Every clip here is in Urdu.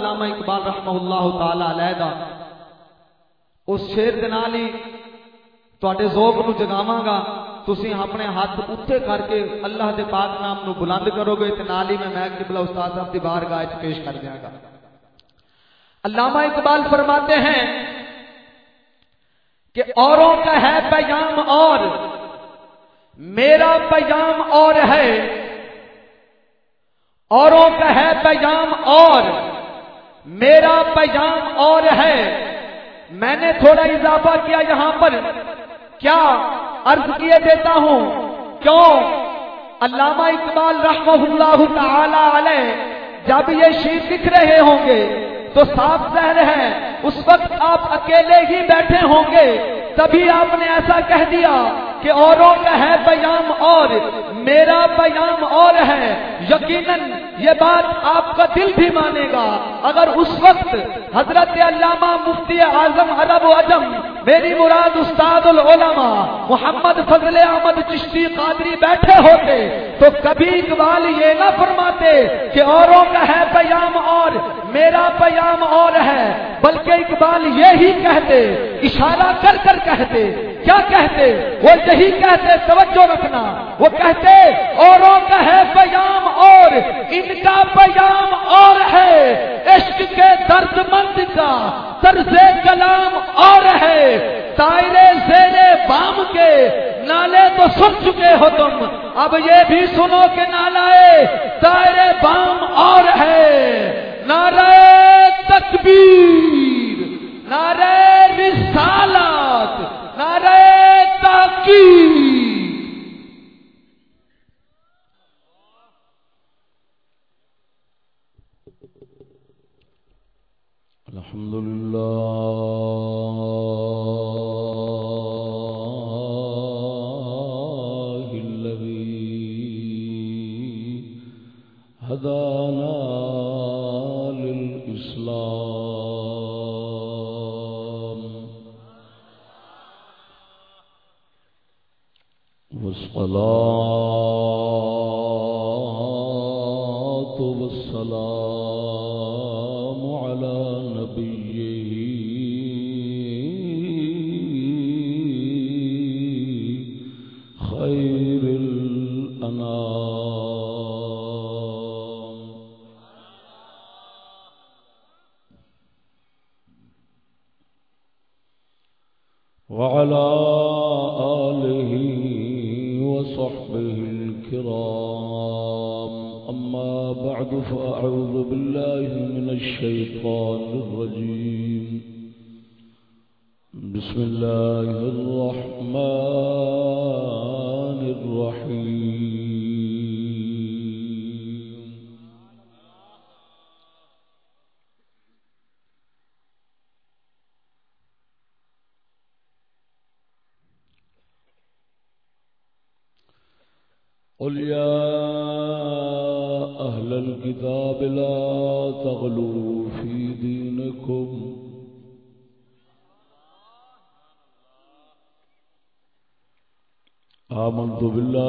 علامہ اقبال رحمہ اللہ تعالی علیہ دا۔ اس شیر دے نال ہی تواڈے ذوق نو جگاواں گا۔ تسی اپنے ہاتھ اٹھے کر کے اللہ دے پاک نام نو بلند کرو گے تے نال ہی میں میں قبلہ استاد صاحب دی بارگاہ وچ پیش کر دیاں گا۔ علامہ اقبال فرماتے ہیں کہ اوروں کا ہے پیغام اور، میرا پیغام اور ہے۔ اوروں کا ہے پیغام اور۔ میرا پیغام اور ہے۔ میں نے تھوڑا اضافہ کیا یہاں پر۔ کیا عرض کیے دیتا ہوں؟ کیوں؟ علامہ اقبال رحمہ اللہ تعالی علیہ، جب یہ شیر دکھ رہے ہوں گے تو صاف ظاہر ہے۔ اس وقت آپ اکیلے ہی بیٹھے ہوں گے۔ تبھی آپ نے ایسا کہہ دیا۔ کہ اوروں کا ہے پیام اور، میرا پیام اور ہے۔ یقیناً یہ بات آپ کا دل بھی مانے گا۔ اگر اس وقت حضرت علامہ مفتی اعظم عرب و عجم، میری مراد استاد العلماء محمد فضل احمد چشتی قادری بیٹھے ہوتے، تو کبھی اقبال یہ نہ فرماتے کہ اوروں کا ہے پیام اور، میرا پیام اور ہے، بلکہ اقبال یہی کہتے، اشارہ کر کر کہتے۔ کیا کہتے؟ وہ یہی کہتے، توجہ رکھنا۔ وہ کہتے، اوروں کا ہے پیام اور، ان کا پیام اور ہے۔ عشق کے درد مند کا، طرز کلام اور ہے۔ تائرے زیرے بام کے نالے تو سن چکے ہو تم۔ اب یہ بھی سنو کہ نالائے تائرے بام اور ہے۔ نعرہ تکبیر، نعرہ رسالت نعرہ تاکید۔ الحمد لله الذي هدانا والصلاة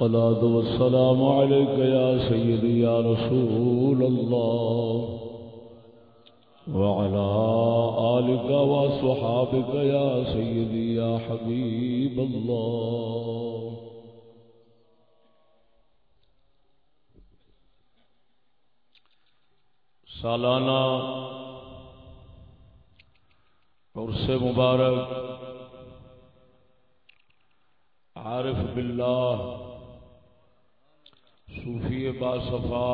الصلاة والسلام عليك يا سيدي يا رسول الله. وعلى آلك وصحابك يا سيدي يا حبيب الله. سالانہ عرس مبارک. عارف باللہ. صوفی باصفا،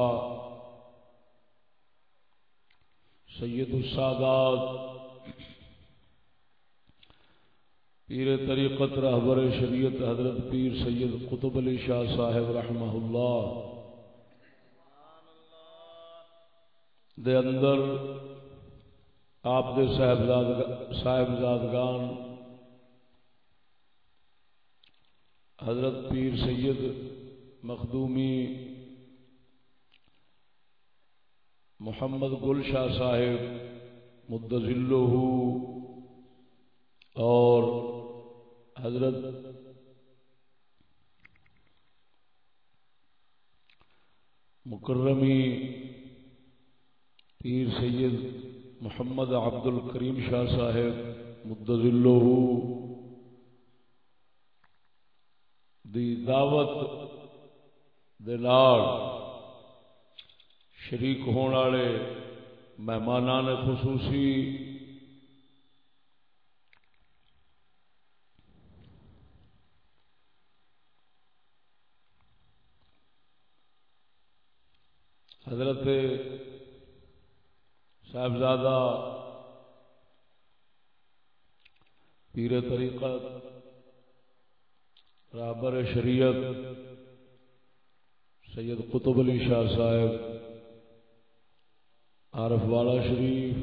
سید السادات، پیر طریقت رہبر شریعت حضرت پیر سید قطب علی شاہ صاحب رحمہ اللہ، دے اندر آپ دے صاحبزاد صاحبزادگان، حضرت پیر سید مخدومی محمد گل شاہ صاحب مدذلہ اور حضرت مکرمی پیر سید محمد عبد الکریم شاہ صاحب مدذلہ دی دعوت دلال شریک ہونے والے مہمان خصوصی حضرت صاحبزادہ پیر طریقت رابر شریعت سید قطب علی شاہ صاحب، عارف والا شریف،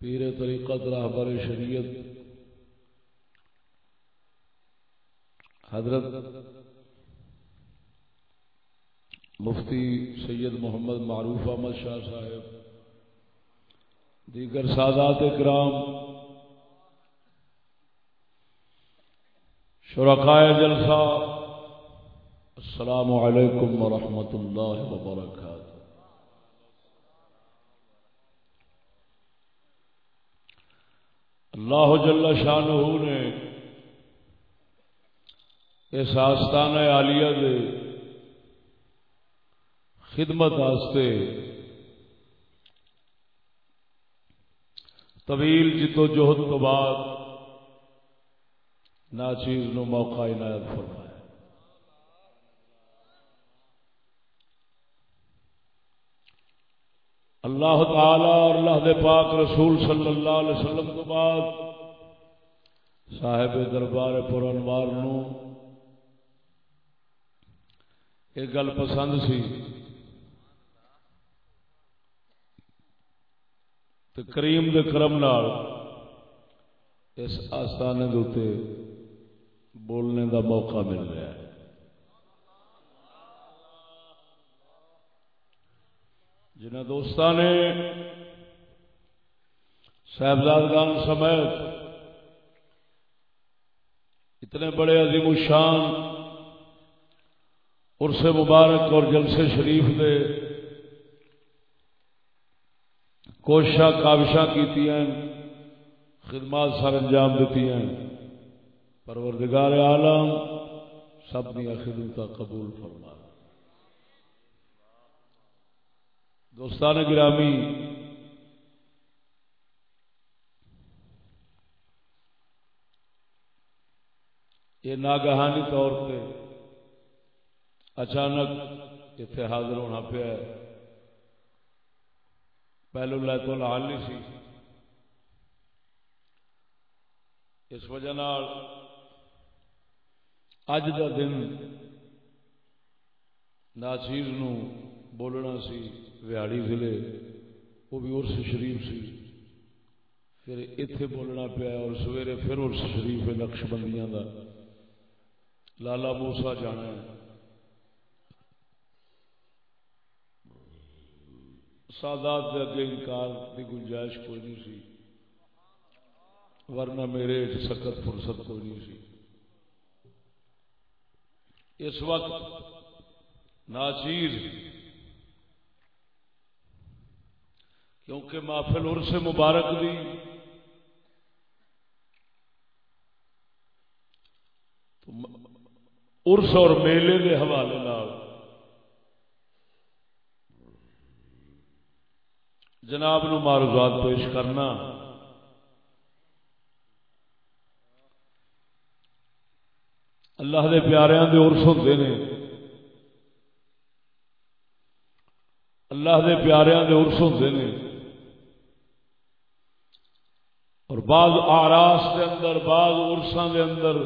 پیر طریقت راہبر شریعت، حضرت مفتی سید محمد معروف احمد شاہ صاحب، دیگر سادات کرام شرکائے جلسہ۔ السلام علیکم ورحمۃ اللہ وبرکاتہ۔ اللہ جل شاہ نے اس آستان عالیہ دے خدمت آستے طویل جتو جہد تو بعد ناچیز نو موقع عنایت فرمایا اللہ تعالی اور اللہ دے پاک رسول صلی اللہ علیہ وسلم تو بعد صاحب دربار پر انوار نو ایک گل پسند سی۔ تو کریم دے کرم نال اس آستانے دے بولنے دا موقع مل رہا ہے۔ جنہیں دوستان نے صاحبزادگان سمیت اتنے بڑے عظیم الشان عرس مبارک اور جلسے شریف دے کوششاں کابشاں کی خدمات سر انجام دیتی ہیں پروردگار عالم، سب دیا خدمت قبول فرما دوستان گرامی، یہ ناگہانی طور پہ اچانک اتنے حاضر ہونا پیا پہلو لے تو لال نہیں سی۔ اس وجہ اج کا دن ناچیز بولنا سی ویاڑی ضلع وہ بھی ارس شریف سی پھر اتے بولنا پیا اور سویرے پھر ارس شریف نقش بندیاں دا لالا موسا جانا ہے سادات کے اگے انکار کی گنجائش کوئی نہیں سی ورنہ میرے سخت فرصت کوئی نہیں سی اس وقت ناچیر کیونکہ محفل عرس مبارک دی۔ عرس اور میلے کے حوالے جناب نو معروضات پیش کرنا۔ اللہ دے پیاریاں دے عرس ہوتے ہیں اللہ دے پیاریاں دے عرس ہوتے ہیں اور بعض آراس دے اندر، بعض ارساں دے اندر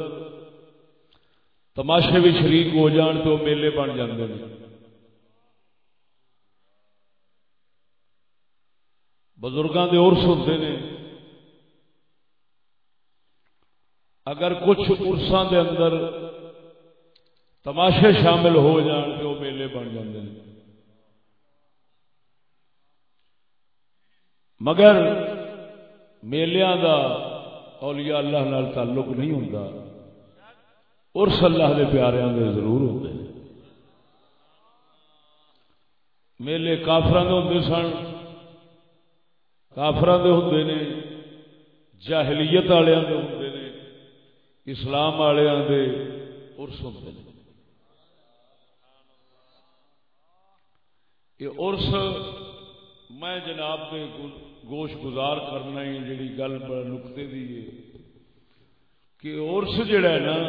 تماشے بھی شریک ہو جان تو میلے بن جاندے ہیں بزرگاں دے ارس ہوتے ہیں اگر کچھ ارساں دے اندر تماشے شامل ہو جان تو میلے بن جاندے ہیں۔ مگر میلیاں دا اولیاء اللہ نال تعلق نہیں ہوتا ارس اللہ دے پیاریاں دے ضرور ہوتے ہیں۔ میلے کافران دے ہوندے سن کافران دے ہوندے نے، جاہلیت والے دے اسلام والے ارس ہوندے نے۔ یہ ارس میں جناب کے گوش گزار کرنا ہی جڑی گل بڑا نقطے دی ہے۔ کہ ارس جڑا ہے نا،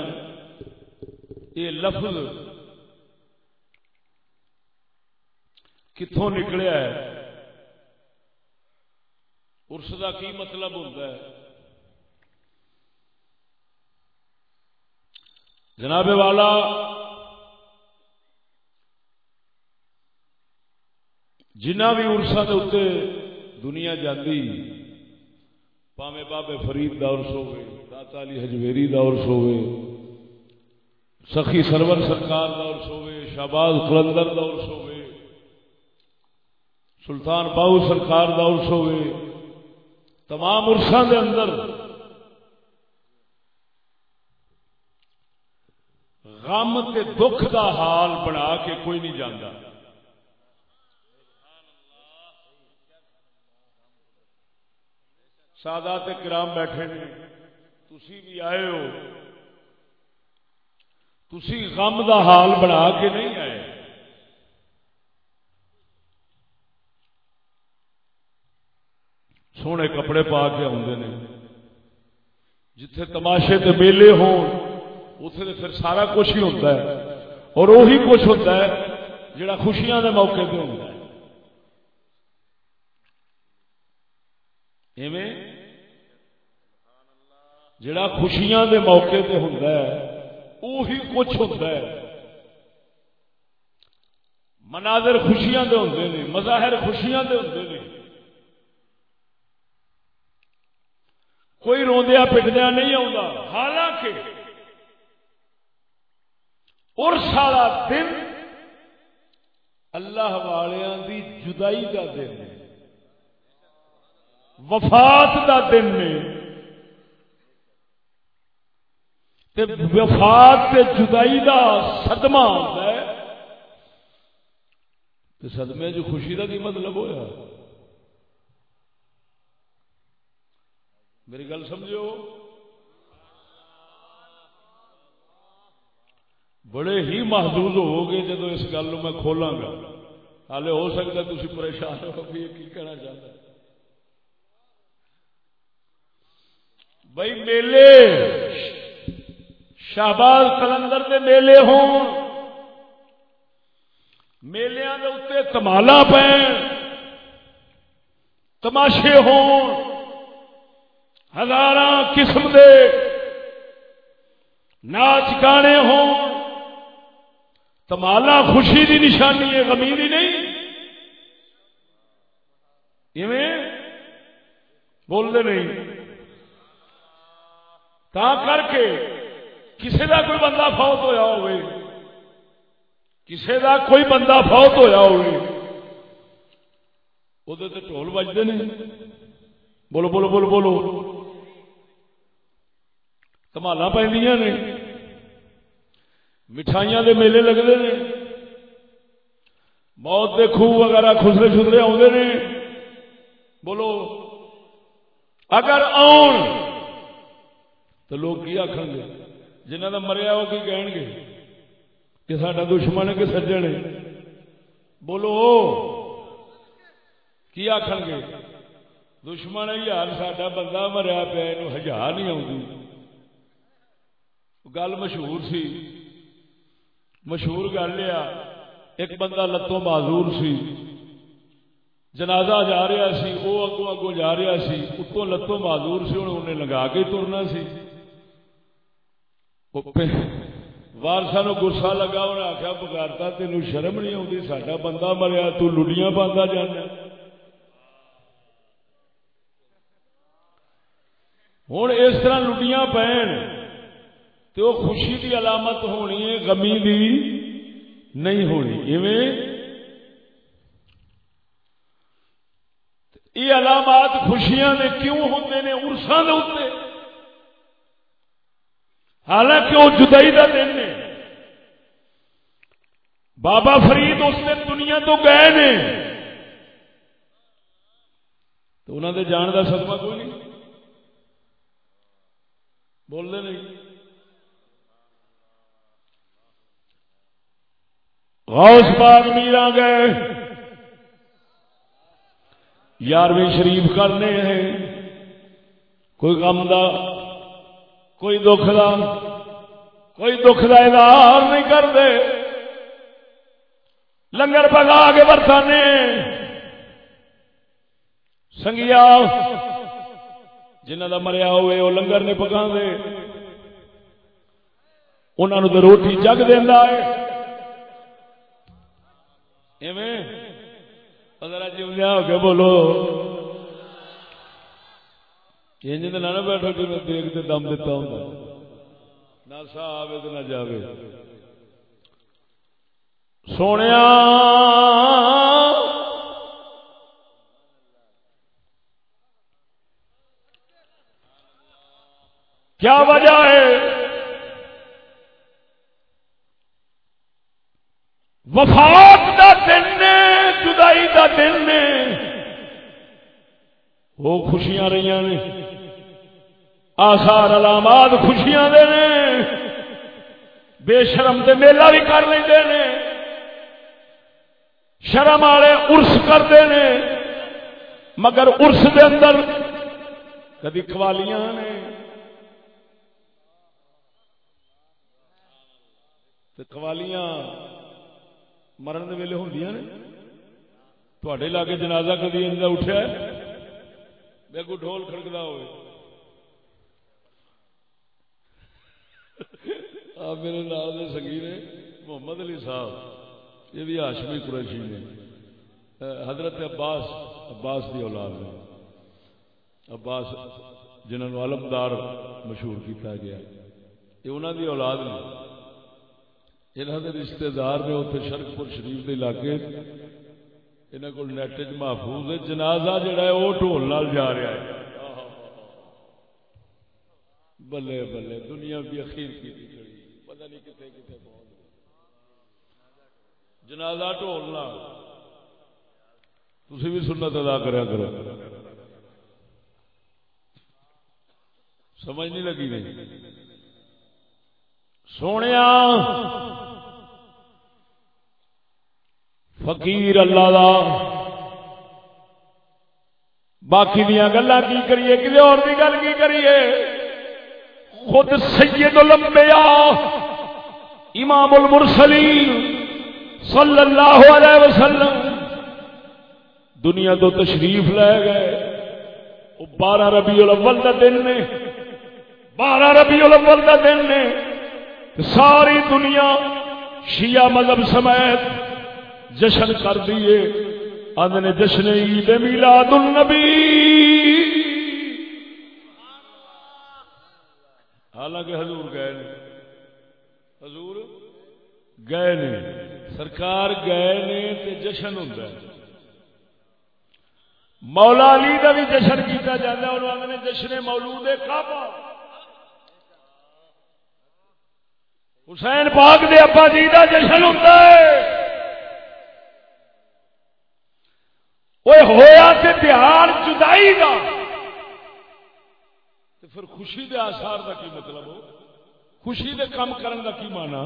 یہ لفظ کتوں نکلیا ہے؟ ارس کا کی مطلب ہوتا ہے؟ جناب والا، جنہ بھی ارسا کے اتنے دنیا جاتی پاوے بابے فرید کا ارس ہوئے داتا علی ہجویری کا ارس ہوئے سخی سرور سرکار کا ارس ہوئے شہباز قلندر کا ارس ہوئے سلطان باہو سرکار کا ارس ہوئے تمام ارسان دے اندر غم تے دکھ دا حال بنا کے کوئی نہیں جانا سادات کرام بیٹھے نے، تسی بھی آئے ہو۔ تسی غم دا حال بنا کے نہیں آئے۔ سونے کپڑے پا کے آدھے نے۔ جتھے تماشے تے میلے ہون اتے پھر سارا کچھ ہی ہوتا ہے اور وہی کچھ ہوتا ہے جڑا خوشیاں دے موقع پہ ہوتا ہے۔ ایویں جڑا خوشیاں دے موقع پہ ہوتا ہے وہی کچھ ہوتا ہے۔ مناظر خوشیاں دے ہوتے ہیں مظاہر خوشیاں دے ہوتے ہیں کوئی روندیا پٹدیا نہیں آتا حالانکہ اور سارا دن اللہ والوں دی جدائی کا دن ہے۔ وفات دا دن نے وفات تے جدائی دا صدمہ ہوتا ہے۔ صدمے جو خوشی دا کی مطلب ہویا؟ میری گل سمجھو بڑے ہی محدود ہو گے جب اس گل میں کھولاں گا۔ ہالے ہو سکتا تھی پریشان ہو کہ یہ کہنا چاہتا بھائی میلے، شہباز کلندر کے میلے ہوں۔ میلیا کے اتنے کمالا پہ تماشے ہوں۔ ہزار قسم دے ناچ گانے ہوں۔ تمالا خوشی دی نشانی ہے غمی دی نہیں۔ بولتے نہیں۔ تا کر کے کسی کا کوئی بندہ فوت ہوا ہوئے کسی کا کوئی بندہ فوت ہوا ہوئے۔ وہ ٹول بجتے ہیں بولو بولو بولو بولو۔ کمالا پہ نے۔ مٹھائیاں دے میلے لگتے ہیں۔ موت دے خوہ وغیرہ خسرے خسرے آتے ہیں بولو، اگر آن تو لوگ کی آخر گے؟ جنہ کا مریا وہ کی کہیں گے؟ کہ سڈا دشمن ہے کہ سجن ہے؟ بولو، کی آخر گے؟ دشمن ہے، یار سڈا بندہ مریا پیا یہ ہزار نہیں آتی گل مشہور سی۔ مشہور گل یہ ایک بندہ لتوں معذور سی، جنازہ جا رہا سی وہ اگوں اگوں جا رہا سی، اتوں لتوں معذور سی ہوں انہیں لگا کے ترنا سی۔ وارسا نو گسا لگا انہیں آخیا بگارتا تین شرم نہیں آتی ساڈا بندہ مریا، تو لڑیاں جانا۔ ہوں اس طرح لڈیاں پہن تو خوشی کی علامت ہونی ہے گمی دی نہیں ہونی۔ ایویں؟ یہ علامات خوشیاں نے کیوں ہوتے ہیں ارسان ہوتے حالانکہ وہ جدائی کا دن ہے۔ بابا فرید اس نے دنیا تو گئے نے۔ تو انہوں نے جان کا سدما کوئی نہیں۔ بولتے نہیں۔ غوث پاک میرا گئے۔ یارویں شریف کرنے ہیں۔ کوئی غم دا، کوئی دکھ دا، کوئی دکھ دا اظہار نہیں کرتے۔ لنگر پگا کے برتانے۔ سنگیا جنہ دا مریا ہوئے وہ لنگر نے پکا دے انہوں تو روٹی جگ دینا ہے۔ ذرا جیوندیا ہو کے بولو۔ انج نہ نہ بیٹھو جی میں دیکھ دم دیتا ہوں۔ نہ سا آوے تو نہ جاوے۔ سونے کیا وجہ ہے؟ وفات دا دن جدائی دا دن نے وہ خوشیاں رہی نے۔ آسار علامات خوشیاں دے نے۔ بے شرم دے میلہ بھی کر لیں نے۔ شرم والے ارس کرتے نے۔ مگر ارس دے اندر کدی قوالیاں نے۔ قوالیاں مرن دے ویلے ہوندیاں نے۔ تھوڑے لاگے جنازہ کدی اٹھا میں کو ڈھول کھڑکتا ہوئے۔ آپ میرے نام کے سنگی نے، محمد علی صاحب، یہ بھی ہاشمی قریشی نے۔ حضرت عباس عباس کی اولاد نے۔ عباس جنہوں نے علمدار مشہور کیتا گیا۔ یہ انہوں کی اولاد نے۔ یہاں کے رشتے دار نے اتنے شرک پور شریف کے علاقے یہاں کو نیٹ چ محفوظ ہے۔ جنازہ جڑا ہے وہ ڈھول نال جا رہا ہے۔ بلے بلے، دنیا بھی اخیر کی پتہ نہیں کتنے کتنے پہنچ جنازہ ڈھول نال۔ تھی بھی سنت ادا کرا کرو۔ سمجھ نہیں لگی نہیں سونے فقیر اللہ دا۔ باقی دیا گلا کی کریے، کسی اور کی گل کی کریے۔ خود سید الانبیاء، امام المرسلین صلی اللہ علیہ وسلم۔ دنیا تو تشریف لے گئے۔ وہ بارہ ربیع الاول کا دن نے۔ بارہ ربیع الاول کا دن نے۔ ساری دنیا شیعہ مذہب سمیت جشن کر دیے آدھے جشن عید میلاد النبی حالانکہ حضور گئے نے حضور گئے نے سرکار گئے نے تے جشن ہوں مولا علی کا بھی جشن کیا جاتا ہے اور آدھے جشن مولود کعبہ۔ حسین پاک دے ابا جی کا جشن ہوتا ہے۔ وہ ہویا تے تہار جدائی دا۔ تے پھر خوشی دے آثار دا کی مطلب ہو؟ خوشی دے کم کرن دا کی مانا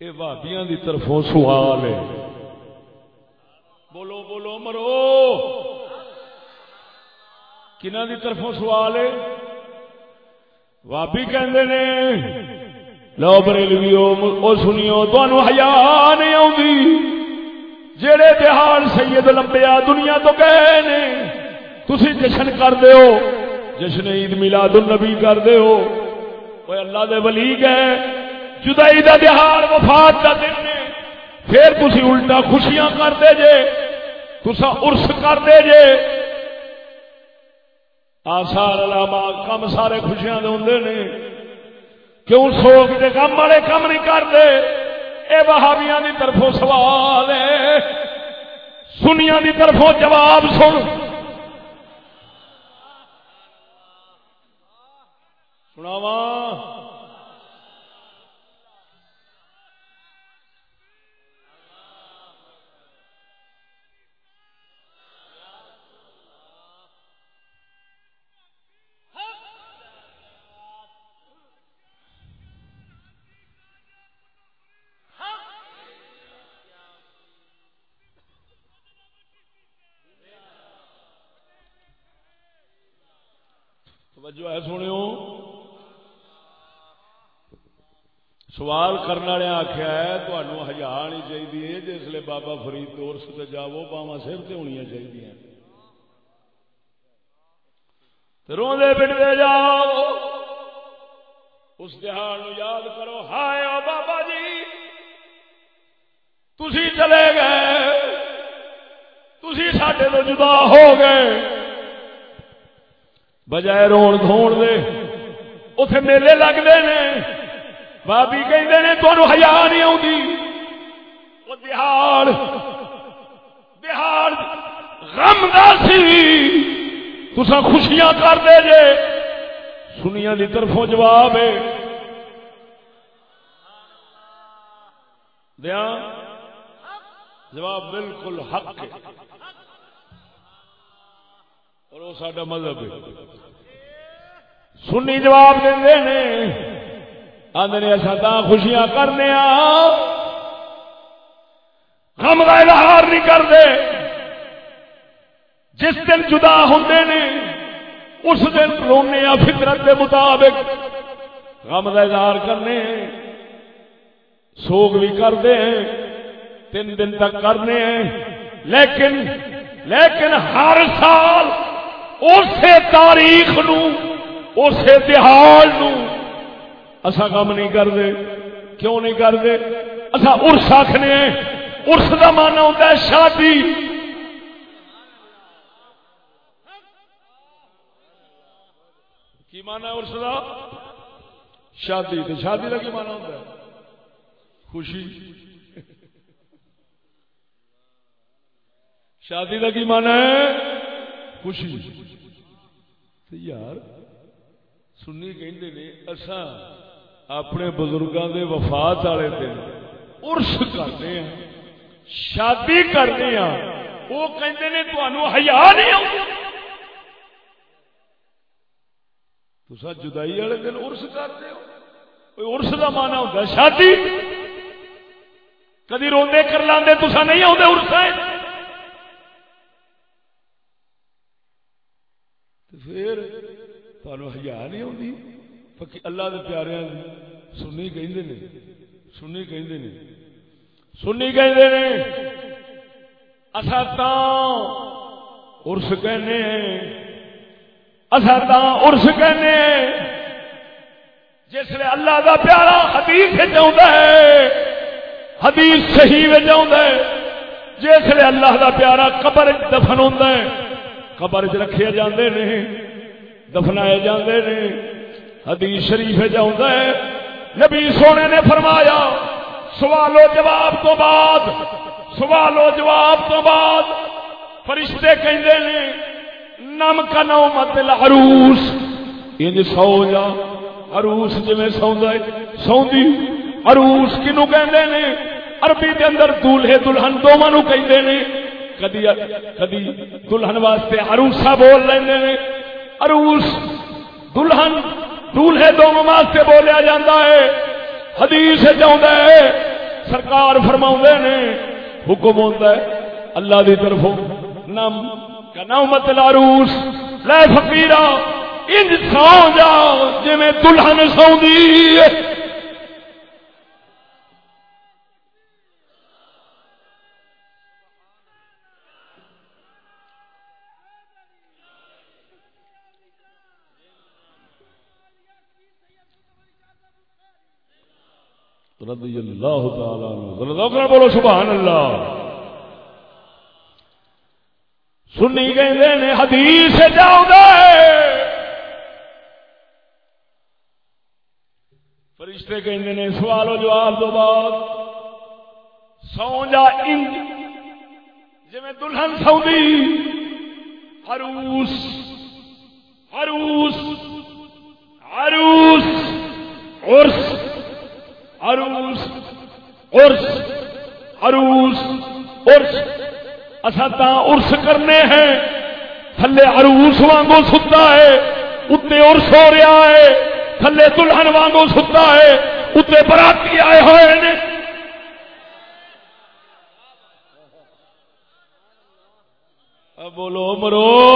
اے وادیاں دی طرفوں سوال ہے۔ بولو بولو، مرو۔ کنہ دی طرفوں سوال ہے؟ وابی کہندے نے، لو بریلویو او سنیو، تانوں حیا نہیں آوندی۔ جڑے تہار سید لمبیا دنیا تو گئے نے تھی جشن کر ہو جشن عید میلاد النبی کر ہو کوئی اللہ دے ولی گئے، جدائی دا تہار وفات کا دن نے، پھر تھی الٹا خوشیاں کرتے جے، تسا ارس کرتے جے۔ آسار علامہ کم سارے خوشیاں دے ہوں نے، کیوں سوک دے کم والے کم نہیں کرتے اے وہابیاں دی طرفوں سوال ہے۔ سنیا دی طرفوں جواب سن۔ سناواں۔ توجہ ہے سنو سوال کرنے والے آخیا ہے تمہوں ہزار نہیں چاہیے جس لیے بابا فرید دور سے جاو باوا سر سے ہونی چاہیے روندے پٹتے جاؤ۔ اس تہار یاد کرو۔ ہائے او بابا جی تھی چلے گئے۔ تھی سڈے تو جدا ہو گئے۔ بجائے رون دھون دے اتے میلے لگتے ہیں بابی کہتے ہیں تمہیں ہزار نہیں آتی وہ دہاڑ دہاڑ غم سی۔ تسا خوشیاں کر دے جے۔ سنیا کی طرفوں جواب ہے۔ دیا جواب بالکل حق ہے۔ اور وہ سڈا مذہب سنی جواب دے آدھے اصا خوشیاں کرنے ہم کا اظہار نہیں کرتے۔ جس دن جدا ہوتے نے، اس دن رونے فطرت کے مطابق۔ غم کا اظہار کرنے، سوگ بھی کرتے ہیں، تین دن تک کرنے لیکن لیکن ہر سال اسی تاریخ نو، اسی تہار نو۔ اسا کم نہیں کرتے۔ کیوں نہیں کرتے؟ اصا ارس آخنے ارس کا مانا ہوتا ہے شادی۔ کی مانا ارس کا شادی۔ تو شادی کا کی مانا ہوتا ہے؟ خوشی۔ شادی کا کی مانا ہے؟ خوشی۔ یار سنی کہ اصا اپنے بزرگوں کے وفات والے دن ارس کرتے ہیں شادی کرتے ہیں وہ کہتے ہیں ہزار نہیں تصا جدائی والے دن ارس کرتے ہو ارس کا مانا ہوتا شادی کدی روندے کر لاندے تسا نہیں آتے ارس تمہیں ہزار نہیں آتی پکی اللہ کے پیارے سنی کہ سنی کہ سنی کہ اصا ارس کہنے اصا ارس کہنے جس نے اللہ کا پیارا حدیث چاہتا ہے۔ حدیث صحیح چاہتا ہے۔ جس نے اللہ کا پیارا قبر دفن ہوتا ہے۔ قبر چ رکھے جاندے نے۔ دفنائے جاندے نے۔ حدیث شریف جاؤں ہے۔ نبی سونے نے فرمایا سوال و جواب تو بعد سوال و جواب تو بعد فرشتے کہندے نے، نم کا نو مت العروس۔ انج سو جا۔ عروس جویں سوندا ہے، سوندی۔ عروس کینو کہندے نے؟ عربی دے اندر دولہے دلہن دوواں نو کہندے نے۔ کدی کدی دلہن واسطے اروسا بول لیں عروس، دلہن، دولہے دونوں واسطے بولیا جاتا ہے۔ حدیث چاہتا ہے سرکار فرما نے۔ حکم ہوتا ہے اللہ دی طرفوں۔ نم نومت لاروس لے فقیرہ انج سو جا جی دلہن سو رضی اللہ تعالی بولو، سبحان اللہ۔ سنی کہ حدیث جاؤ فرشتے کہ سوال و جواب دو بعد سو جا انج جی دلہن سعودی ہروس ہروس ہروس ارس عروس، عرس عروس، عرس۔ اسا ارس کرنے ہیں۔ تھلے عروس وانگو ستا ہے اتنے ارس ہو رہا ہے۔ تھلے دلہن وانگو ستا ہے اتنے براتی آئے ہوئے نے۔ بولو، مرو۔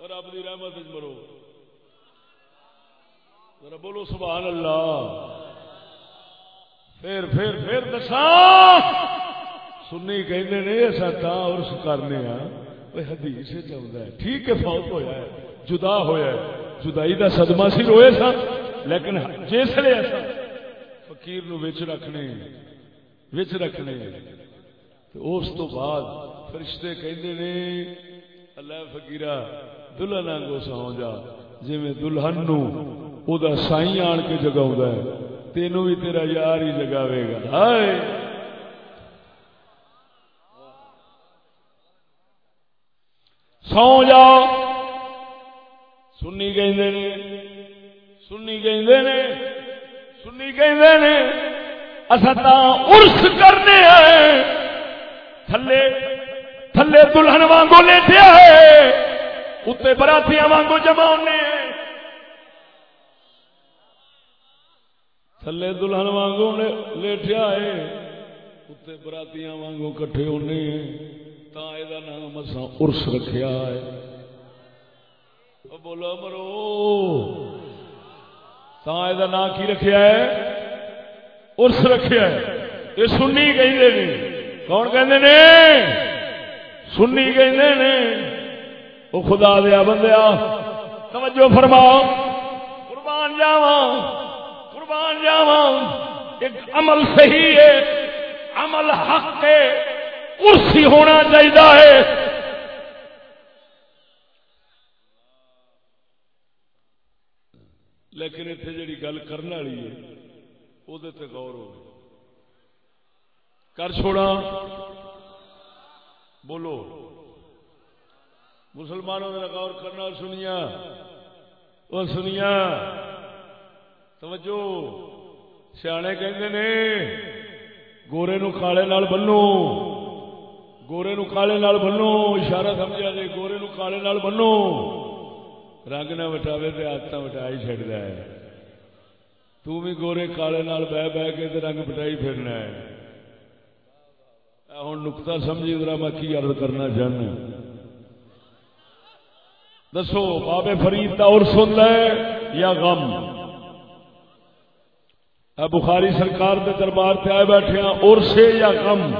رب کی رحمت مرو۔ ذرا بولو سبحان اللہ۔ پھر پھر پھر دسا۔ سنی کہ ایسا تا عرس کرنے ہاں حدیث چاہتا ہے۔ ٹھیک ہے، فوت ہویا ہے، جدا ہویا ہے۔ جدائی دا صدمہ سی روئے سا۔ لیکن جس لیے ایسا فقیر نو وچ رکھنے وچ رکھنے۔ تو اس تو بعد فرشتے کہندے نے، اللہ فقیرہ، دلہن آنگو سو جا جی میں دلہن نو وہ سائی آن کے جگا تینوں بھی تیرا یار ہی جگاوے گا سو جا سنی کہ سنی کہ سنی کہ ارس کرنے تھلے تھلے دلہن وانگو لیٹیا ہے اتنے براتیاں وانگو جمع ہونے تھلے دلہن وانگو لیٹیا ہے اتنے براتیاں وانگو کٹھے ہونے تا یہ نام اصا ارس رکھیا ہے بولو مرو تا یہ نام کی رکھیا ہے ارس رکھیا ہے یہ سنی کہ کون کہ سنی کہ وہ خدا دیا بندیا توجہ فرماؤ قربان جاواں قربان جاوا ایک عمل صحیح ہے، عمل حق ہے، کرسی ہونا چاہیے ہے۔ لیکن اتنے جی گل کرنے والی ہے وہ غور ہو کر چھوڑا۔ بولو۔ مسلمانوں نے غور کرنا سنیا وہ سنیا توجہ۔ سیانے کہندے نے، گورے نو کالے نال بنو۔ گورے نو کالے نال بنو۔ اشارہ سمجھا جی گورے نو کالے نال بنو۔ رنگ نہ وٹاوے تے آدت وٹا ہی چڑ ہے۔ تو بھی گورے کالے نال بہ بہ کے تے رنگ بٹائی پھرنا ہے۔ ہوں نکتا سمجھی، ذرا میں کی عرض کرنا چاہنا۔ دسو، بابے فرید کا اور سن ہے یا غم؟ بخاری سرکار کے دربار پہ آئے بیٹھے ہیں اور سے یا غم؟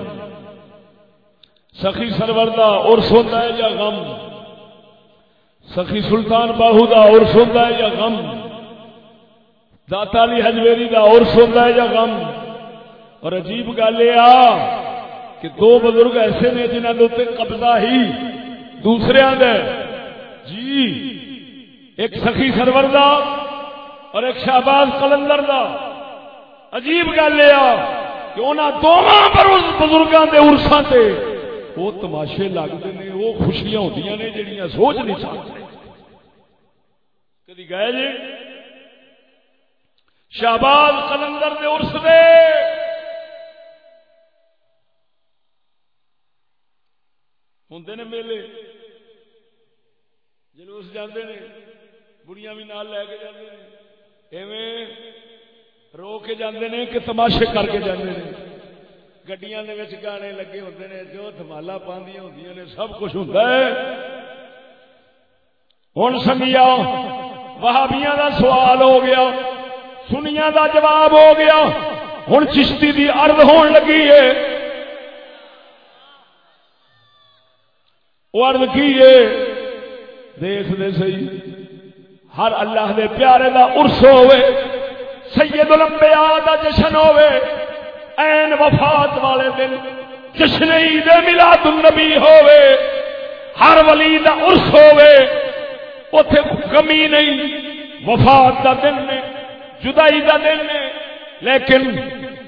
سخی سرور دا اور سوتا ہے یا غم؟ سخی سلطان باہو دا اور سوتا ہے یا غم؟ داتا علی ہجویری دا اور سوتا ہے یا غم؟ اور عجیب گل یہ کہ دو بزرگ ایسے نے جنہوں نے قبضہ ہی دوسرے دے۔ جی ایک سخی سرور دا اور ایک شہباز قلندر دا۔ عجیب گل یہ کہ انہوں دونوں پر بزرگوں کے ارساں سے وہ تماشے لگتے ہیں وہ خوشیاں ہوتی نے جہاں سوچ نہیں سکتے۔ کدی گئے جی؟ شہباز کلندر کے ارس دے۔ ہوں نے میلے۔ جلوس جانے بڑیاں بھی نال لے کے جانے ایویں رو کے جاندے نے کہ تماشے کر کے جاندے نے۔ گڈیاں دے وچ گانے لگے ہوندے نے، جو دھمالا پاندیاں ہوندیاں نے، سب کچھ ہوندا ہے۔ ہن سنگیا، وہابیاں دا سوال ہو گیا، سنیاں دا جواب ہو گیا۔ ہن چشتی دی عرض ہون لگی ہے۔ وہ عرض کی ہے، دیکھ دے صحیح ہر اللہ دے پیارے دا عرس ہوئے۔ سید الانبیاء دا جشن ہوے این وفات والے دن جشن عید میلاد النبی ہوے ہر ولی دا عرس ہوے اوتھے کمی نہیں، وفات دا دن نے جدائی دا دن نے لیکن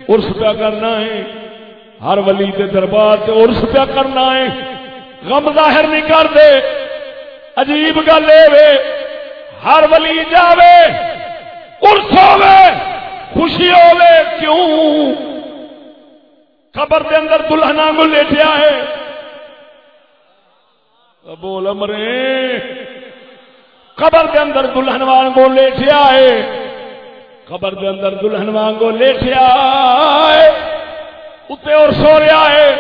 عرس پہ کرنا ہے، ہر ولی دے دربار سے عرس پہ کرنا ہے، غم ظاہر نہیں کر دے، عجیب گل اے ہر ولی جاوے عرس ہوے خوشی ہوے کیوں؟ قبر دے اندر دلہنا کو لیٹیا ہے۔ بول امرے قبر دے اندر دلہن وانگو لیٹیا ہے۔ قبر دے اندر دلہن وانگو لیٹیا ہے۔ اتنے اور سو رہا ہے۔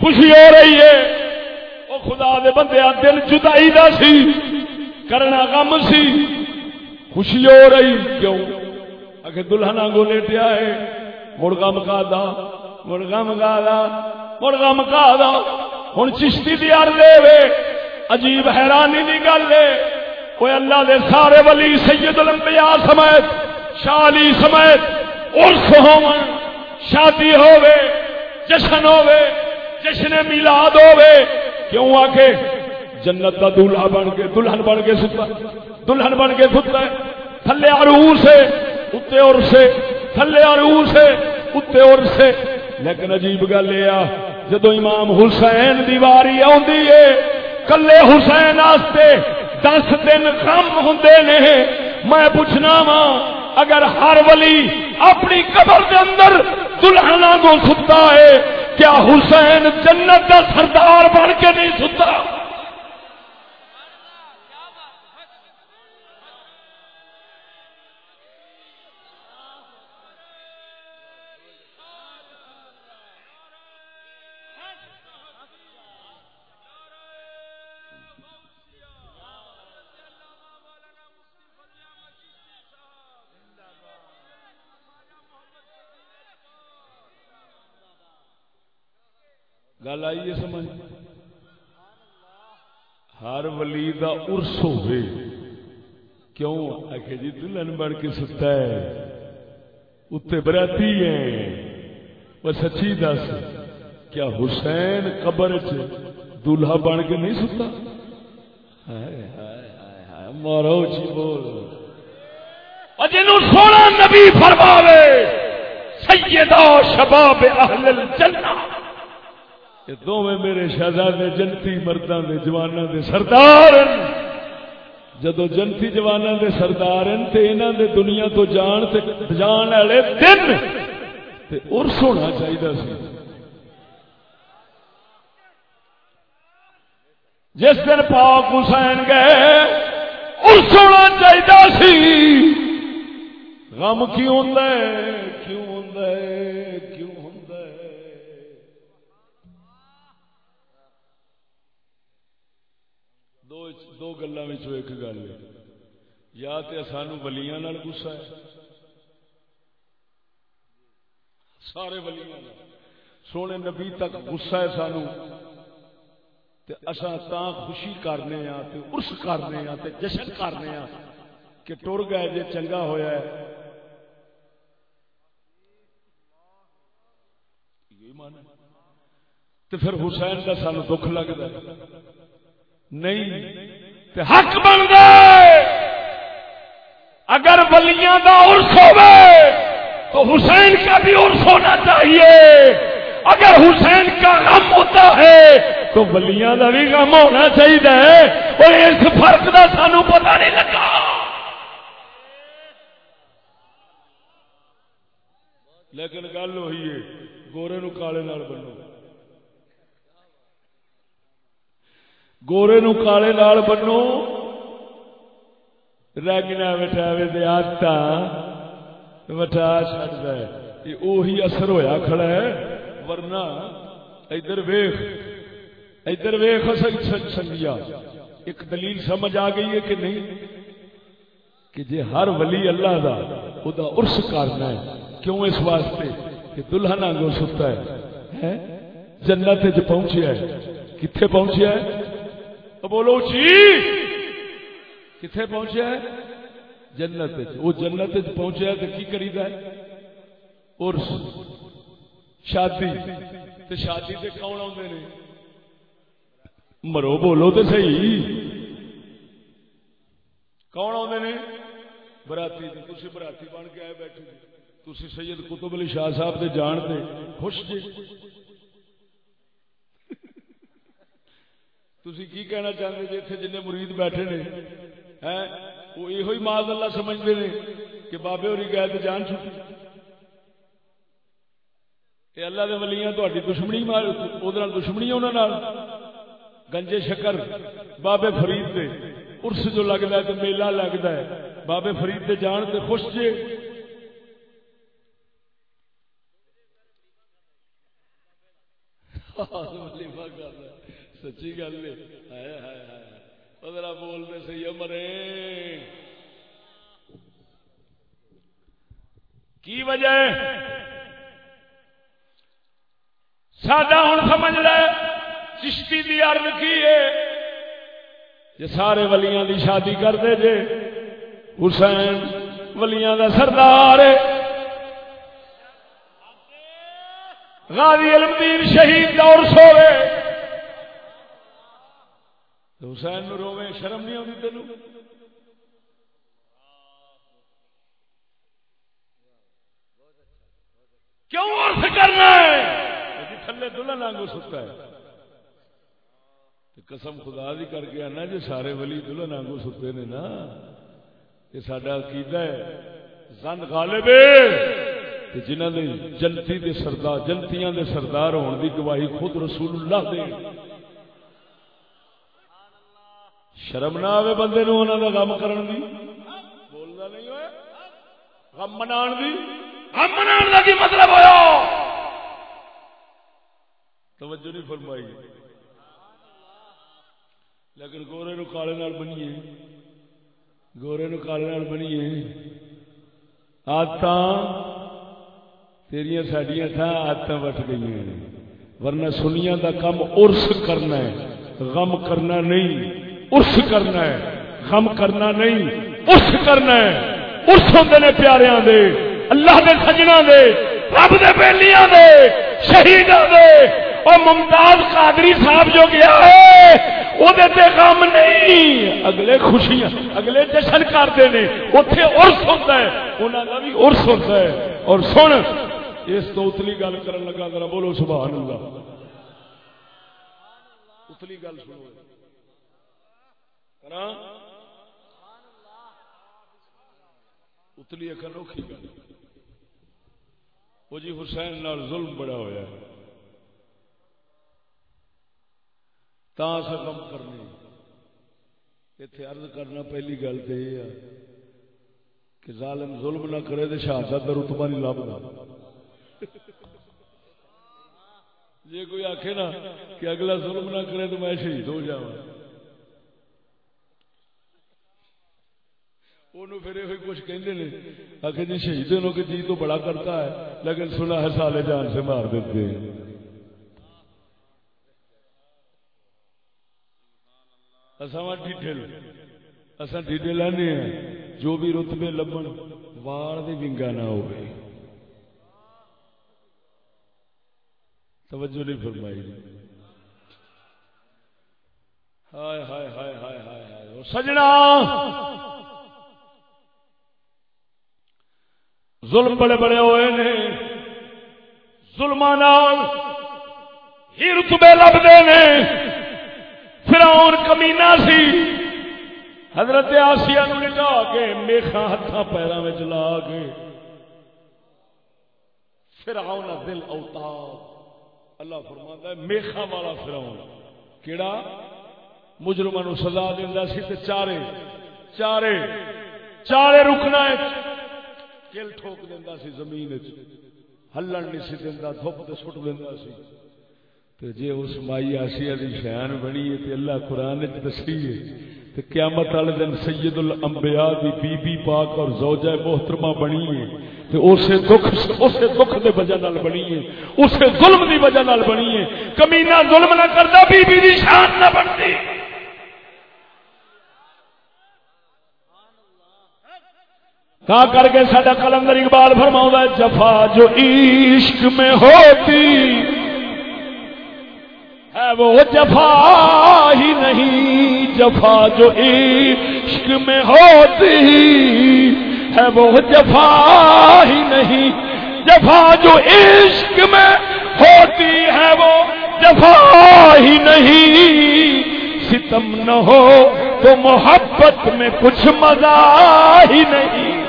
خوشی ہو رہی ہے۔ وہ خدا دے بندے دل جدائی دا سی، کرنا غم سی۔ خوشی ہو رہی کیوں؟ اگر دلہن آگو لیٹیا ہے مڑ غم کا دا مڑ غم کا دا مڑ غم کا دا۔ ہوں چشتی دی ار دے وے، عجیب حیرانی دی گل ہے۔ کوئی اللہ دے سارے ولی سید الانبیاء سمیت شالی سمیت عرس ہون شادی ہوے جشن ہوے جشن میلاد ہوے کیوں آ کے جنت کا دلہا بن کے، دلہن بن کے ستا۔ دلہن بن کے ستا ہے۔ تھلے عروس ہے اتنے اور سے، تھلے عروس ہے اتنے اور سے۔ لیکن عجیب گل یہ جدو امام حسین دیواری آدھی ہے، کلے حسین آستے دس دن کم ہوں نے۔ میں پوچھنا وا، اگر ہر ولی اپنی قبر کے اندر دلہنا کو ستا ہے، کیا حسین جنت کا سردار بن کے نہیں ستا گل آئی ہے سمجھ۔ ہر ولی دا ارس ہوئے کیوں؟ آخ جی دلہن بن کے ستا ہے۔ اتنے براتی ہیں۔ وہ سچی دس۔ کیا حسین قبر دلہا بن کے نہیں ستا؟ مارو جی بول۔ جنو سونا نبی فرماوے، سیدہ شباب اہل الجنہ۔ یہ دونوں میرے شہزادے جنتی مردوں کے جوانوں کے سردار جدو جنتی جوانوں کے سردار تے انہوں دے دنیا تو جان تے جان والے دن تے ارس ہونا چاہیے سی۔ جس دن پاک حسین گئے ارس ہونا چاہیے سی۔ غم کیوں ہوتا کیوں ہوتا دو دو گلوں ایک گل ہے۔ یا تو سانو ولیاں گسا ہے۔ سارے ولیاں سونے نبی تک گسا ہے سانو۔ تے اساں تاں خوشی کرنے ہاں تے عرس کرنے ہاں تے جشن کرنے ہاں کہ ٹر گئے جے چنگا ہویا ہے۔ یہ مان تے پھر حسین کا سانو دکھ لگتا نہیں تے حق بن گئے۔ اگر ولیاں دا عرس ہوئے تو حسین کا بھی عرس ہونا چاہیے۔ اگر حسین کا غم ہوتا ہے تو ولیاں کا بھی غم ہونا چاہیے۔ اور اس فرق کا سانو پتا نہیں لگا۔ لیکن گل وہی ہے، گورے نو کالے نال بنو۔ گورے نو کالے نال بنو۔ رگنا بٹھاوے دے آتا بٹھا چڑھتا ہے۔ یہ اوہی اثر ہویا کھڑا ہے۔ ورنہ ادھر ویخ ادھر ویخ سنگیا ایک دلیل سمجھ آ گئی ہے کہ نہیں؟ کہ جی ہر ولی اللہ دا وہ دا عرس کرنا ہے۔ کیوں اس واسطے؟ کہ دلہن آگوں ستا ہے۔ جنت پہنچیا ہے۔ کتنے پہنچیا ہے؟ بولو جی کتنے پہنچیا ہے جنت وہ جنت پہنچیا تو کی کری ہے؟ ارس شادی۔ تے شادی تے کون آتے نے؟ مرو، بولو تو صحیح۔ کون آتے نے؟ براتی تھی براتی بن کے آئے بیٹھے تھی سید قطب علی شاہ صاحب دے جان دے خوش جی۔ تھی کی کہنا چاہتے جی؟ اتنے جن مرید بیٹھے نے۔ ہے وہ یہ ماض اللہ سمجھتے ہیں کہ بابے ہوری گئے تو جان چھٹی۔ یہ اللہ دے ولیاں، تہاڈی دشمنی مار وہ دشمنی انہوں گنجے شکر بابے فرید دے۔ ارس جو لگتا ہے تو میلہ لگتا ہے۔ بابے فرید دے جان تے خوش جے۔ سچی گل ادھر بولتے سی مرے۔ کی وجہ سادہ ہوں سمجھ لے، چشتی دی عرض کی ہے۔ جی سارے ولیاں دی شادی کرتے جے۔ حسین ولیاں دا سردار غازی علمدین شہید دور سوے حسین نو روے شرم نہیں آتی تین کیوں عرص کرنا ہے؟ تھلے دلہن آنگو ستا ہے۔ قسم خدا دی کر کے آنا جی سارے ولی دلہن آنگو ستے نے نا۔ یہ سڈا عقیدہ ہے۔ زن غالب جنہ نے جنتی دے سردار جنتیاں دے سردار ہونے دی گواہی خود رسول اللہ دے۔ شرم نہ آئے بندے نو انہوں کا غم کرن دی۔ بولنا نہیں ہوئے۔ غم منان دی۔ غم منان دا کی مطلب ہویا؟ توجہ نہیں فرمائی۔ لیکن گورے نو کالے نال بنیے۔ گورے نو کالے نال بنیے۔ آدت تیریا سڈیا تھا آدت وٹ گئی ورنہ سنیا دا کم ارس کرنا ہے۔ غم کرنا نہیں۔ ارس کرنا ہے۔ غم کرنا نہیں ارس کرنا ہے۔ ارس ہوں نے پیاریاں دے، اللہ دے سجنا دے، رب دے بیلیاں دے، شہیداں دے۔ اور ممتاز قادری صاحب جو گیا ہے وہ غم نہیں۔ اگلے خوشیاں، اگلے جشن کرتے ہیں اتنے ارس ہوتا ہے انہوں کا بھی ارس ہوتا ہے۔ اور سن، اس تو اتلی گل کرن لگا، ذرا بولو سبحان اللہ۔ اتلی گل سنو۔ اتلی ایک انوکھی گل وہ جی حسین نال ظلم بڑا ہوا تا کم کرنی اتنے ارد کرنا پہلی گل تو یہ ہے کہ ظالم ظلم نہ کرے تو شہادت کا رتبہ نہیں لبنا جی کوئی آخ نا کہ اگلا ظلم نہ کرے تو میں شہید ہو جاؤں پھر یہ کچھ کہتے ہیں آخر جی شہیدوں کے جی تو بڑا کرتا ہے لیکن سنا ہے سالے جان سے مار دیتے ہیں ڈیٹیل اصا ڈیٹیل آنے ہیں جو بھی رتبے لبن وال بھی ونگا نہ ہو توجہ نہیں فرمائی ہائے ہائے ہائے ہائے ہائے سجنا ظلم بڑے بڑے ہوئے نے۔ ظلم ہی رتبے لبتے نے۔ فراؤن کمینا سی۔ حضرت آسیا لٹا کے میخا ہاتھ پیروں میں لا کے۔ فراؤن دل اوتا اللہ فرما میخا والا فراؤن۔ کیڑا؟ مجرمان سزا دینا سی تے چارے چارے چارے رکنا ہے۔ کل ٹھوک دینا سی زمین ہلن نہیں سی دینا دھوپ تے سٹ دینا سی۔ تے جے اس مائی آسیہ دی شان بنی ہے تے اللہ قرآن وچ دسی ہے، تے قیامت والے دن سید الانبیاء دی بی بی پاک اور زوجہ محترمہ بنی ہے۔ تے اسے دکھ اسے دکھ دے وجہ نال بنی ہے، اسے ظلم دی وجہ نال بنی ہے۔ کمینہ ظلم نہ کردا، بی بی دی شان نہ بنتی۔ کا کر کے سڈا کلندر اقبال فرما جفا جو عشق میں ہوتی ہے، وہ جفا ہی نہیں، جفا جو عشق میں ہوتی ہے، وہ جفا ہی نہیں، جفا جو عشق میں ہوتی ہے، وہ جفا ہی نہیں۔ ستم نہ ہو تو محبت میں کچھ مزہ ہی نہیں۔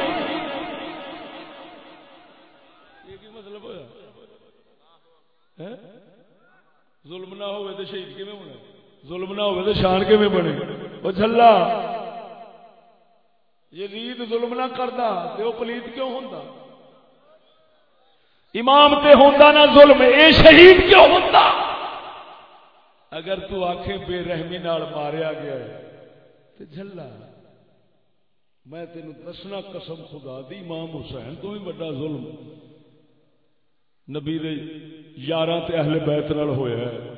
ظلم نہ ہوئے تو شہید کیون بنے ظلم نہ ہوئے تو شان کیون بنے؟ وہ جلا یہ رید ظلم نہ کرتا تو وہ پلیت کیوں ہوتا امام تے ہوتا نہ ظلم، اے شہید کیوں ہوتا اگر تو آنکھیں بے رحمی نال ماریا گیا ہے تو جلا میں تینوں دسنا قسم خدا دی، امام حسین تو بھی بڑا ظلم۔ نبی دے یارہ تے اہل بیت نال ہویا ہے۔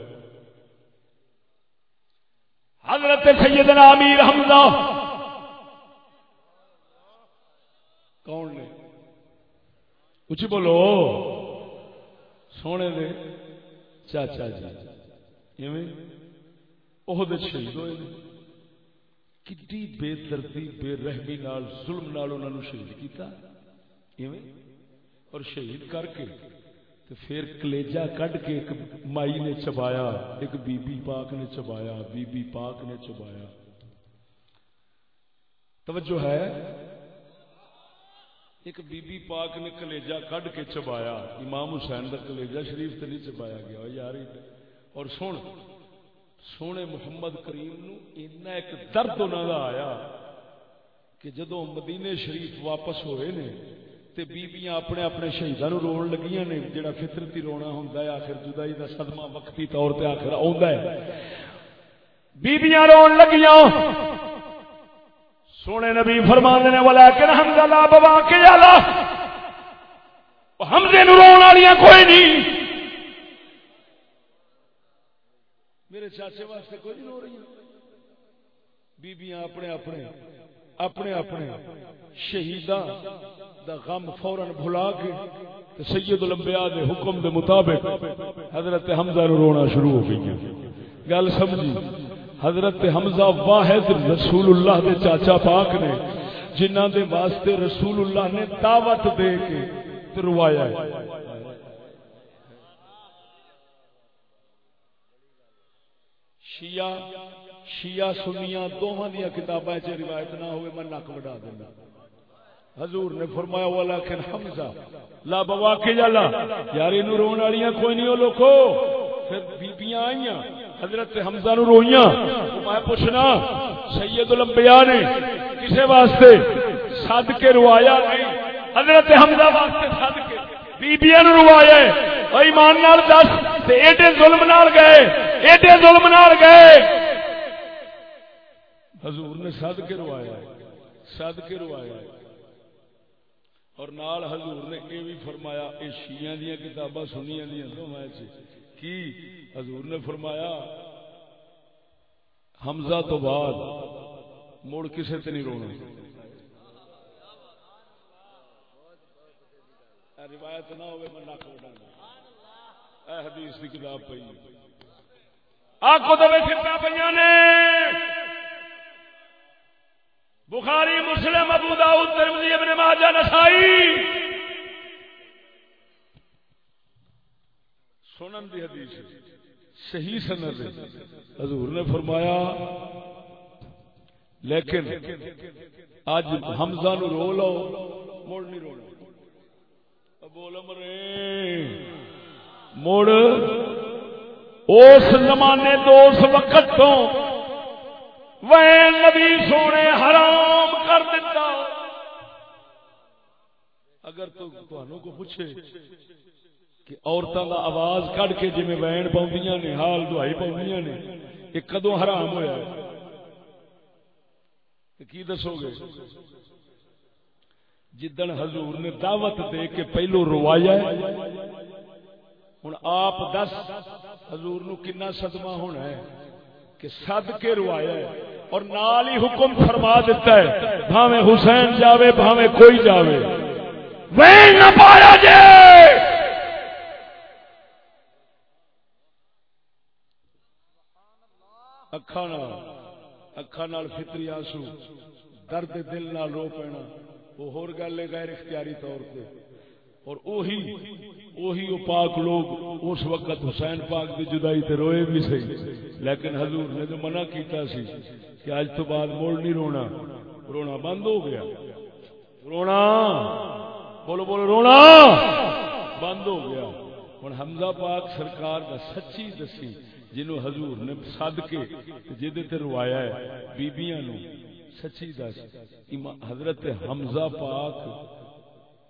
حضرت سیدنا امیر حمزہ۔ کون نے؟ کچھ بولو۔ سونے دے چاچا جی۔ عہد شہید ہوئے کڈی بے دردی، بے رحمی نال، ظلم نال انہوں نے شہید کیتا۔ اور شہید کر کے تو پھر کلیجا کڈ کے ایک مائی نے چبایا، ایک بی بی پاک نے چبایا، بی بی پاک نے چبایا۔ توجہ ہے؟ ایک بی بی پاک نے کلیجا کڈ کے چبایا، امام حسین کا کلیجا شریف تو نہیں چبایا گیا۔ یار، اور سن، سونے محمد کریم نو اینا ایک درد انہوں کا آیا کہ جدو مدینے شریف واپس ہوئے نے تے بیبیاں اپنے اپنے شہیدان رو لگیاں نے، جڑا فطرتی رونا ہوندا ہے، آخر جدائی دا صدمہ وقتی طور تے آخر آوندا ہے۔ بیبیاں رون لگیاں۔ سونے نبی فرماندے نے، ولیکن حمزہ لا بوا کے الا حمزے نو رون والیاں کوئی نہیں۔ میرے چاچے واسطے کوئی نہیں رو رہی بیبیاں اپنے اپنے اپنے اپنے شہیدان دا غم فوراً بھلا کے سید الانبیاء دے حکم دے مطابق حضرت حمزہ رو رونا شروع ہو گئی گل سمجھی، حضرت حمزہ واحد رسول اللہ دے چاچا پاک نے جنہ دے واسطے رسول اللہ نے دعوت دے کے روایا ہے۔ شیعہ شیعہ سنیاں دونوں دیا کتابیں روایت نہ ہوئے، میں نک وڈا دینا۔ حضور نے فرمایا والا کن حمزہ، لا بوا کے جالا۔ یار اینو رون والیاں کوئی نہیں، او لوکو۔ پھر بیبییاں آئیاں، حضرت حمزہ نو روئیاں۔ میں پوچھنا، سید الانبیاء نے کسے واسطے صد کے روایا نہیں؟ حضرت حمزہ واسطے صد کے بیبییاں نو روایا ہے۔ او ایمان نال دس، تے ایڈے ظلم نال گئے، ایڈے ظلم نال گئے۔ حضور نے صد کے روایا ہے صد کے روایا ہے۔ اور نال حضور نے یہ بھی فرمایا، یہ شیعہ دیا کتاباں سنیا دیا تو کی؟ حضور نے فرمایا، حمزہ تو بعد مڑ کسے تے نہیں رونا۔ روایت نہ ہوئے، میں نک اٹھانا اے حدیث کی کتاب پی آکو دے پہ نے۔ بخاری، مسلم، ابو داؤد، ترمذی، ابن ماجہ، نسائی۔ سنن دی حدیث، صحیح سند حضور نے فرمایا، لیکن اج حمزہ نو رو لو، مڑ نہیں رونا بول مرے مڑ، اس زمانے تو اس وقت تو وہ نبی سونے حرام کر دیتا اگر تو کو پوچھے کہ عورتوں کا آواز کھ کے جی وین پاؤں نے، حال دہائی پاؤں نے، یہ کدو حرام ہوا کی دسو گے؟ جدن حضور نے دعوت دے کے پہلو روایا ہوں آپ دس حضور نو کنا صدمہ ہونا ہے کہ سد کے روایا ہے۔ اور نال ہی حکم فرما دیتا ہے بھاوے حسین جاوے بھاوے کوئی جاوے۔ وین نہ پایا جائے اکھا اکھا فطری آنسو۔ درد دل نال رو پینا۔ وہ ہور گل ہے غیر اختیاری طور پہ۔ اور اوہی اوہی او پاک لوگ اس وقت حسین پاک دی جدائی تے روئے بھی صحیح لیکن حضور نے جو منع کیتا سی کہ آج تو بعد موڑ نہیں رونا۔ رونا بند ہو گیا۔ رونا! بولو بولو، رونا! بند ہو گیا۔ ہوں حمزہ پاک سرکار دا سچی دسی جنہوں حضور نے سد کے جہد روایا ہے، بیبیاں نو سچی دس۔ حضرت حمزہ پاک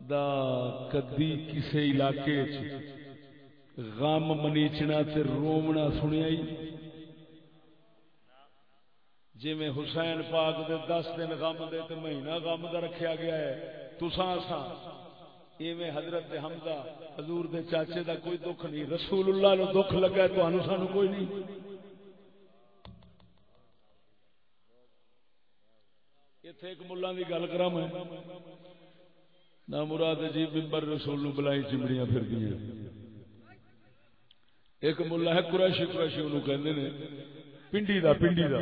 دا کدی کسے علاقے غم منیچنا تے رومنا سنیا ہی۔ جی میں حسین پاک دے دس دن غم دے تے مہینہ غم دا رکھیا گیا ہے، تساں سا ایویں حضرت حمزہ حضور دے چاچے دا کوئی دکھ نہیں رسول اللہ نو دکھ لگا ہے تو سانو کوئی نہیں۔ اتنے ایک ملا کی گل کرا میں۔ نہ مراد جی بمبر رسول بلائی چمڑیاں پھر دیا ایک ملا ہے قریشی قریشی انہوں کہندے نے، پنڈی دا پنڈی دا۔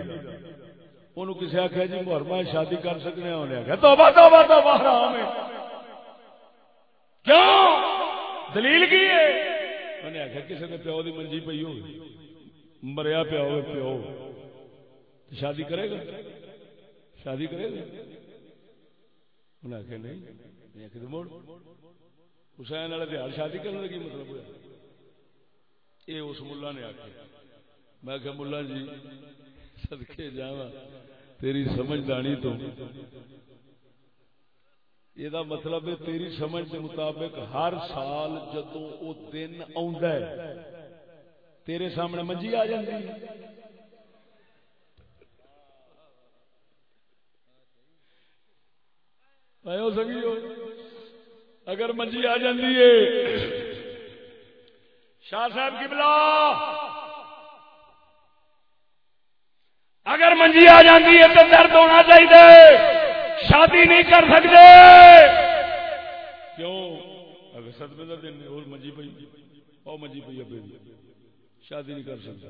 انہوں کسی آخیا جی محرمہ شادی کر سکنے انہیں آخیا توبہ توبہ توبہ، حرام ہے۔ کیوں؟ دلیل کی ہے؟ انہیں آخیا کسی نے پیو دی منجی پی ہو مریا پیا ہو پیو۔ شادی کرے گا؟ شادی کرے گا؟ انہیں آخیا نہیں۔ موڑ حسین والے دیہات شادی کرنے کا کی مطلب ہوا یہ اس ملا نے آخیا میں کہ ملا جی سدکے جا تیری سمجھ دانی تو۔ یہ مطلب ہے، تیری سمجھ کے مطابق ہر سال جدو وہ دن آ تیرے سامنے منجی آ جاتی اگر منجی آ جاتی ہے۔ شاہ صاحب کی بلا اگر منجی آ جاتی ہے تو درد ہونا چاہیے۔ شادی نہیں کر سکتے۔ کیوں؟ اگر سدمے کا دن اور منجی پی اور منجی پی ابھی شادی نہیں کر سکتا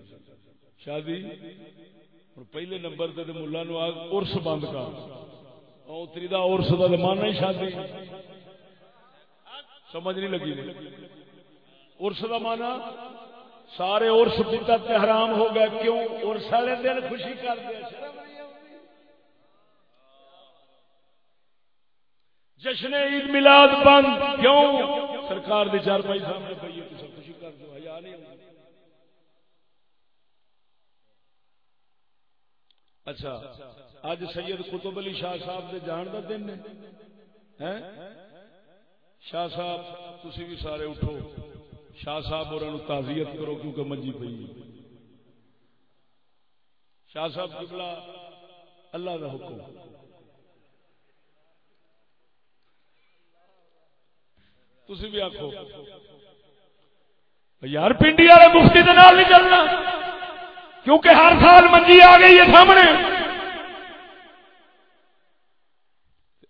شادی پہلے نمبر تے ملا نو آگ ارس بند کر۔ اوتری دا ارس دا مانا ہی شادی۔ سمجھ نہیں لگی۔ ارس دا مانا سارے ارس بدت حرام ہو گئے۔ کیوں؟ ارس والے دن خوشی کر دے۔ جشن عید ملاد بند۔ کیوں؟ سرکار دی چار پائی سامنے پی خوشی کر دو۔ ہزار نہیں اچھا اج سید قطب علی شاہ صاحب دے جان دا دن ہے۔ شاہ صاحب، تسی بھی سارے اٹھو۔ شاہ صاحب اور تعزیت کرو کیونکہ منجی پی شاہ صاحب قبلہ اللہ کا حکم۔ تسی بھی آخو یار، پنڈی والے مفتی کے نال نہیں چلنا۔ کیونکہ ہر سال منجی آ گئی ہے سامنے۔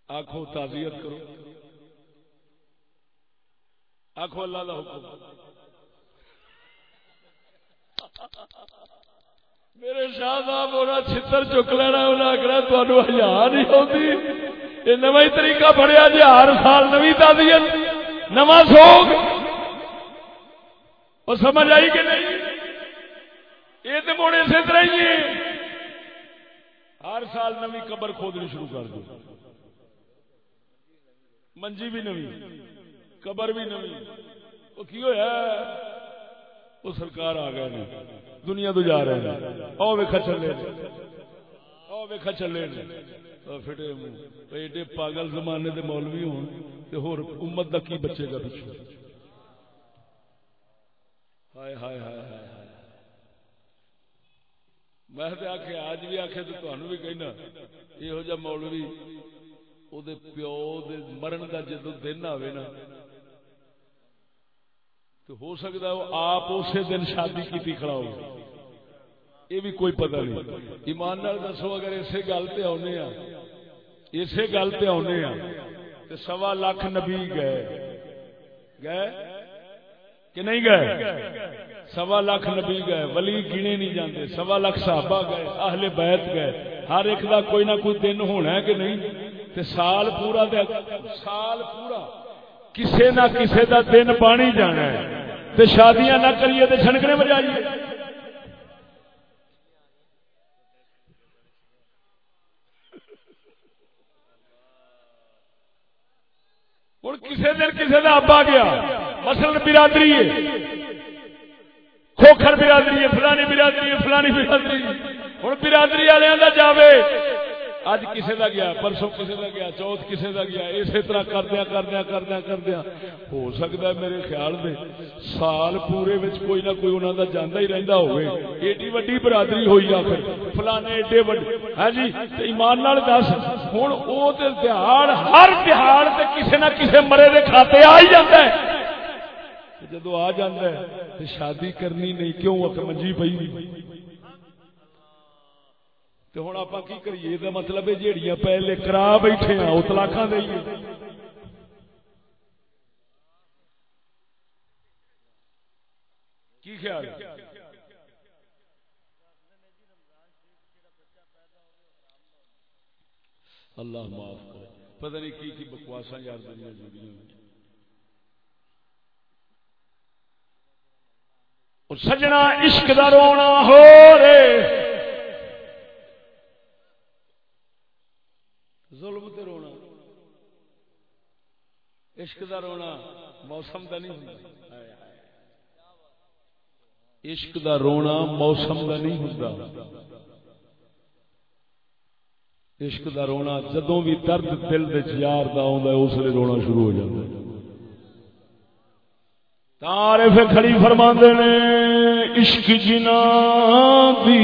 آخو تعزیت کرو۔ آخو اللہ کا حکم۔ میرے شاہ صاحب ہونا چھتر چک لینا انہیں آخنا تمہیں ہزار نہیں ہوتی یہ نو طریقہ پڑیا جی ہر سال نو تعزیت، نواں سوگ۔ وہ سمجھ آئی کہ نہیں؟ یہ تو مڑے اسی طرح ہی ہے ہر سال نوی قبر کھودنی شروع کر دو منجی بھی نوی، قبر بھی نوی۔ وہ کی ہوا وہ سرکار آ گئے دنیا تو جا رہے ہیں۔ او ویکھا چلے او ویکھا چلے فٹے منہ ایڈے پاگل زمانے دے مولوی ہون تے ہور امت دا کی بچے گا پیچھے؟ ہائے ہائے ہائے ہائے۔ میں آخ آج بھی آخے تو تمہیں بھی کہنا یہو جہ مولوی وہ پیو دے مرن کا جدو دن آئے نا، تو ہو سکتا وہ آپ اسی دن شادی کی کھڑا ہو۔ یہ بھی کوئی پتہ نہیں۔ ایمان نال دسو، اگر اسی گل پہ آنے ہاں اسی گل پہ آنے ہاں تو سوا لاکھ نبی گئے۔ گئے؟ کہ نہیں گئے؟ سوا لاکھ نبی گئے، ولی گنے نہیں جاندے، سوا لاکھ صحابہ گئے، اہل بیت گئے۔ ہر ایک دا کوئی نہ کوئی دن ہونا ہے کہ نہیں؟ تے سال پورا دے سال پورا کسے نہ کسے دا دن پانی جانا ہے۔ تے شادیاں نہ کریے تے چھنکنے بجائیے ہوں کسی دن کسی کا ابا گیا۔ مسل برادری ہے۔ کھوکھر برادری ہے، فلانی برادری ہے، فلانی برادری۔ ہوں برادری والوں کا جاوے۔ اج کسی کا گیا، پرسوں کسی کا گیا، چوتھ کسی کا گیا، اسی طرح کردیا کردیا کردیا کردیا۔ ہو سکتا ہے میرے خیال میں سال پورے میں کوئی نہ کوئی انہوں کا جانا ہی رہتا ہوئے ایڈی وڈی برادری ہوئی آ پھر فلانے ایڈے وڈے ہاں جی؟ ایمان نال دس۔ ہوں وہ تہاڑ ہر تہاڑ سے کسی نہ کسی مرے دے کھاتے آ ہی جاتا ہے۔ جدو آ جاتا ہے تو شادی کرنی نہیں، کیوں؟ اک منجی پی تو ہوں آپ کی کریے؟ یہ مطلب ہے جہیا پہلے کرا بیٹھے ہاں، ہیں وہ تلاخا دئیے کی خیال؟ اللہ معاف کرے۔ پتہ نہیں کی کی بکواسا یار دنیا جڑی اور سجنا عشق دا رونا ہو رے ظلم تے رونا۔ عشق دا رونا موسم دا نہیں ہوندا۔ عشق دا رونا موسم دا نہیں ہوندا۔ عشق دا رونا جدوں بھی درد دل وچ یار دا ہوندا ہے، اس لیے رونا شروع ہو جاتا ہے۔ تارے پھر کھڑی فرماندے نے۔ عشق جنا دی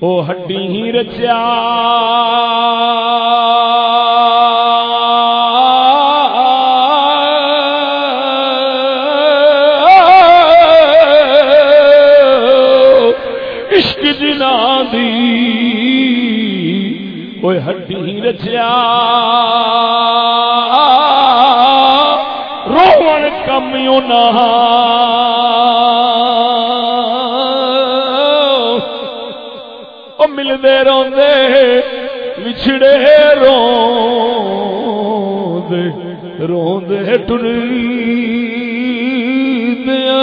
وہ ہڈی ہی رچیا۔ عشق جنا دی وہ ہڈی ہی رچیا۔ نہ۔ ملتے روندے بچھڑے رو روندے ٹری دیا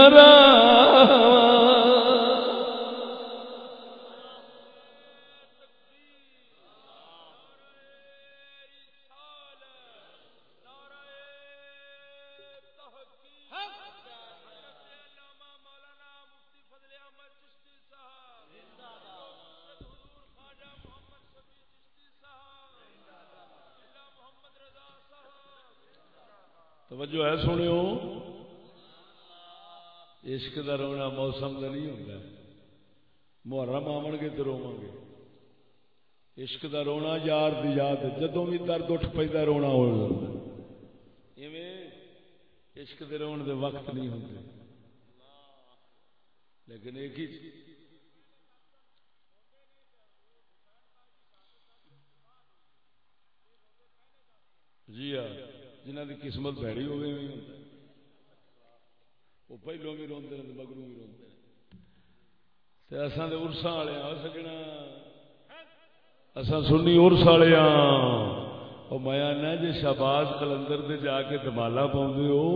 عشق دا رونا موسم کا نہیں ہوتا محرم آن گے تو رو گے۔ عشق دا رونا یار دی یاد جدو بھی درد اٹھ پہ رونا ہو عشق دے رون دے وقت نہیں ہوتے لیکن ایک ہی جی ہاں جنہ کی قسمت بھڑی ہو گئی وہ پہلو بھی روتے ہیں مگرو بھی روتے اصل تو ارسا والے آ سکنا؟ اصا سنی ارس والے وہ میا نہ جی شہباز کلندر دے جا کے دمالا پاؤ ہو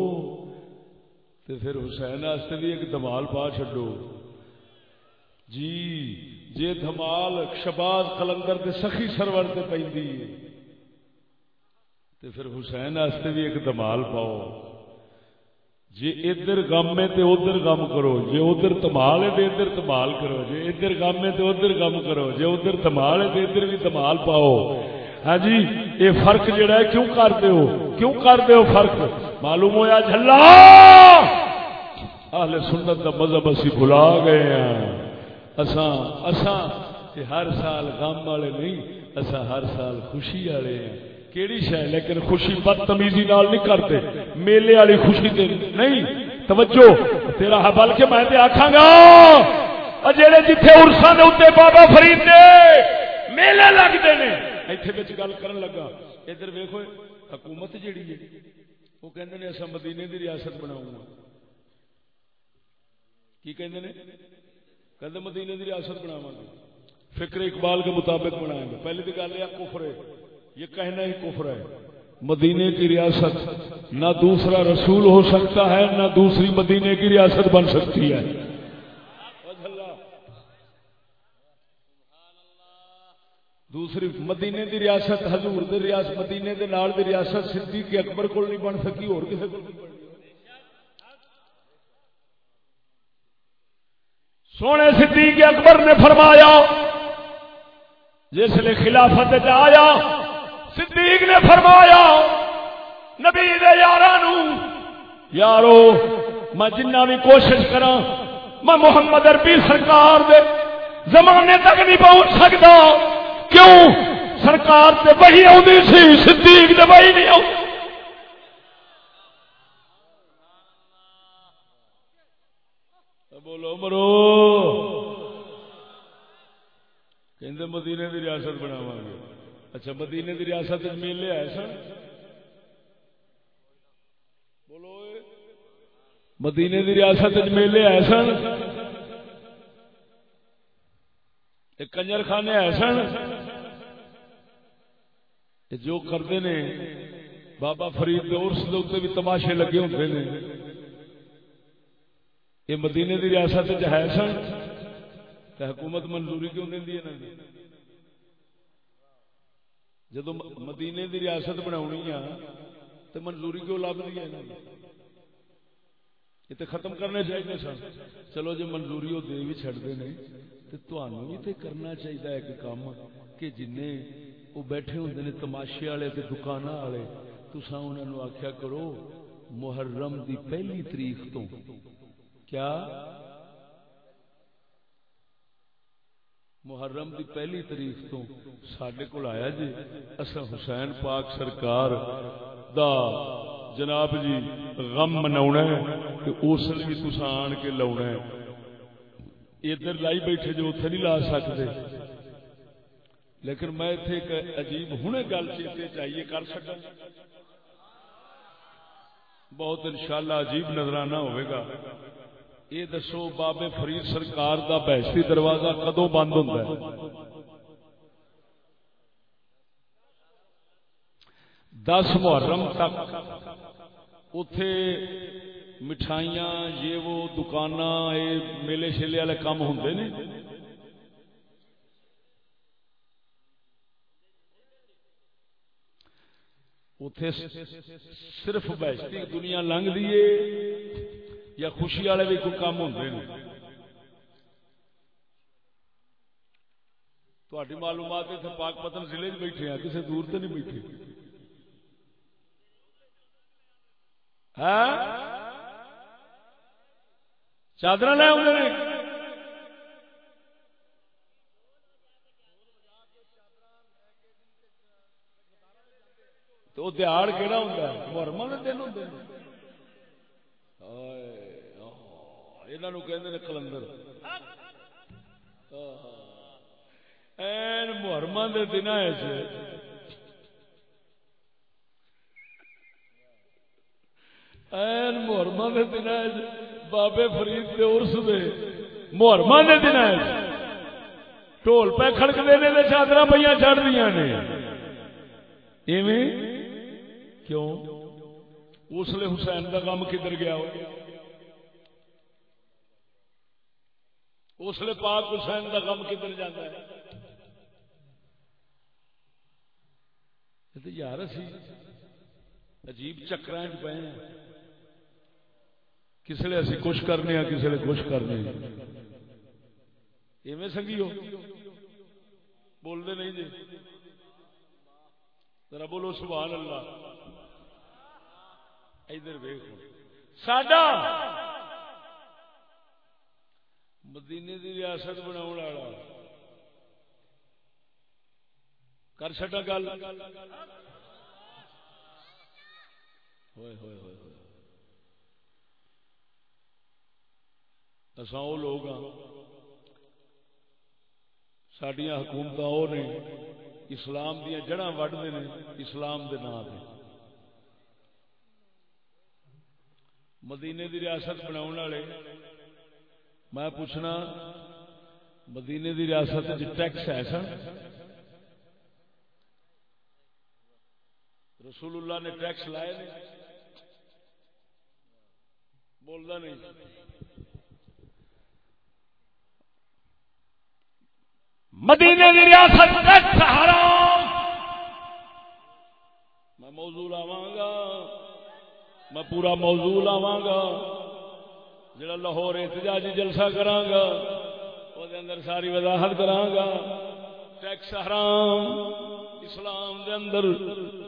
تو پھر حسین واسطے بھی ایک دمال پا چڈو جی جی دمال شباز کلندر دے سخی سرور سے پہ تے پھر حسین واسطے بھی ایک دمال پاؤ۔ جی ادھر غم ہے تو ادھر غم کرو جی ادھر تمال ہے تو ادھر تمال کرو جی ادھر غم ہے تو ادھر غم کرو جی ادھر تمال ہے تو ادھر بھی تمال پاؤ۔ ہاں جی یہ فرق جڑا ہے کیوں کرتے ہو؟ کیوں کرتے ہو فرق؟ معلوم ہوا جھلا؟ اہل سنت کا مذہب اسی بھلا گئے ہیں۔ اساں اساں ہر سال غم والے نہیں، اساں ہر سال خوشی والے ہیں۔ کیڑی شہ لیکن خوشی بدتمیزی نال نہیں کرتے۔ میلے والی خوشی تے نہیں۔ توجہ، تیرا بلکہ میں تے آکھاں گا جڑے جتھے ارساں دے اوتے بابا فرید دے، میلے لگتے ہیں ایتھے وچ گل کرن لگا، ادھر ویکھو، حکومت جیڑی ہے وہ کہندے نے اسا مدینے دی ریاست بناؤں گا۔ کی کہندے نے؟ کہندے مدینے دی ریاست بناواں گے۔ فکر اقبال کے مطابق بنائیں گے۔ پہلی تو گل یہ کفر ہے۔ یہ کہنا ہی کفر ہے۔ مدینے کی ریاست نہ دوسرا رسول ہو سکتا ہے، نہ دوسری مدینے کی ریاست بن سکتی ہے۔ دوسری مدینے دی ریاست، حضور دی ریاست، مدینے دے نال دی ریاست صدیق اکبر کول نہیں بن سکی، اور کسے کول سونے صدیق اکبر نے فرمایا، جس نے خلافت آیا صدیق نے فرمایا، نبی دے یارانو یارو، میں جنہ بھی کوشش کرا میں محمد اربی سرکار دے زمانے تک نہیں پہنچ سکتا۔ کیوں؟ سرکار سے وہی آتی سی، صدیق سے وہی نہیں آ بولو، مرو۔ کہ مدینے کی ریاست بناو گے۔ اچھا مدینے کی ریاست میلے آئے سن؟ بولو مدینے کی ریاست میلے آئے سن؟ کنجر خانے آئے سن؟ جو کرتے نے، بابا فرید ارس کے بھی تماشے لگے ہوتے ہیں یہ مدینے کی ریاست ہے سن؟ تو حکومت منظوری کیوں دینی؟ ہے جب مدینے کی ریاست بنا تو منظوری کیوں لبھی ہے یہ تو ختم کرنے چاہیے سن۔ چلو جی منظوری وہ دے بھی چڑھتے ہیں تو تمہوں بھی تو کرنا چاہیے ایک کام کہ جن وہ بیٹھے ہوتے ہیں تماشے والے دکان والے تسا انہوں آخیا کرو، محرم دی پہلی تاریخ تو۔ کیا؟ محرم دی پہلی تاریخ تو سڈے کو آیا جی۔ اصا حسین پاک سرکار دا جناب جی غم منا کہ اس لیے بھی تسا آن کے لاؤنا ادھر لائی بیٹھے جو اتنے نہیں لا سکتے۔ لیکن میں اتنے ایک عجیب ہوں گل چیتے چاہیے کر سکا بہت انشاءاللہ عجیب نظرانہ ہوئے گا۔ یہ دسو بابے فرید سرکار دا بحثی دروازہ کدو بند ہوتا ہے؟ دس محرم تک اتے مٹھائیاں، یہ وہ دکان میلے شیلے والے کام ہوں نے؟ اتے صرف بہشتی دنیا لنگ دیے یا خوشی والے بھی کوئی کام ہوں تاری معلومات اتنے پاک پتن ضلع بیٹھے ہیں کسی دور تو نہیں بیٹھے۔ ہاں؟ چادر لے آؤں تو دیہڑ کہڑا ہوں مرما کے دن ہوں یہ کلندر۔ محرما کے دن این محرما کے دن بابے فرید کے ارس دے۔ محرما کے دن ٹول پہ کھڑکتے نے چادر پہ چڑھ دیا نے۔ کیوں؟ اس لیے حسین کا کام کدھر گیا؟ ہو اس لیے پاک حسین کا کام کدھر جاتا ہے؟ یار اسی عجیب چکر پے کس لیے اسی کچھ کرنے ہیں، کس لیے کچھ کرنے ایویں سنگھی ہو۔ بولتے نہیں جی۔ ذرا بولو سبحان اللہ۔ ادھر ویخ ساڈا مدینے دی ریاست بنا کر سٹا گل۔ اصا وہ لوگ ہاں سڈیا حکومت وہ نے اسلام دیا جڑا وڈتے ہیں اسلام دے نام سے مدینے دی ریاست بنا والے میں پوچھنا، مدینے دی ریاست ٹیکس ہے سن رسول اللہ نے ٹیکس لائے نہیں بولتا نہیں۔ مدینے کی ریاست حرام! میں موضوع لاوا گا۔ میں پورا موضوع لاوا گا۔ جڑا لاہور احتجاجی جلسہ کرا گا وہ اندر ساری وضاحت کرا گا ٹیکس حرام اسلام دے اندر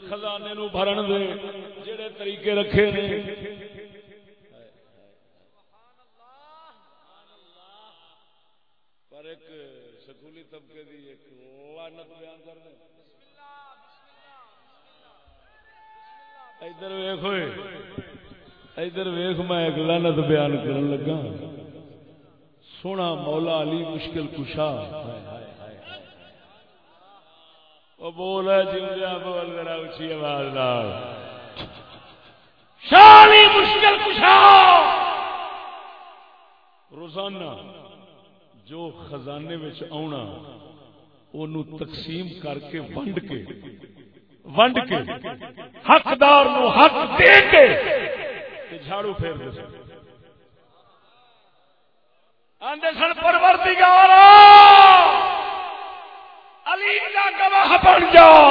خزانے نو بھرن دے جڑے طریقے رکھے نے۔ پر ایک سکولی طبقے دی ایک لعنت بیان کر دیں ادھر ہوئے ادھر ویخ میں ایک لعنت بیان کرن لگا۔ سونا مولا علی مشکل کشا۔ وہ بول جی بول میرا اچھی آواز لال شالی مشکل کشا۔ روزانہ جو خزانے آنا ان تقسیم کر کے، ونڈ کے۔ ونڈ کے۔ حقدار نو حق دے کے۔ جھاڑو پھیر دے سن۔ آدھے سن پرورتگار علی کا گواہ بن جاؤ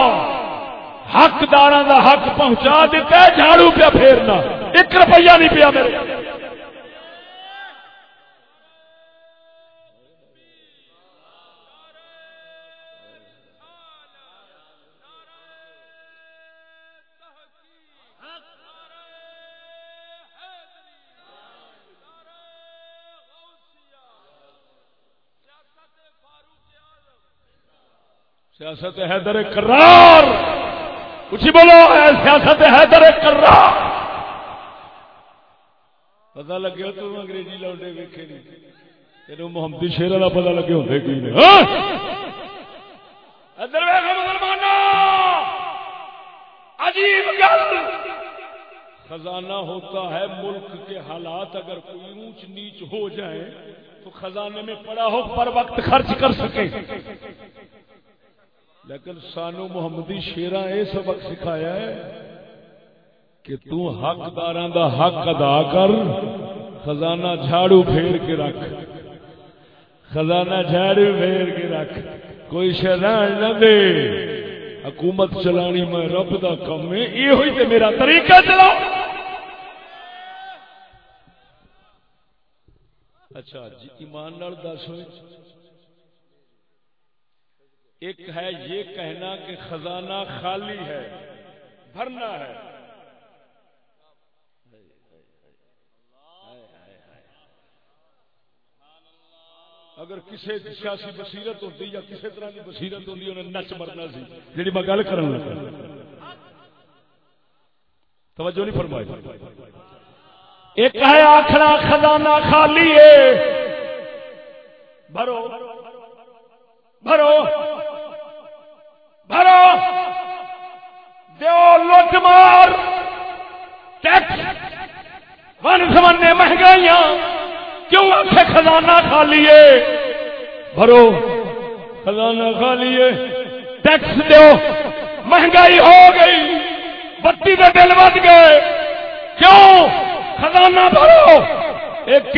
حقدار دا حق پہنچا دیتا ہے جھاڑو پیا پھیرنا۔ ایک روپیہ نہیں پیا میرے۔ سیاست حیدر کرار کچھ بولو سیاست حیدر کرار پتا لگے تو انگریزی لوڈے ویکے نہیں تیرے محمدی شیر کا پتا لگے ہوتے کی ادھر ہاں۔ مسلمان عجیب گل۔ خزانہ ہوتا ہے ملک کے حالات اگر کوئی اونچ نیچ ہو جائے تو خزانے میں پڑا ہو پر وقت خرچ کر سکے۔ لیکن سانو محمدی شیرا یہ سبق سکھایا ہے کہ تو حقدار دا حق ادا کر، خزانہ جھاڑو پھیر کے رکھ۔ خزانہ جھاڑو پھیر کے رکھ۔ کوئی شران نہ دے۔ حکومت چلانی میں رب دا کم ہے۔ یہ ہوئی تے میرا طریقہ چلاؤ اچھا جی ایمان نال دس ہوئے ایک ہے یہ کہنا کہ خزانہ خالی ہے، بھرنا ہے۔ اگر کسی سیاسی بصیرت ہوتی یا کسی طرح کی بصیرت ہوتی انہیں نچ مرنا سی۔ جی میں گل کر توجہ نہیں فرمائی۔ ایک ہے آخر خزانہ خالی ہے۔ بھرو۔ بھرو۔ بھرو۔ دیو لوٹ مار۔ ٹیکس۔ ون سمنے مہنگائیاں۔ کیوں آخے خزانہ کھا لیے بھرو۔ خزانہ کھا لیے ٹیکس دو مہنگائی ہو گئی۔ بتی کے بل بچ گئے۔ کیوں؟ خزانہ بھرو۔ ایک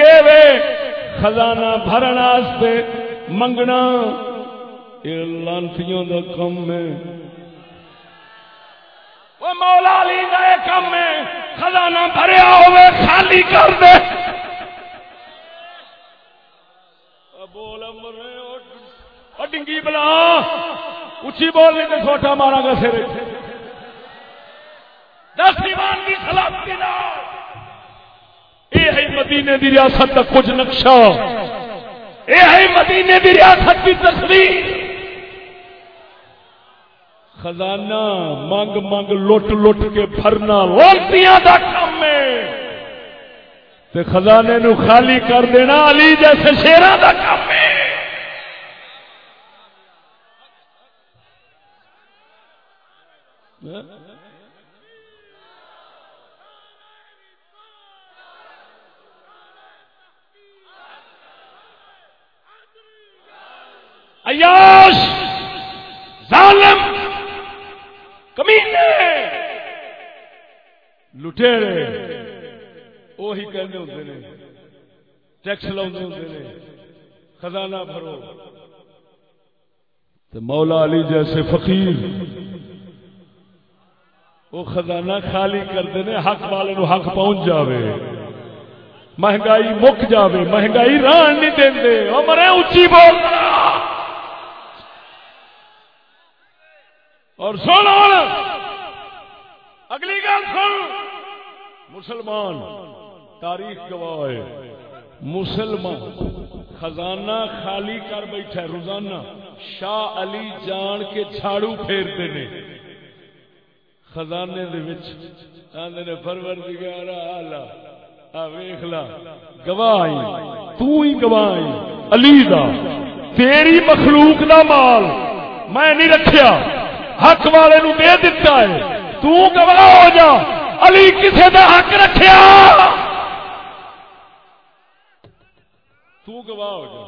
خزانہ بھرنے منگنا۔ یہ لانتیوں کا کم ہے وہ مولا علی کا کم ہے خزانہ بھریا ہوئے، خالی کر دے۔ بول اور ڈنگی بلا۔ اچھی بولنے کے چھوٹا مارا گا سر دس ایمان کی سلامتی یہ ہے مدینے دی ریاست کا کچھ نقشہ۔ یہ ہے مدینے دی ریاست کی تصویر خزانہ منگ منگ لٹ لٹ کے بھرنا لوٹیاں دا کام ہے۔ تے خزانے نو خالی کر دینا علی جیسے شیران کا کام ہے۔ عیاش لٹیرے۔ وہی کہنے ہوتے ہیں۔ ٹیکس لا ہوتے ہیں۔ خزانہ بھرو۔ تو مولا علی جیسے فقیر۔ وہ خزانہ خالی کرتے ہیں، حق والے نو حق پہنچ جاوے۔ مہنگائی مک جاوے، مہنگائی ران نہیں دے مرے اچھی بول۔ اور سن اگلی گل سن مسلمان، تاریخ گواہ ہے۔ مسلمان، خزانہ خالی کر بیٹھا روزانہ۔ شاہ علی جان کے جھاڑو پھیرتے نے خزانے دے وچ آندے نے پروردگار اعلی آ ویکھ لا، گواہ تو ہی گواہ علی دا، تیری مخلوق دا مال میں نہیں رکھیا، حق والے نو دے دیتا ہے۔ تو گواہ ہو جا۔ علی کسے دا حق رکھیا؟ تو گواہ ہو جا،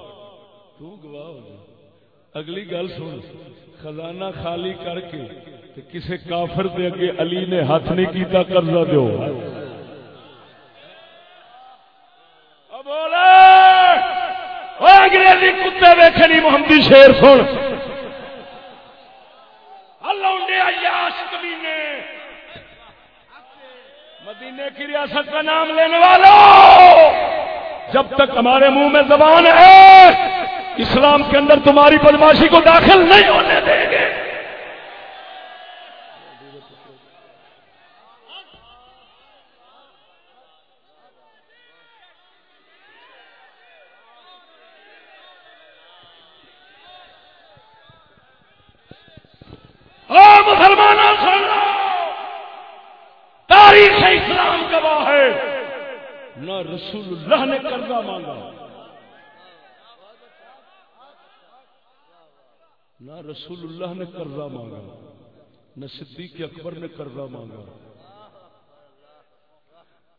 تو گواہ ہو جا۔ اگلی گل سن، خزانہ خالی کر کے تے کسے کافر دے اگے علی نے ہاتھ نہیں کیتا، قرضہ دیو بولے انگریزی کتے ویکھنی محمدی شیر سن۔ مدینے کی ریاست کا نام لینے والوں جب تک ہمارے منہ میں زبان ہے، اسلام کے اندر تمہاری بدماشی کو داخل نہیں ہونے دیں گے۔ ہاں، مسلمانوں سن لو تاریخ اسلام گواہ ہے نہ رسول اللہ نے قرضہ مانگا نہ رسول اللہ نے قرضہ مانگا نہ صدیق اکبر نے قرضہ مانگا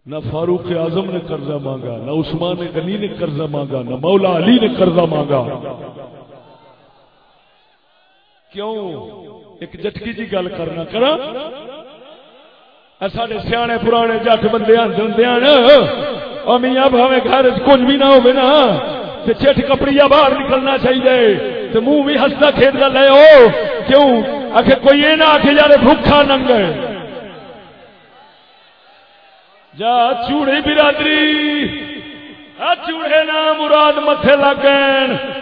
نہ فاروق اعظم نے قرضہ مانگا نہ عثمان غنی نے قرضہ مانگا نہ مولا علی نے قرضہ مانگا کیوں؟ ایک جٹکی جی گل کرنا کرا۔ سارے سیانے پرانے جٹ بندے آدھے ہوں میاں بھاوے گھر کچھ بھی نہ ہوگی نا چٹ کپڑی باہر نکلنا چاہیے۔ تو منہ بھی ہستا کھیلتا لے ہو۔ کیوں؟ آخ کوئی یہ نہ آخ جائے بھوکھا ننگ جا چوڑی برادری چوڑے نہ مراد متے لگ گئے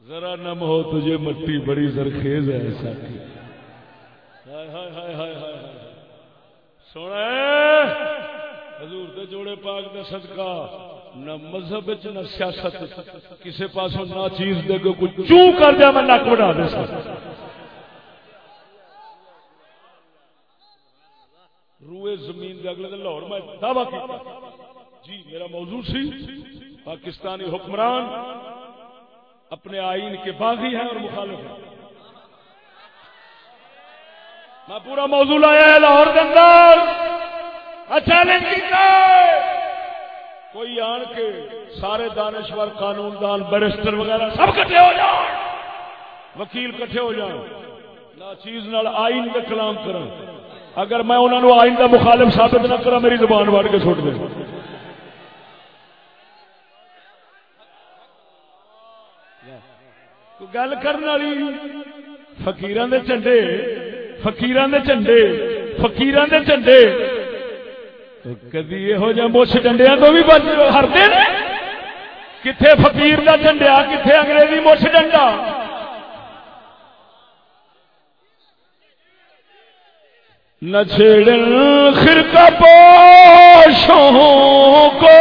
ذرا نم مٹی بڑی زرخیز ہے ایسا۔ سونا حضور دے جوڑے پاک دے صدقہ۔ نہ مذہب نہ سیاست۔ کسی پاسوں نہ چیز دے گا کوئی چوں کر دیا میں نک بڑھا دے سکتا روئے زمین دے اگلے دن لاہور میں دعویٰ کیا جی میرا موضوع سی، پاکستانی حکمران اپنے آئین کے باغی ہیں اور مخالف ہیں۔ میں پورا موضوع لایا ہے لاہور کے اندر۔ اچانک کوئی آن کے سارے دانشور قانون دان بیرسٹر وغیرہ سب کٹھے ہو جان۔ وکیل کٹھے ہو جان۔ نہ چیز نال آئین کے کلام کرن۔ اگر میں انہوں آئین کا مخالف ثابت نہ کرا، میری زبان وڑ کے چھوڑ دیں گل کرنے والی فکیران دے جھنڈے فکیران دے جھنڈے فکیران دے جھنڈے۔ کدی یہ جہ مچھ ڈنڈیا تو بھی بچ ہرتے کتنے فقیر کا جھنڈیا کتنے انگریزی مچھ ڈنڈا نہ خرقہ پوشوں کو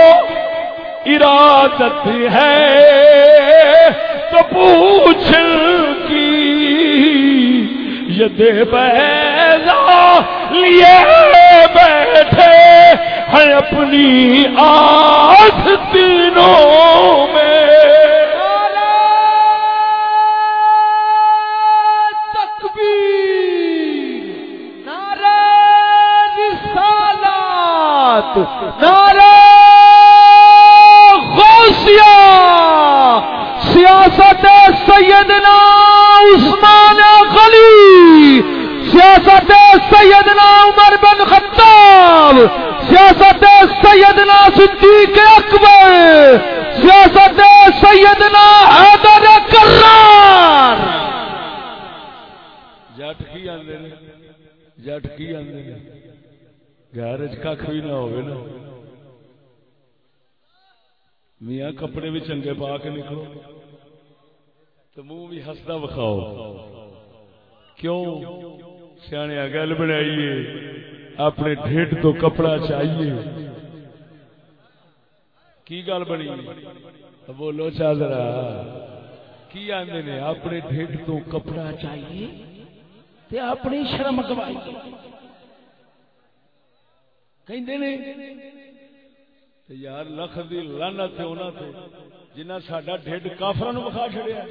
ارادت ہے تو پوچھ کی ید بیضا لیے بیٹھے ہیں اپنی آس تینوں میں۔ نعرہ غوثیہ سیاست سیدنا عثمان غلی سیاست سیدنا عمر بن خطاب۔ سیاست سیدنا صدیق اکبر۔ سیاست سیدنا حیدر کرار۔ جٹ کی آدھے جٹ کی آدھے گھر کھ بھی نہ ہو میاں کپڑے بھی چنگے پا کے نکلو۔ تو منہ بھی ہستا وکھاؤ۔ کیوں؟ سیا گل بنائیے۔ اپنے ڈیڈ تو کپڑا چاہیے۔ کی گل بنی؟ بولو چادرا۔ کی آدھے نے اپنے ڈیڈ تو کپڑا چاہیے تے اپنی شرم گوائی؟ کہ یار لکھ دی لانت جنہ سڈا ڈیڈ کافر بخا چڑیا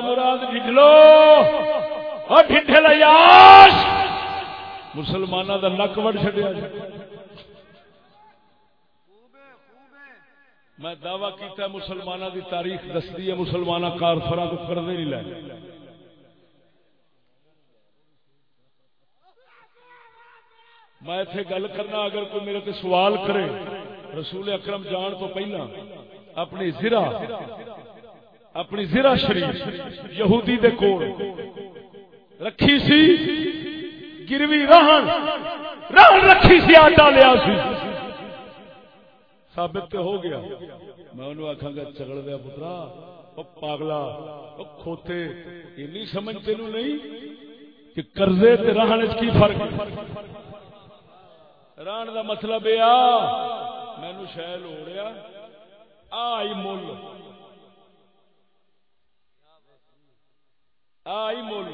مراد ڈلو مسلمانوں کا نک وڑ چڑیا میں دعوی کیا مسلمانوں کی تاریخ دستی ہے مسلمان کارفرا کو کرنے نہیں لے میں اتنے گل کرنا اگر کوئی میرے تے سوال کرے، رسول اکرم جان تو پہلا، اپنی زرا اپنی زرا شریف، یہودی دے کول رکھی سی، گروی رہن رہن رکھی سی، آٹا لیا سی۔ ثابت ہو گیا۔ میں انہوں آخا گا چگڑ دیا پترا پاگلا کھوتے، اینی سمجھ تینوں نہیں کہ قرضے تے رہن کی فرق ران دا مطلب یہ مینو شہل ہو رہا آئی مل آئی مل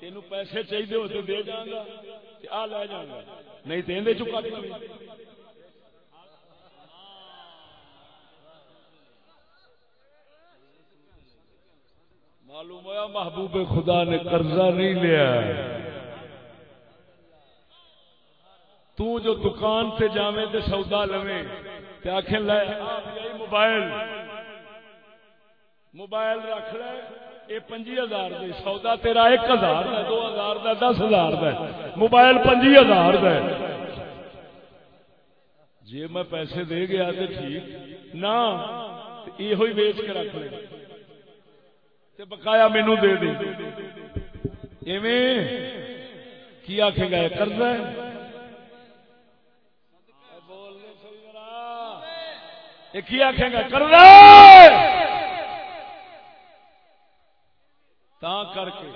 تین پیسے چاہیے ہو تو دے جاگا آ لے جاگا نہیں تو اندر چکا معلوم ہوا محبوب خدا نے قرضہ نہیں لیا۔ تو جو دکان سے جاویں تے سودا لویں تے آکھیں لے موبائل۔ موبائل رکھ لے یہ پنجی ہزار دے، سودا تیرا ایک ہزار دا، دو ہزار دا، دس ہزار دا۔ موبائل پنجی ہزار دا۔ جی میں پیسے دے گیا تو ٹھیک، نہ یہ ہوئی ویچ کے رکھ لے۔ تے بقایا مینو دے دے۔ ایویں، کی آخے گا کرنا ہے؟ کی آخے گا کر تا کر کے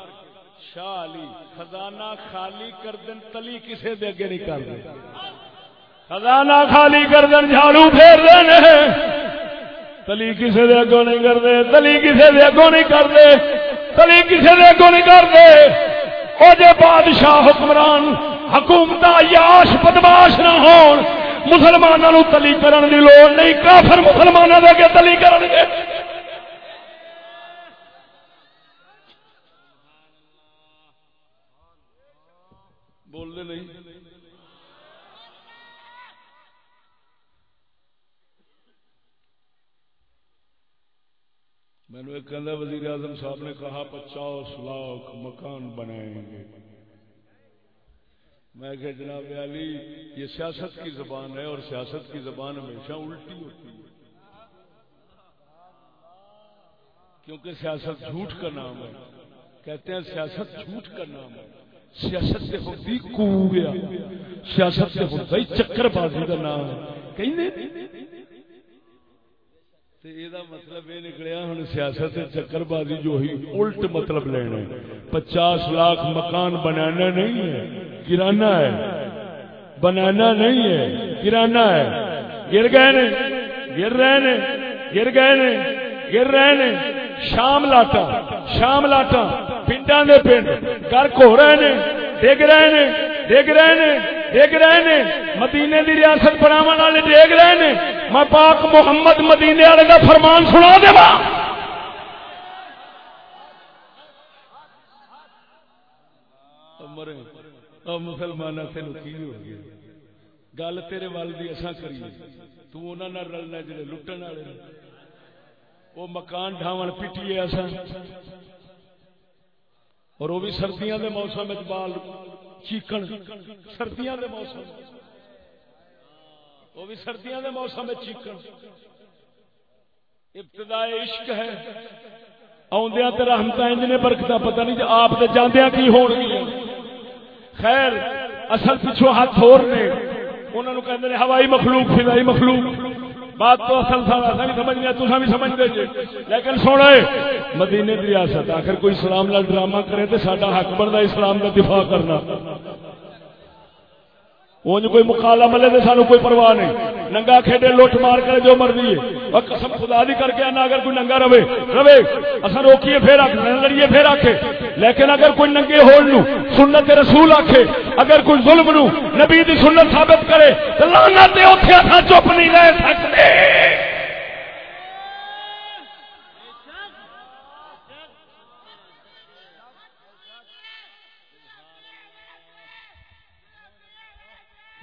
شاہ علی خزانہ خالی کر دن تلی کسے دے اگے نہیں کر دیں خزانہ خالی کر دن جھاڑو پھیر دین۔ تلی کسے دے اگوں نہیں کر دے، تلی کسے دے اگوں نہیں کر دے، تلی کسے دے اگوں نہیں کر دے۔ او جے بادشاہ حکمران حکومت یاش بدماش نہ ہون۔ مسلمانوں تلی کرن دی لوڑ نہیں، کافر مسلمانوں دے کے تلی کرن گے۔ بولنے نہیں۔ میں نے ایک وزیر اعظم صاحب نے کہا، پچاس لاکھ مکان بنائیں گے۔ میں کہ جناب علی، یہ سیاست کی زبان ہے اور سیاست کی زبان ہمیشہ الٹی ہوتی ہے۔ کیونکہ سیاست جھوٹ کا نام ہے۔ کہتے ہیں سیاست جھوٹ کا نام ہے۔ سیاست سے ہوتی کو گیا۔ سیاست سے ہوتا ہی چکر بازی کا نام ہے۔ کہیں مطلب یہ نکلیا ہوں سیاست چکر بازی جو ہی الٹ مطلب لینا پچاس لاکھ مکان بنانا نہیں ہے۔ گرانا ہے۔ بنانا نہیں ہے، گرانا ہے۔ گر گئے نے، گر رہے نے، گر گئے نے، گر رہے نے۔ شام لاٹا شام لاٹا۔ پنڈا دے پنڈ۔ گرک ہو رہے نے، ڈگ رہے نے، ڈگ رہے نے، ڈگ رہے نے۔ مدینے دی ریاست بناو والے ڈگ رہے نے۔ میں پاک محمد مدینے والے کا فرمان سنا دے مسلمان سے کی ہو گیا گل تیرے وال دی اصا کریے۔ تو انہاں نال رلنا جڑے لٹن والے وہ مکان ڈھاون پیٹیے اصا اور وہ بھی سردیاں دے موسم بال چیکن۔ سردیاں دے موسم وہ بھی سردیاں دے موسم چیکن۔ ابتدائی عشق ہے۔ آدھا تو رحمت انجنے برکت پتہ نہیں جی آپ تو جاندیا کی ہو گیا خیر، اصل پچھو ہاتھ ہور نے۔ انہوں نے کہتے ہیں ہوائی مخلوق، فضائی مخلوق۔ بات تو اصل سارا بھی سمجھ گیا تصا بھی سمجھ دے جی۔ لیکن سونا مدینے کی ریاست، آخر کوئی اسلام کا ڈرامہ کرے تو سارا حق بنتا اسلام کا دفاع کرنا۔ وہ کوئی مکالا ملے تو سانو کوئی پرواہ نہیں۔ ننگا کھیڈے لوٹ مار کر جو مرضی ہے۔ اور قسم خدا دی کر کے آنا، اگر کوئی ننگا رہے رہے اصل روکیے، پھر آخ لڑیے، پھر آخے لیکن اگر کوئی ننگے ہول نو، سنت رسول آخے اگر کوئی ظلم نو، نبی دی سنت ثابت کرے، تو لانا تے اوتھے اتنے چپ نہیں رہ سکتے۔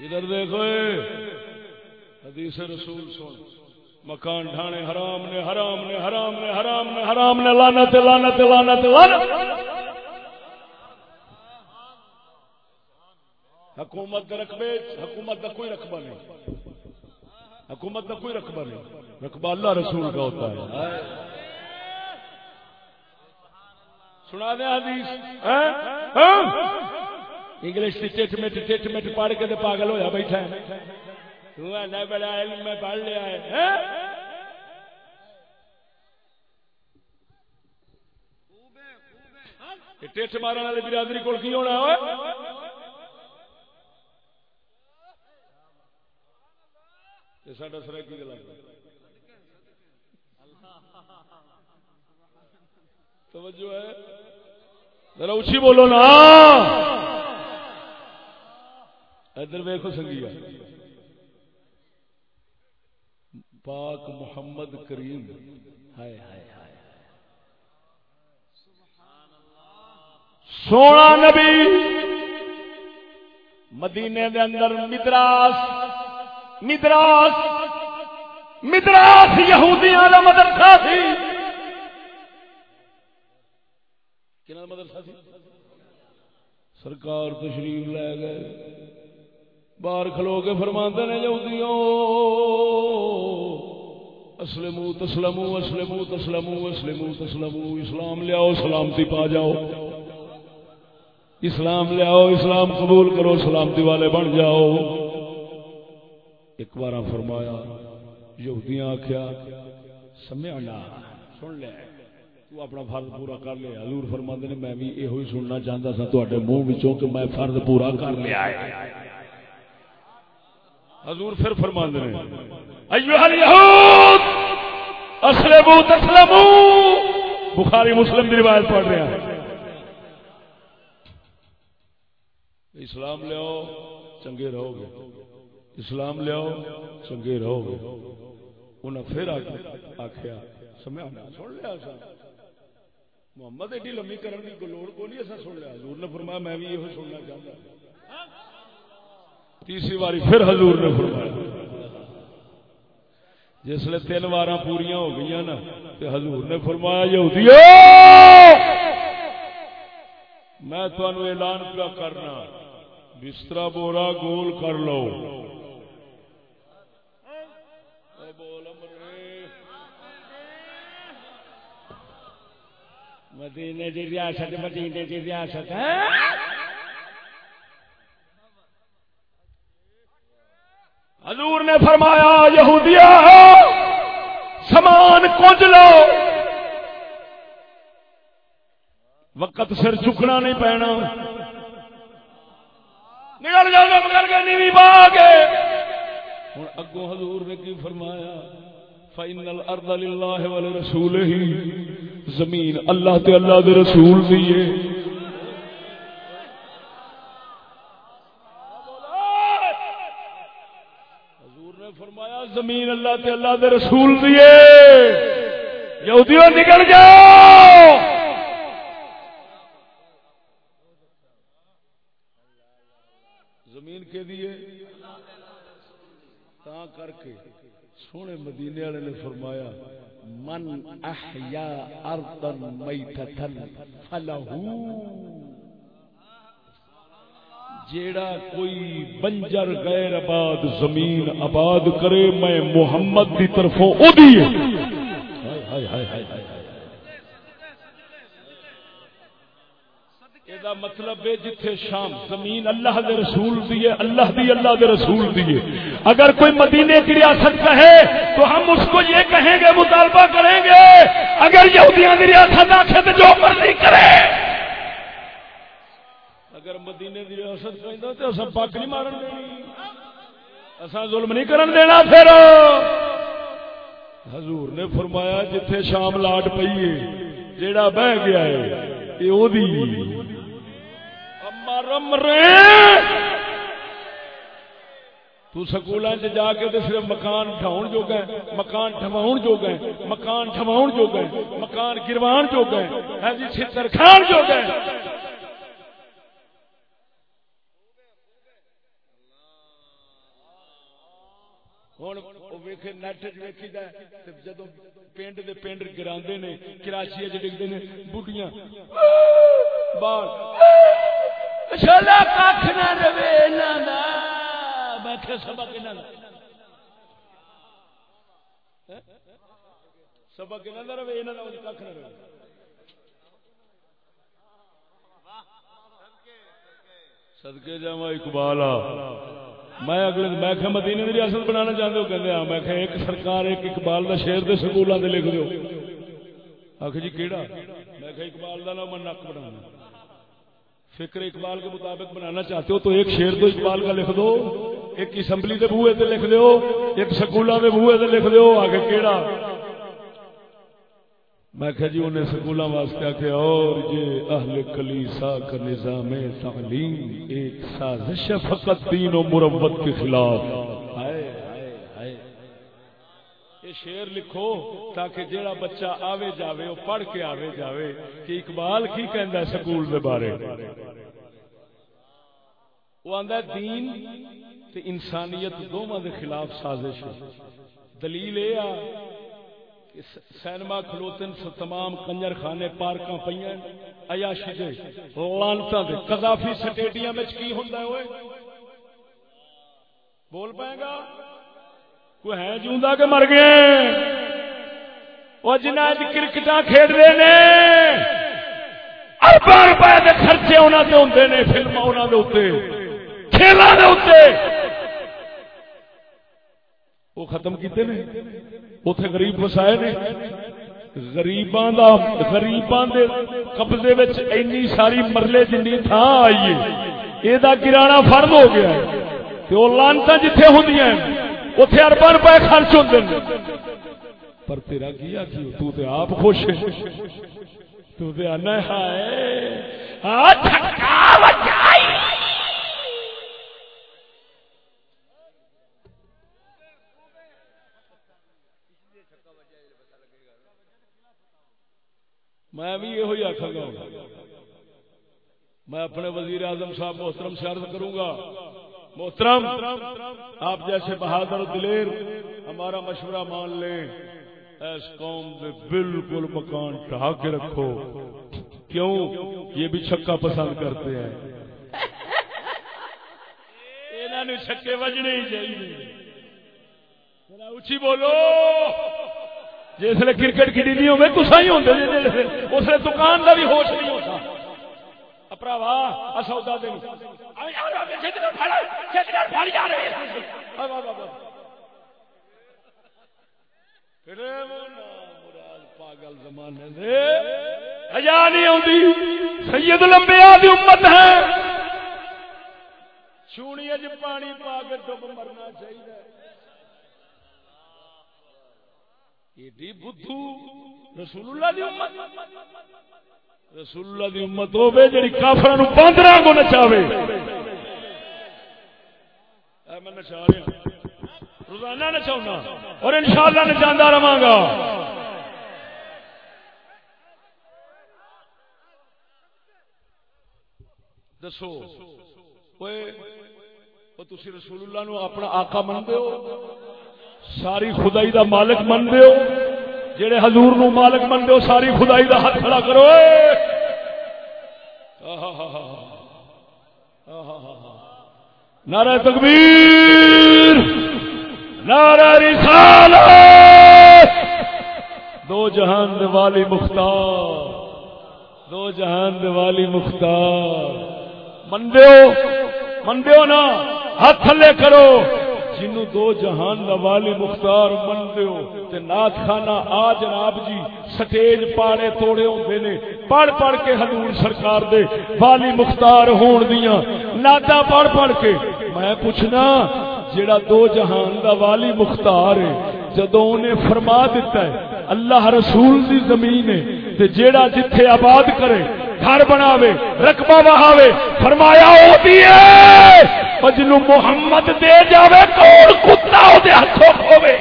ادھر دیکھو حدیث رسول سن۔ مکان ڈھانے حرام نے حرام نے حرام نے حرام نے حرام نے لانا تے لانا تے حکومت رقبے حکومت کا کوئی رقبہ نہیں۔ حکومت کا کوئی رقبہ نہیں۔ رقبہ اللہ رسول کا ہوتا ہے۔ سنا دیں حدیث۔ ہاں؟ ہاں؟ انگلش کی ٹٹ مٹ ٹٹ مٹ پڑھ کے پاگل ہوا بیٹھا ہے۔ بڑا علم میں پڑھ لیا ہے ہاں؟ ٹھٹ مارن والے برادری کو کی ہونا ہو سڈا سرکی گلا توجہ ہے؟ ذرا اچھی بولو نا۔ ادھر ویخو سنگیا پاک محمد کریم۔ ہائے ہائے ہائے۔ سونا نبی مدینے دے اندر مدراس مدراس مدراس یہودیاں دا مدرسہ سی۔ کنا مدرسہ سی؟ سرکار تشریف لے گئے۔ باہر کھلو کے فرماندے نے یہودیوں۔ اسلمو، تسلمو اسلمو تسلمو اسلمو، تسلمو، اسلام لیاؤ، سلامتی پا جاؤ۔ اسلام لیاؤ، اسلام قبول کرو، سلامتی والے بن جاؤ۔ ایک بار فرمایا، یہودیاں آخیا سمجھنا سن لے۔ تو اپنا فرض پورا کر لیا حضور فرماندے نے، میں بھی یہ سننا چاہتا سا تے منہ کہ میں فرض پورا کر لیا ہے۔ حضور پھر فرما دے اسلمو تسلمو، بخاری مسلم کی روایت پڑھ رہے ہیں۔ اسلام لیاؤ چنگے رہو گے۔ اسلام لیاؤ چنگے رہو گے۔ انہیں پھر آخیا سمجھا سن لیا سا۔ محمد ایڈی لمبی کرنے کی لوڑ کو نہیں ایسا سن لیا۔ حضور نے فرمایا، میں بھی یہ سننا چاہتا تیسری باری پھر حضور نے فرمایا۔ جسے تین وار پوریا ہو گئی نا تو حضور نے فرمایا یہودی میں تمہیں اعلان پیا کرنا بستر بورا گول کر لو۔ مدینے کی ریاست، مدینے کی ریاست ہے حضور نے فرمایا یہودیا سامان کونج لو۔ وقت سر چکنا نہیں پینا۔ نکل جاؤ نکل کے نیوی پا باغ ہوں اگوں حضور نے کی فرمایا؟ فائنل ارد اللہ والے رسول ہی زمین اللہ تے اللہ دے رسول دیے حضور نے فرمایا زمین اللہ تے اللہ دے رسول دیے یہودیوں نکل جاؤ۔ زمین کے دیے تا کر کے سونے مدینے والے نے فرمایا، من احیا ارضا میتتن فلہو جیڑا کوئی بنجر غیر آباد زمین آباد کرے، میں محمد کی طرفوں او دا مطلب ہے جتھے شام زمین اللہ دے رسول دیے اللہ دی اللہ دے رسول دیے اگر کوئی مدینے کی ریاست کہے تو ہم اس کو یہ کہیں گے، مطالبہ کریں گے، اگر یہودیاں کی ریاست آخے تو جو مرضی کرے۔ مدینے کی ریاست کہیں تو اصل پاک نہیں مارن دینی۔ اصا ظلم نہیں کرن دینا پھر۔ حضور نے فرمایا جتھے شام لاٹ پئیے جیڑا بہ گیا ہے، اے یہ وہ مرم رے۔ تو سکول جا کے تو صرف مکان ڈھاؤن جو گئے مکان ڈھواؤن جو گئے مکان ڈھواؤن جو گئے مکان گروان جو گئے ہے جی چھتر کھان جو گئے نیٹ ویکھی جدو پنڈ دے پنڈ گرا نے کراچی ڈگتے ہیں بڑھیاں بال۔ کھ نہ رہے بیٹھے سبق ہاں؟ سبق رہے نہ رہے۔ سدکے جا اقبال میں اگلے میں کہ مدینے کی ریاست بنانا چاہتے ہو؟ کہتے ہاں میں کہ ایک سرکار، ایک اقبال کا شہر کے سکولوں سے لکھ دو آخ جی کہڑا میں کہ اقبال کا نام نک بنانا فکر اقبال کے مطابق بنانا چاہتے ہو تو ایک شیر تو اقبال کا لکھ دو۔ ایک اسمبلی کے بوئے سے لکھ دو ایک سکولوں کے بوئے سے لکھ دو آگے کیڑا؟ میں کہ جی انہیں سکولوں واسطے کہ اور یہ اہل کلیسا کا نظام تعلیم ایک سازش ہے، فقط دین و مربت کے خلاف۔ شیر لکھو تاکہ جیڑا بچہ آوے جاوے وہ پڑھ کے آوے جاوے، کہ اقبال کی کہندا ہے سکول دے بارے۔ وہ آندا ہے، دین تے انسانیت دونوں دے خلاف سازش ہے۔ دلیل اے آ سینما کھلوتن سے تمام کنجر خانے پارکاں پئیاں عیاشی دے، لانتاں دے۔ قذافی سٹیڈیم وچ کی ہوندا ہے اوئے؟ بول پائے گا؟ کوئی ہے جیوندا کہ مر گئے؟ وہ جنہ کرکٹ کھیڈتے ہیں ارباں روپے کے خرچے انہوں کے ہوتے ہیں فلم انہوں کے کھیلوں کے اتنے وہ ختم کیتے نے؟ اتے غریب وسائے نے۔ غریباں دا غریباں دے قبضے وچ اینی ساری مرلے جنی تھان آئی ہے۔ یہ گرانا فرض ہو گیا ہے۔ تے او لانتا جتھے ہوندیاں ہیں۔ اتے اربا روپئے خرچ ہوتے پر تیرا کیا کی تو تے آپ خوش تو تے آنا ہے میں بھی یہ آخا گا۔ میں اپنے وزیر اعظم صاحب محترم سے عرض کروں گا، محترم، آپ جیسے بہادر دلیر ہمارا مشورہ مان لیں، اس قوم میں بالکل مکان ٹھا کے رکھو۔ کیوں؟ یہ بھی چھکا پسند کرتے ہیں۔ چھکے بجنے ہی چاہیے۔ اچھی بولو۔ جس کرکٹ کی ڈیلی ہوگی تو صحیح ہوتے اس دکان کا بھی ہوش نہیں ہوتا۔ سودا دیں پاگل زمانے سے ہجا نہیں آتی سید لمبیا دی امت ہے۔ چونی اج پانی پا کے ڈب مرنا چاہیے۔ ایڈی بدھو رسول اللہ دی امت رسول اللہ دی امت ہوے جڑی کافراں نو باندراں کو نچاوے۔ اے میں نچا رہا روزانہ نچاؤں اور انشاءاللہ نچاندا رہاں گا دسو تسی رسول اللہ نو اپنا آقا منتے ہو؟ ساری خدائی دا مالک منتے ہو۔ جڑے حضور نو مالک منتے ہو، ساری خدائی دا ہاتھ کھڑا کرو۔ نعرہ تکبیر، نعرہ رسالت۔ دو جہان والی مختار، دو جہان دے والی مختار۔ مندو مندو نا، ہاتھ تھلے کرو۔ جنو دو جہان دا والی مختار مندو تے نات خانہ آ جناب جی سٹیج پاڑے توڑے ہوندے نے۔ پڑھ پڑھ کے حضور سرکار دے والی مختار ہون دیاں۔ ناتا پڑھ پڑھ کے۔ میں پوچھنا جڑا دو جہان دا والی مختار ہے، جدوں انہیں فرما دیتا ہے، اللہ رسول دی زمین ہے، تے جیڑا جتھے آباد کرے، گھر بناوے، رقبہ بہاوے، فرمایا ہوتی ہے! جنو محمد دے جاوے کون کتا وہ ہاتھوں کھوے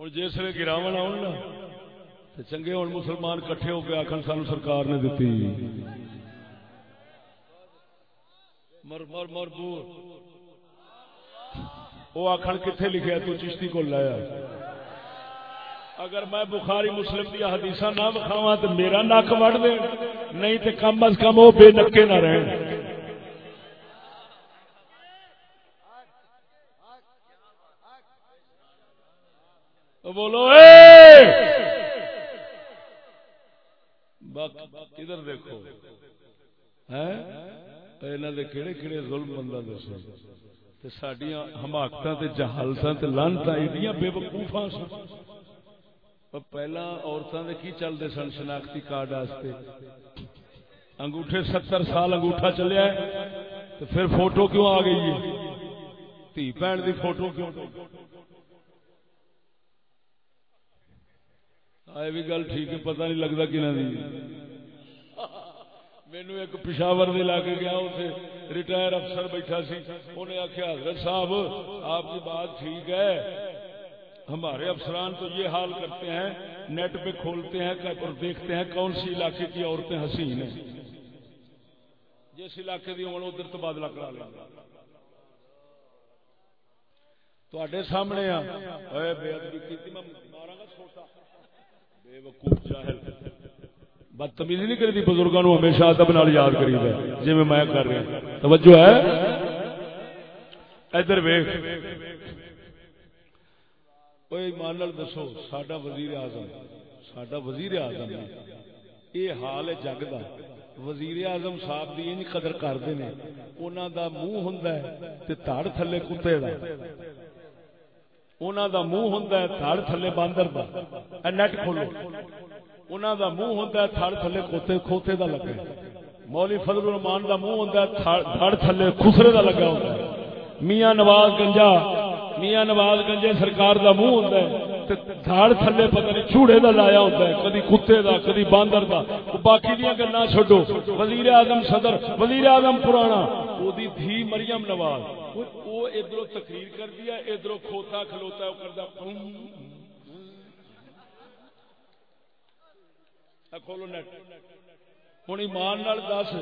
ہوں جسے گراو آن نا تو چنگے ہوں مسلمان کٹھے ہو کے آخر سان سرکار نے دیتی مر مر مر بور وہ آخر کتنے لکھا تو چشتی کو لایا۔ اگر میں بخاری مسلم دیا حدیث نہ بکھاوا تو میرا نک وڑ دے، نہیں تو کم از کم وہ بے نکے نہ رہن۔ بولو، اے! ادھر دیکھو؟ کہڑے کہڑے ظلم بندہ دسو سڈیا حماقت جہالت لانت ایڈیاں بے وقوفا سن۔ پہلا عورتوں کے کی چلتے سن شناختی کارڈ واسطے انگوٹھے ستر سال انگوٹھا چلیا ہے تو پھر فوٹو کیوں آ گئی ہے؟ تھی بھن کی فوٹو کیوں؟ آئے بھی گل ٹھیک ہے پتہ نہیں لگتا کہ مینو ایک پشاور دے لا گیا اسے ریٹائر افسر بیٹھا سی انہیں آخیا حضرت صاحب آپ کی بات ٹھیک ہے ہمارے افسران تو یہ حال کرتے ہیں نیٹ پہ کھولتے ہیں اور دیکھتے ہیں کون سی علاقے کی عورتیں حسین ہیں جس علاقے کی ہوں ادھر تبادلہ کرا لیں تے سامنے بے ادبی کی میں مارا گا چھوٹا بدتمیزی نہیں کری بزرگوں ہمیشہ ادب نال یاد کری ہے۔ جی میں کر رہا توجہ ہے۔ ادھر ویخ ایمان دسو سڈا وزیر اعظم سڈا وزیر اعظم یہ حال ہے جگ کا وزیر اعظم صاحب کی ان قدر کرتے ہیں انہوں کا منہ ہوں تڑ تھلے کتے کا انہوں دا منہ ہوں تھڑ تھلے باندر دا نیٹ کھولو انہوں دا منہ ہوں تھڑ تھلے کھوتے کھوتے دا لگا مولی فضل الرحمان دا منہ ہوں تھڑ تھلے خسرے دا لگا ہوتا ہے میاں نواز گنجا میاں نواز گنجے سرکار دا منہ ہوں دھاڑ تھلے پتہ نہیں چوڑے دا لایا ہوتا ہے، کدی کتے دا، کدی باندر دا۔ باقی دیا گلا چھڈو۔ وزیر اعظم صدر، وزیر اعظم پرانا۔ وہ دھی مریم نواز۔ وہ ادھر تقریر کر دیا ادھر کھوتا کھلوتا وہ کرتا کھولو نیٹ۔ ہوں ایمان دس،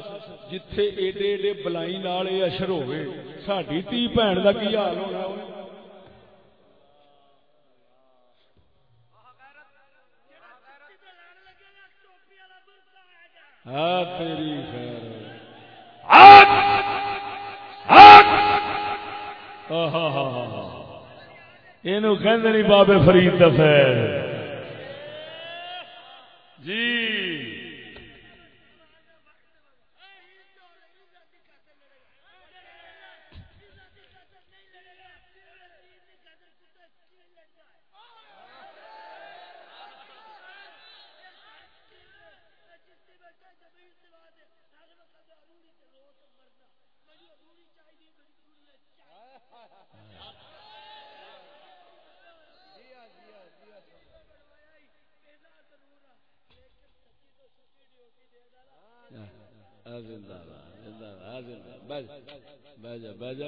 جتھے ایڈے ایڈے بلائی نال یہ اشر ہوئے ساری تھی بھن کا کی حال ہونا ہاں تیری خیر یہ بابے فرید دفیر جی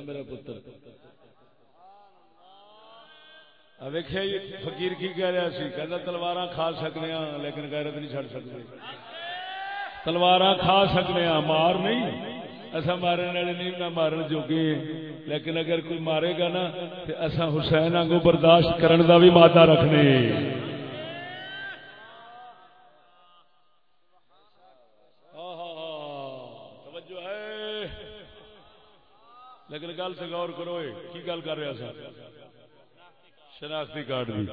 میرا پتر فقیر کی کہہ رہا سی کہ تلوار کھا سکتے ہاں لیکن غیرت نہیں چڑ سکتے۔ تلوار کھا سکتے ہاں مار نہیں۔ اصا مارن والے نہیں نہ مارن جوگے۔ لیکن اگر کوئی مارے گا نا تو اصا حسین آگو برداشت کرن دا بھی مادہ رکھنے۔ لیکن گل سے غور کرو کی گل کر رہا سا شناختی کارڈ کی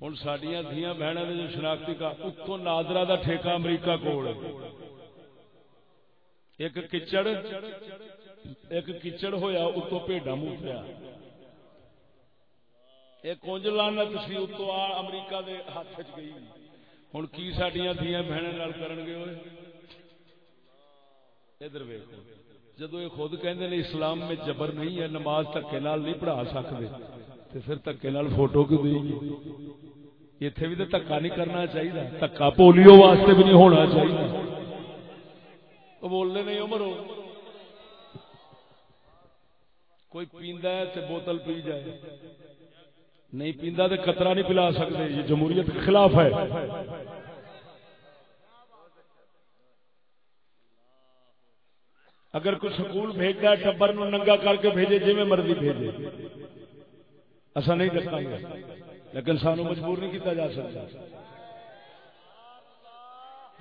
ہوں سڈیا دیا بہنوں نے جو شناختی کارڈ اتوں نادرا کا ٹھیکہ امریکہ کوڑ ایک کچڑ ایک کچڑ ہویا اتو پیڈا موتریا ایک کونج لانت سی اتو آ امریکہ دے ہاتھ چ گئی۔ ہوں کی سڈیا دیا بہنوں کرن گے ہوئے؟ ادھر ویکو جدو یہ خود کہندے نے اسلام میں جبر نہیں ہے، نماز دکے نال نہیں پڑھا سکتے تو پھر دکے نال فوٹو کیوں دیں گے اتنے بھی تو دکا نہیں کرنا چاہیے دکا پولیو واسطے بھی نہیں ہونا چاہیے وہ بولنے نہیں عمر کوئی پیندا ہے تو بوتل پی جائے۔ نہیں پیندا تو قطرہ نہیں پلا سکتے یہ جمہوریت کے خلاف ہے۔ اگر کوئی سکول بھیجتا ہے، ٹبر نو ننگا کر کے بھیجے جی میں مرضی بھیجے۔ ایسا نہیں دکھا گا لیکن سانو مجبور نہیں کیتا جا سکتا۔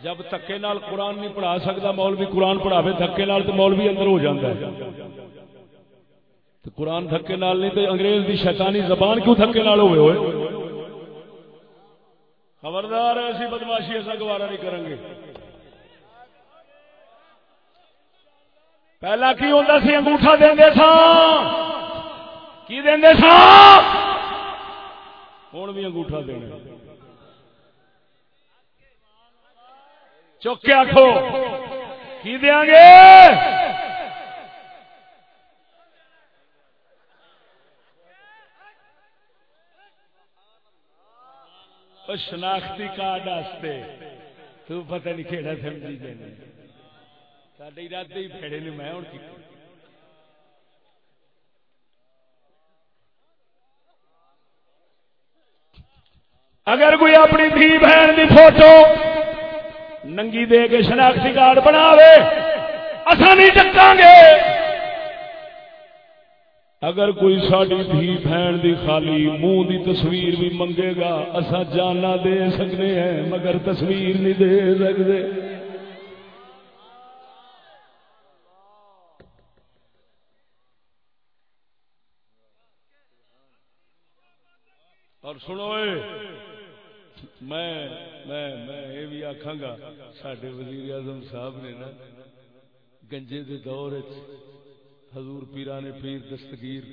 جب تکے نال قرآن نہیں پڑھا سکتا، مولوی قرآن پڑھاوے، دھکے نال تو مولوی اندر ہو جاتا ہے۔ تو قرآن دھکے نال نہیں تو انگریز دی شیطانی زبان کیوں دھکے نال ہوئے ہوئے؟ خبردار ایسی بدماشی ایسا گوارا نہیں کریں گے۔ پہلا کی ہوتا سی؟ انگوٹھا دیں سا کی دیں سا ہوں بھی انگوٹھا دینا چوکے آخو کی دیا گے؟ شناختی کارڈ واسطے، تو پتہ نہیں کہڑا سمجھی دینا سارے ارادے ہی پھیڑے نے، میں ہوں اگر کوئی اپنی دھی بہن کی فوٹو ننگی دے کے شناختی کارڈ بنا اصا نہیں گے۔ اگر کوئی ساری دھی بہن دی خالی منہ دی تصویر بھی منگے گا اصا جانا دے سکتے ہیں، مگر تصویر نہیں دے سکتے۔ اور سنو میں میں میں یہ بھی آخا گا سڈے وزیر اعظم صاحب نے نا گنجے دے دور وچ حضور پیران پیر دستگیر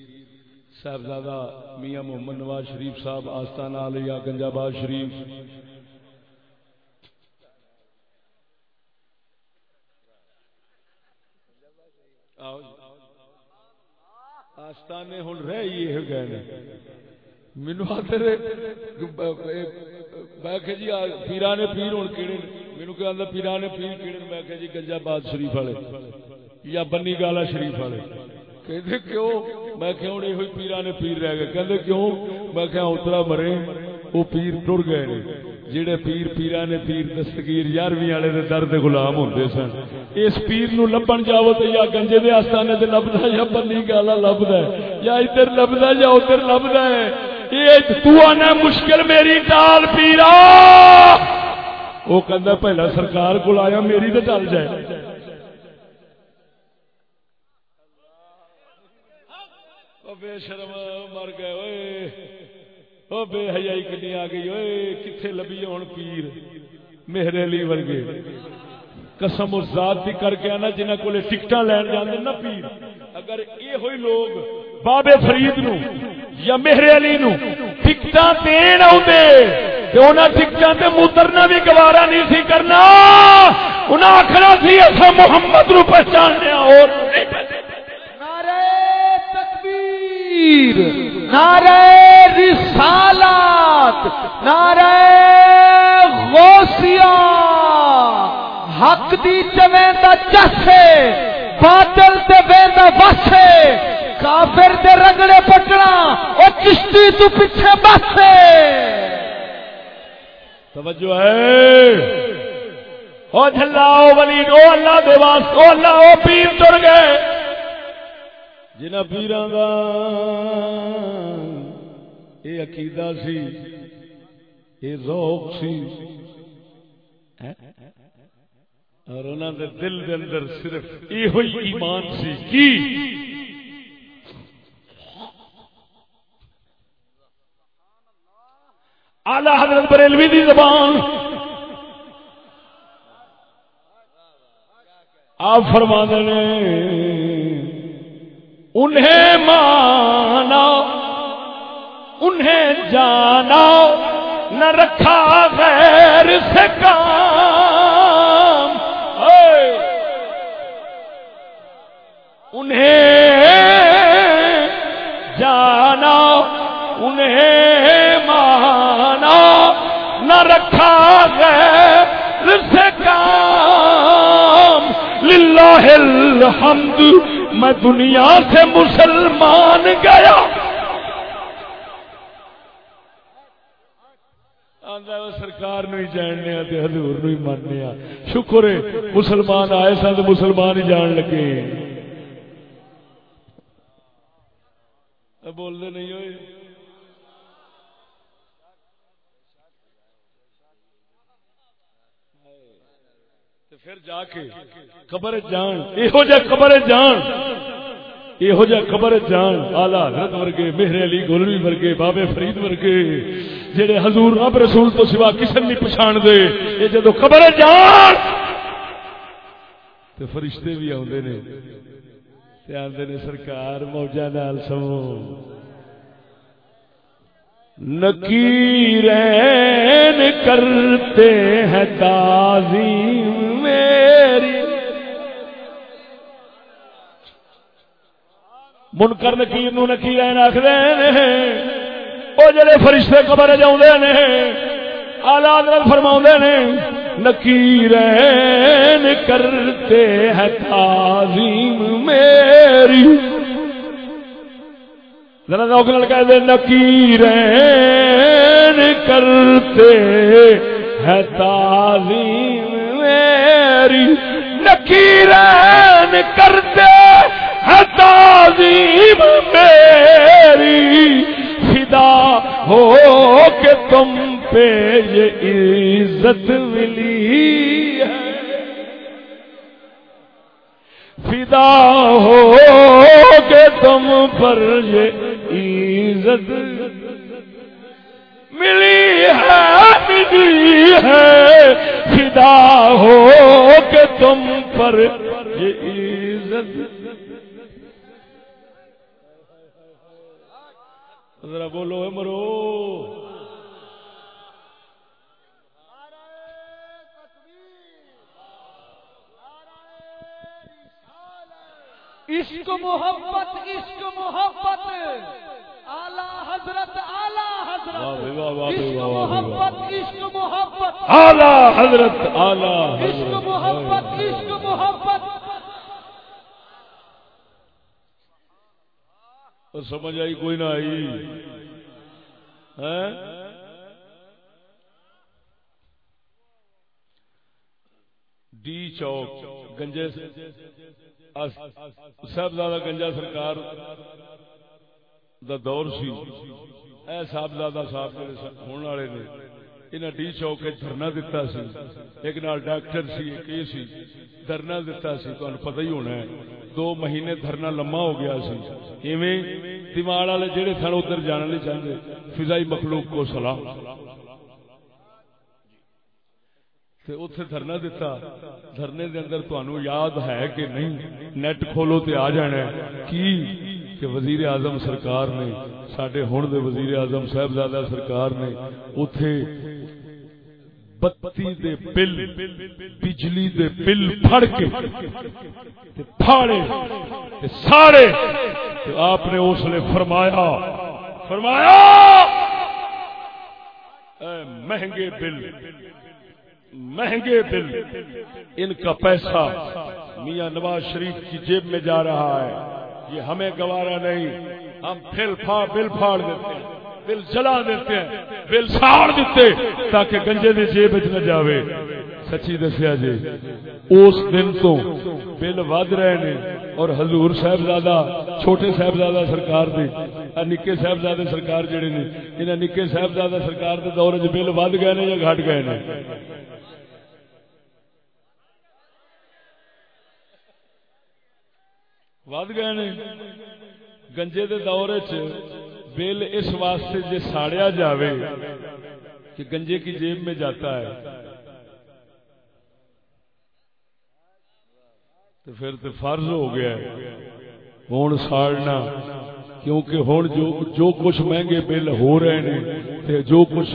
صاحبزادہ میاں محمد نواز شریف صاحب آستانہ علیہ گنجا باد شریف۔ جی۔ آستانے ہوں رہی گئے مینو آتے میں کہ جی پیرانے پیر ہوں کہڑے مینو کہ آدھا پیرانے پیر کہڑے میں کہ جی گنجا باد شریف والے، یا بنی گالا شریف والے۔ کہتے کیوں؟ میں کہ ہوں یہ پیرانے پیر رہ گئے۔ کہتے کیوں؟ میں کہ اترا مرے وہ پیر ٹر گئے نے۔ جڑے پیر پیرانے پیر دستگیر یارویں والے دے درد غلام ہوندے سن، اس پیر نو لبن جاؤ تے یا گنجے دے آستانے تے لبدا یا بنی گالا لبدا یا ادھر لبدا یا ادھر لبدا ہے۔ یہ مشکل میری ٹال پیرا۔ وہ کہہ پہلا سرکار کو آیا، میری تو چل جائے۔ بے شرم، مر گئے او بے حیائی کنی آ گئی اوے کتنے لبی ہوں پیر؟ میرے لی ورگے۔ قسم اس ذات دی کر کے آنا جنہ کو ٹکٹاں لین جاندے نا پیر۔ اگر یہ ہوئی لوگ بابے فرید نو یا میرے علی نو ٹکٹاں دین آتے ٹکٹاں تے مترنا بھی گوارا نہیں سی کرنا۔ انہیں آخنا سی اصا محمد نو پہچاننے اور نعرہ تکبیر، نعرہ رسالات، نعرہ غوثیہ۔ حق دی چویں دا چسے باطل تے ویندا وسے کافر دے رگڑے پٹنا، او چشتی تو پیچھے بسے توجہ ہے۔ او جھلا، او ولی او اللہ دے واسطے، او اللہ، او پیر تر گئے۔ جنہ پیران دا اے عقیدہ سی، اے ذوق سی اور انہوں نے دل دے اندر صرف یہ ایمان سی۔ کی؟ آلہ حضرت بریلوی دی زبان۔ آپ فرما نے، انہیں مانا، انہیں جانا، نہ رکھا غیر سے کام۔ انہیں نہ رکھا غیر سے کام۔ للہ الحمد، میں دنیا سے مسلمان گیا۔ سرکار نہیں جاننے حضور نہیں ماننے شکر ہے، مسلمان آئے سن تو مسلمان ہی جان لگے۔ بولتے نہیں ہوئے۔ پھر جا کے خبر جان یہو جہ خبر جان یہو جہ خبر جان۔ آلہ حضرت ورگے، مہر علی گولوی ورگے، بابے فرید ورگے، جڑے حضور رب رسول تو سوا کسی نہیں پچھان دے یہ جدو خبر جان تو فرشتے بھی آتے نے۔ آتے نے، سرکار موجہ نال سمو۔ نکیرین کرتے ہیں تازی میری منکر نکیر نو نکیر نکیرین آخر وہ جڑے فرشتے قبر جاؤں نے آلہ حضرت فرما نے نکیرین کرتے ہیں تعظیم میری۔ ذرا روک کہہ دے نکیرین کرتے ہے تعظیم میری۔ نکیرین کرتے ہے تعظیم میری فدا ہو کہ تم پہ یہ عزت ملی ہے۔ فدا ہو کہ تم پر یہ عزت ملی ہے ملی ہے۔ فدا ہو کہ تم پر یہ عزت ذرا بولو مرو۔ عشق محبت عشق محبت۔ آلہ حضرت آلہ حضرت۔ عشق محبت عشق محبت۔ آلہ حضرت آلہ عشق محبت عشق محبت۔ سمجھ آئی کوئی نہ آئی۔ ڈی چوک، گنجے صاحبزادہ گنجا سرکار دا دور سی۔ اے صاحبزادہ صاحب ہونے والے نے۔ انہیں ڈی چوک دھرنا دتا سی۔ ایک نال ڈاکٹر سی، ایک یہ سی۔ دھرنا دتا سی تو پتہ ہی ہونا ہے۔ دو مہینے دھرنا لما ہو گیا سی۔ ایویں دماغ والے جہے سن، ادھر جانا نہیں چاہتے فضائی مخلوق کو سلام۔ اتے دھرنا دتا۔ دھرنے دے اندر تمہیں یاد ہے کہ نہیں؟ نیٹ کھولو تے آ جانا ہے۔ کی؟ کہ وزیر اعظم سرکار نے سڈے ہوں دے وزیر اعظم صاحبزادہ سرکار نے اتے بتی دے بل بجلی دے بل پھڑ کے پھاڑے ساڑے آپ نے اس نے فرمایا فرمایا اے مہنگے بل مہنگے بل ان کا پیسہ میاں نواز شریف کی جیب میں جا رہا ہے یہ ہمیں گوارا نہیں، ہم پھر پھاڑ بل پھاڑ دیتے ہیں. بل جلا دیتے ہیں بل ساڑ دیتے تاکہ گنجے دی جیب نہ جاوے۔ سچی دسیا جی اس دن تو بل ود رہے نے، اور حضور صاحبزادہ، چھوٹے صاحبزادہ سرکار دے نکے صاحبزادے سرکار جڑے نے، انہاں نکے صاحبزادہ سرکار دے دور وچ بل ود گئے نے یا گھٹ گئے نے؟ ود گئے نے۔ گنجے دے دور وچ بل اس واسطے جی ساڑیا جاوے کہ گنجے کی جیب میں جاتا ہے۔ تو پھر تو فرض ہو گیا ہوں ساڑنا، کیونکہ ہوں جو جو کچھ مہنگے بل ہو رہے ہیں جو کچھ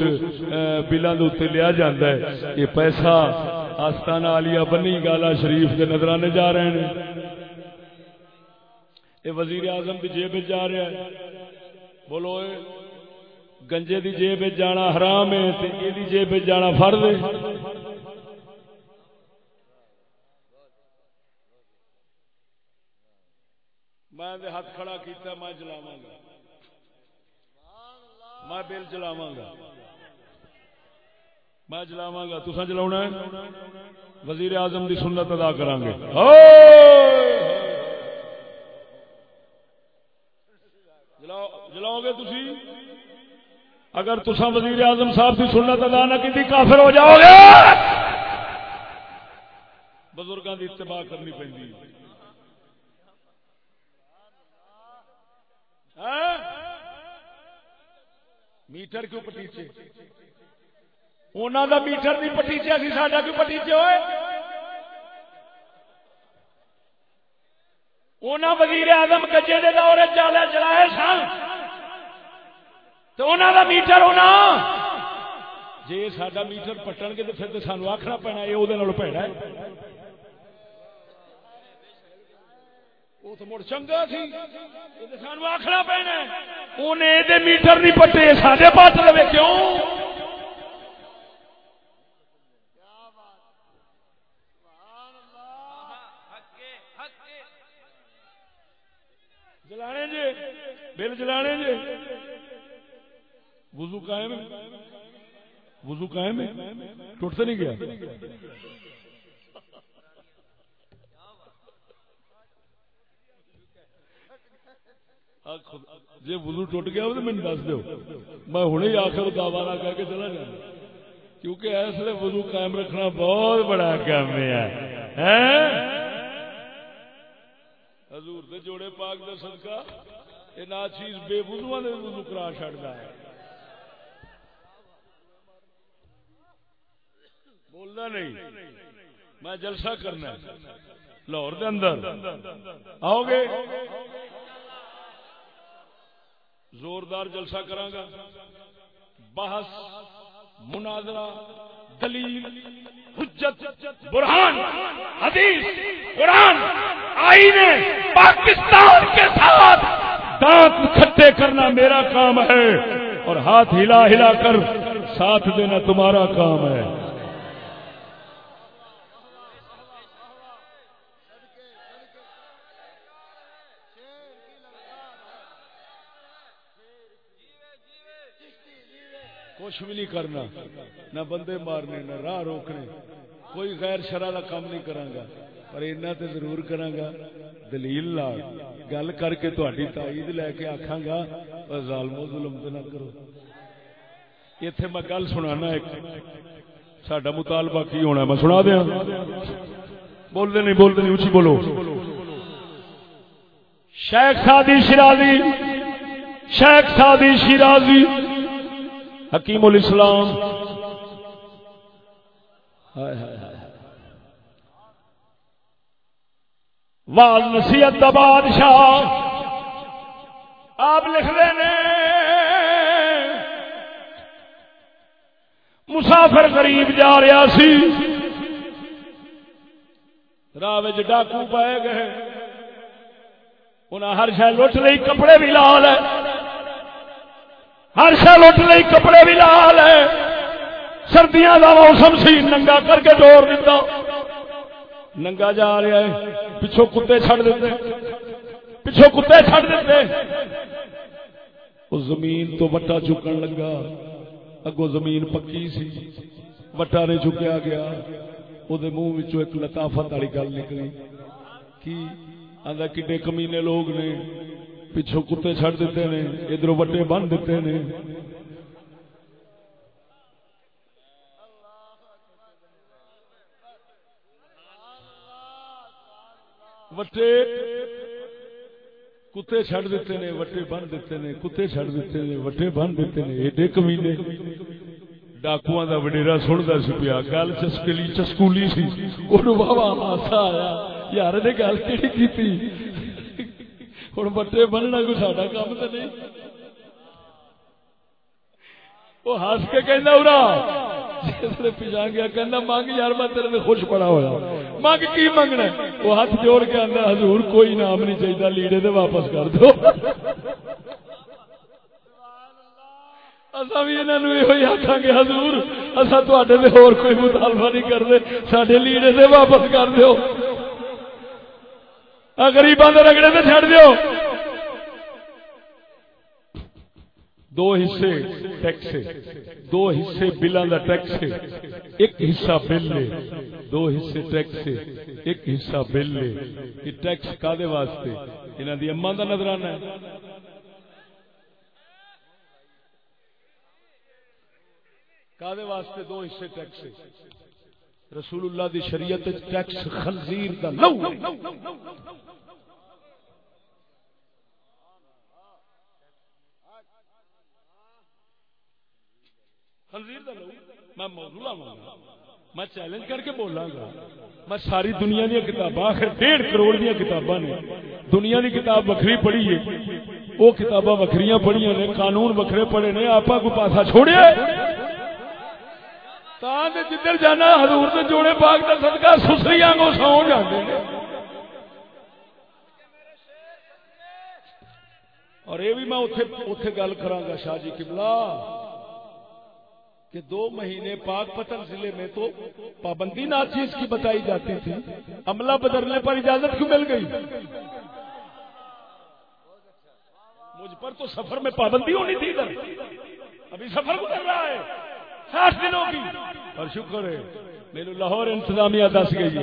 بلان کے اتنے لیا جاتا ہے، یہ پیسہ آستانہ آلیا بنی گالا شریف کے نظرانے جا رہے ہیں۔ یہ وزیر اعظم کی جیب جا رہا ہے۔ بولو گنجے دی جیب جانا حرام ہے تے یہ جیب جانا فرض ہے میں دے ہاتھ کھڑا کیتا، میں چلاوا گا۔ میں بل چلاوا گا۔ میں چلاوا گا تسا چلا وزیر اعظم دی سنت ادا کرا گے جلاؤ گے تھی اگر تسا وزیر اعظم صاحب کی سنت ادا نہ کی کافر ہو جاؤ گے۔ بزرگوں کی اتباع کرنی پہ ہاں؟ میٹر کیوں پٹیچے؟ انہوں کا میٹر نہیں پٹیچے ابھی ساڈا کیوں پٹیچے ہوئے؟ انہوں وزیر اعظم گجے کے دور چالے چلائے سن۔ تو انہوں کا میٹر ہونا۔ جی سڈا میٹر پٹن گے تو پھر تو سانو آخنا پینا یہ وہ پیڑا ہے۔ وہ تو مڑ چنگا سی سانو آخنا پینا انہیں میٹر نہیں پٹے سارے پٹ لو کیوں جلانے جی بل جلانے جی وضو قائم ہے؟ وضو قائم ہے؟ ٹوٹ تو نہیں گیا۔ ہاں، جی وضو ٹوٹ گیا تو مجھے دس دو۔ میں ہوں ہی آخر دعوی کر کے چلا جانا کیونکہ اس لیے وضو قائم رکھنا بہت بڑا کام ہے۔ حضور دے جوڑے پاک دا صدقہ یہ نا چیز بے وضو نے وضو کرا چڑھتا ہے۔ بولنا نہیں۔ میں جلسہ کرنا لاہور دے اندر۔ آؤ گے زوردار جلسہ کرانگا۔ بحث، مناظرہ، دلیل، حجت، برہان، حدیث، قرآن آئینے پاکستان کے ساتھ۔ دانت کھٹے کرنا میرا کام ہے اور ہاتھ ہلا ہلا کر ساتھ دینا تمہارا کام ہے۔ کچھ بھی نہیں کرنا۔ نہ بندے مارنے، نہ راہ روکنے۔ کوئی غیر شرح کا کام نہیں کرا پر اینا تے ضرور کرا گا دلیل لا گل کر کے تاری تائید لے کے آخا گا ظالمو ظلم تو نہ کرو۔ اتے میں گل سنا ایک۔ سڈا مطالبہ کی ہونا میں سنا دیا بولتے نہیں بولتے نہیں اچھی بولو۔ شیخ سادی شرازی شیخ سادی شرازی حکیم الاسلام. وال نصیحت کا بادشاہ. آپ لکھ رہے مسافر غریب جا رہا سی. راہ ڈاکو پائے گئے. انہیں ہر شہ لٹ لی کپڑے بھی لال ہے ہر شہ لٹ لی کپڑے بھی لال ہے سردیاں کا موسم سی، ننگا کر کے ڈور دیتا ننگا جا رہا ہے پچھو کتے چھڑ دیتے۔ پچھو کتے چھڑ دیتے۔ اس زمین تو وٹا چکن لگا۔ اگو زمین پکی سی وٹا نہیں چکیا گیا۔ وہ منہ ایک لطافت والی گل نکلی۔ کی؟ آدھا کڈے کمینے لوگ نے۔ پچھو کتے چھڑ دیتے نے، ادھر وٹے بن دیتے نے۔ وٹے کتے چھڑ دیتے نے، وٹے بن دیتے نے، کتے چھڑ دیتے نے، وٹے بن دیتے نے۔ ایڈے کمینے ڈاکو کا وڈیرا سنتا سی پیا، گل چسکلی چسکولی سی۔ بابا ہاسا آیا، یار نے گل کہڑی کی ہوں وٹے بننا کوئی ساڈا کام تو نہیں وہ ہس کے کہنا ارا جسے پچھا گیا کہنا مانگ یار میں تیرے خوش پڑا ہوا مانگ کی منگنا وہ ہاتھ جوڑ کے آدھا حضور کوئی نام نہیں چاہیے لیڑے دے واپس کر دو اصا بھی انہوں یہ آخا گے حضور اصا تے ہور کوئی مطالبہ نہیں کرتے سڈے لیڑے دے واپس کر دو غریباں رگڑے سے چڑھ دو دو حصے ٹیکس دو حصے بلان کا ٹیکس ایک حصہ بل لے، دو حصے ٹیکس ایک حصہ بل لے. یہ ٹیکس کا واسطے؟ انہوں دی اما کا نظرانہ ہے. کا واسطے دو حصے ٹیکس رسول اللہ دی شریعت ٹیکس خنزیر دا لو. خنزیر دا لو میں موضوع لاوا میں چیلنج کر کے بولاں گا۔ میں ساری دنیا دیا کتاباں، آخر ڈیڑھ کروڑ دیا کتاباں نے۔ دنیا دی کتاب وکری پڑھی ہے۔ وہ کتاباں وکری پڑھی نے، قانون وکرے پڑھے نے آپ کو پاسا چھوڑے جدھر جانا، حضور نے جوڑے باغ کا صدقہ سسریاں کو سو جاتے اور یہ بھی میں اتے گل کرا شاہ جی کملا کہ دو مہینے پاک پتن ضلع میں تو پابندی ناچیز کی بتائی جاتی تھی۔ عملہ بدلنے پر اجازت کیوں مل گئی؟ مجھ پر تو سفر میں پابندی ہونی تھی ادھر۔ ابھی سفر گزر رہا ہے۔ ساٹھ دنوں کی۔ اور شکر ہے، میرے لاہور انتظامیہ دس گئی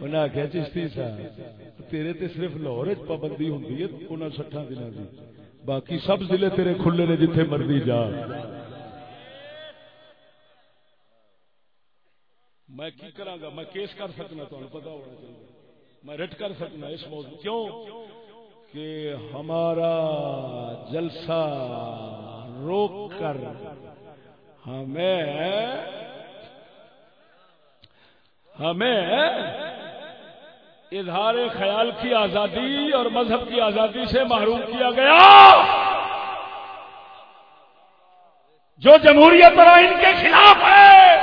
انہیں آخیا چشتی صاحب، تیرے تے صرف لاہور پابندی ہوتی ہے انہیں سٹھا دنوں کی باقی سب ضلع تیرے کھلے نے جتھے مرضی جا۔ میں کی کرا گا میں کیس کر سکنا تمہیں پتا ہونا چاہیے۔ میں رٹ کر سکنا اس موضوع کیوں؟ کہ ہمارا جلسہ روک کر ہمیں ہمیں اظہار خیال کی آزادی اور مذہب کی آزادی سے محروم کیا گیا۔ جو جمہوریت اور ان کے خلاف ہے۔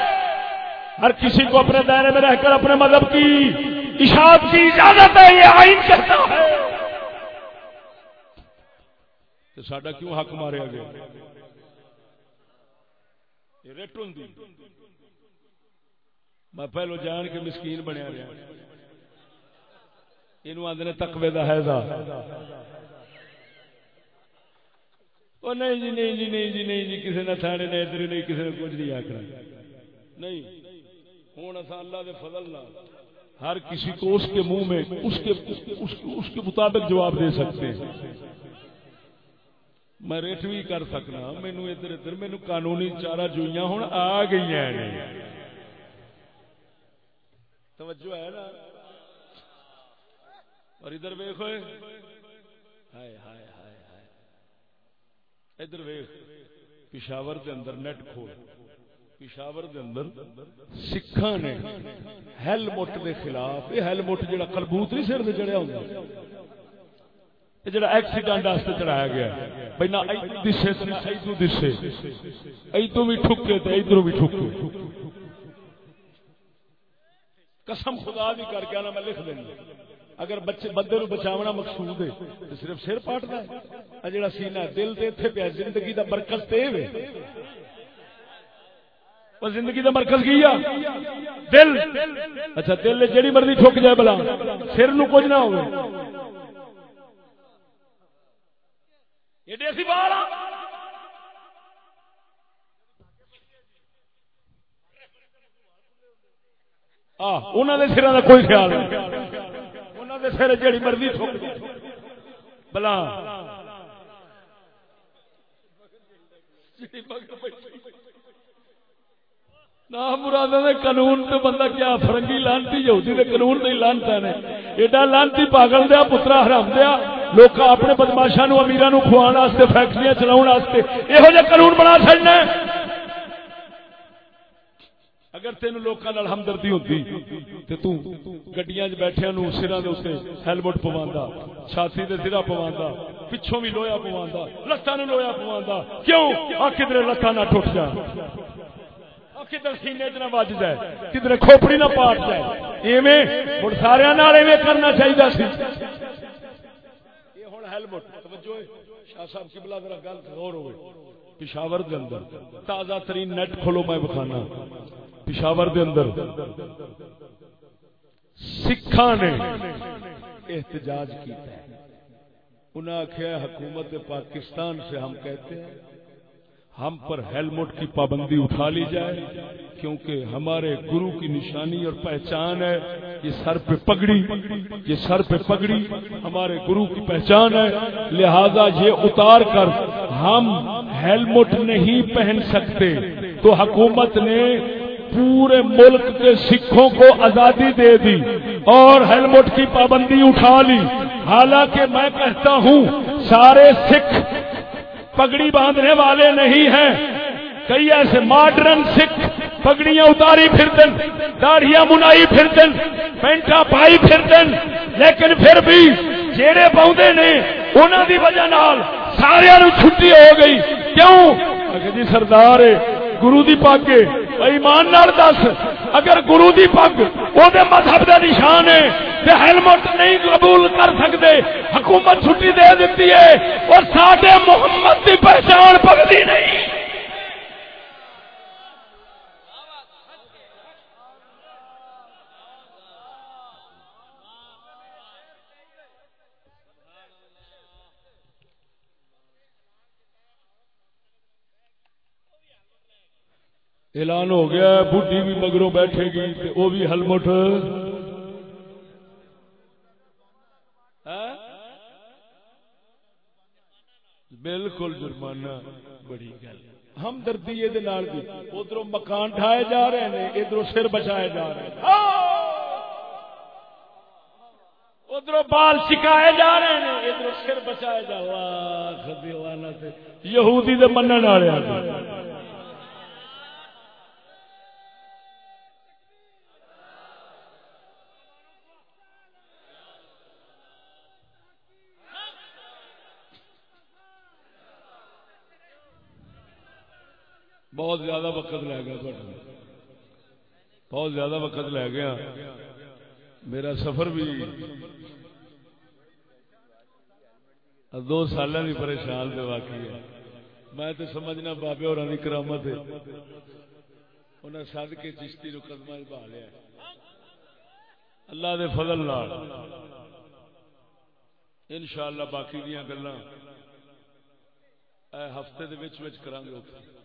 ہر کسی کو اپنے دائرے میں رہ کر اپنے مذہب کی اشاعت کی اجازت ہے، یہ آئین کہتا ہے۔ تو ساڈا کیوں حق ماریا گیا میں پہلو جان کے مسکین بنیا رہا۔ یہ آدھے تقوی کا ہے نہیں جی نہیں جی نہیں جی نہیں جی کسی نے تھانے نے، ادھر نہیں کسی نے کچھ نہیں آخر نہیں۔ ہوں اصا اللہ دے فضل نہ ہر کسی کو اس کے منہ میں اس کے اس کے مطابق جواب دے سکتے ہیں۔ میں ریٹ بھی کر سکنا مینو ادھر ادھر مینو قانونی چارہ جوئیاں ہوں آ گئی ہیں توجہ ہے نا؟ اور ادھر ویخ ہائے ہائے ہائے ہائے۔ ادھر ویخ پشاور دے اندر نیٹ کھول۔ پشاور دے اندر سکھاں نے ہیلمٹ دے خلاف، یہ ہیلمٹ جڑا کلبوت نہیں سر دے چڑھیا ہوں جڑا ایکسیڈنٹ واسطے چڑھایا گیا نہ دسے دسے بھی ٹھکے بھی ٹھکے۔ قسم خدا بھی کر کے میں لکھ دیں اگر بچے بندے نو بچاونا مقصود ہے، تو صرف سر پاٹتا ہے۔ جڑا سینہ دل تے اتنے پیا، زندگی دا مرکز تے زندگی دا مرکز کی دل. اچھا دل جیڑی مرضی ٹھک جائے بلا سر نو کچھ نہ ہوئے۔ سر کا کوئی خیال نہیں۔ سر جڑی مرضی بلا مراد قانون تو بندہ کیا فرنگی لانتی یہودی دے قانون نہیں لانتا نے۔ ایڈا لانتی پاگل دیا، پترا حرام دیا۔ لوگ اپنے بدماشا نو امیر نو کھوان واسطے فیکٹری چلاؤ واسطے یہو جہ قانون بنا چڑنا اگر تین لوگوں ہمدردی ہوتی تو گڈیاں بیٹھے نو سرا ہیلمٹ پوا چھاتی دے سرا پوا پچھوں بھی لویا پوا لتان لویا پوا کیوں؟ آ کدھر لتان نہ ٹوٹ جا کدھر سینے چ نہ بج جائے، کدھر کھوپڑی نہ پاٹ جائے۔ ایویں ہوں سارے کرنا چاہیے پشاور دے اندر تازہ ترین نیٹ کھولو میں بخانا پشاور دے اندر سکھا نے احتجاج کیا انہیں آخیا حکومت پاکستان سے ہم کہتے ہیں ہم پر ہیلمٹ کی پابندی اٹھا لی جائے، کیونکہ ہمارے گرو کی نشانی اور پہچان ہے، یہ سر پہ پگڑی، یہ سر پہ پگڑی ہمارے گرو کی پہچان ہے۔ لہذا یہ اتار کر ہم ہیلمٹ نہیں پہن سکتے۔ تو حکومت نے پورے ملک کے سکھوں کو آزادی دے دی اور ہیلمٹ کی پابندی اٹھا لی۔ حالانکہ میں کہتا ہوں، سارے سکھ پگڑی باندھنے والے نہیں ہیں۔ کئی ایسے ماڈرن سکھ پگڑیاں اتاری پھرتن داڑیاں منائی پھرتن پینٹا پائی پھرتن لیکن پھر بھی جیڑے پاؤں نے انہوں دی وجہ نال سارے چھٹی ہو گئی۔ کیوں؟ جی سردار گرو دی پگ ایمان نال دس، اگر گرو دی پگ وہ مذہب کا نشان ہے۔ ہیلمٹ نہیں قبول کر سکتے حکومت چھٹی دے دیتی ہے۔ اور ساڈے محمد کی پہچان پگتی نہیں۔ اعلان ہو گیا بڈی بھی مگروں بیٹھے گی وہ بھی ہیلمٹ ہاں؟ بالکل جرمانہ، بڑی گل۔ ہم دردی ادھر مکان ڈھائے جا رہے ہیں ادھر سر بچائے جا رہے ہیں۔ ہاں؟ ادھر بال چکائے جا رہے ہیں ادھر سر بچائے جا رہے یہودی دے منن والے بہت زیادہ وقت لے گیا بہت زیادہ وقت لے گیا۔ میرا سفر بھی دو سال بھی پریشان دے واقعی ہے۔ میں تو سمجھنا بابے اور کرامت ہے۔ انہیں سد کے چشتی نو قدم بہا لیا۔ اللہ دے فضل لال ان شاء اللہ باقی دیا گلا ہفتے دے کریں گے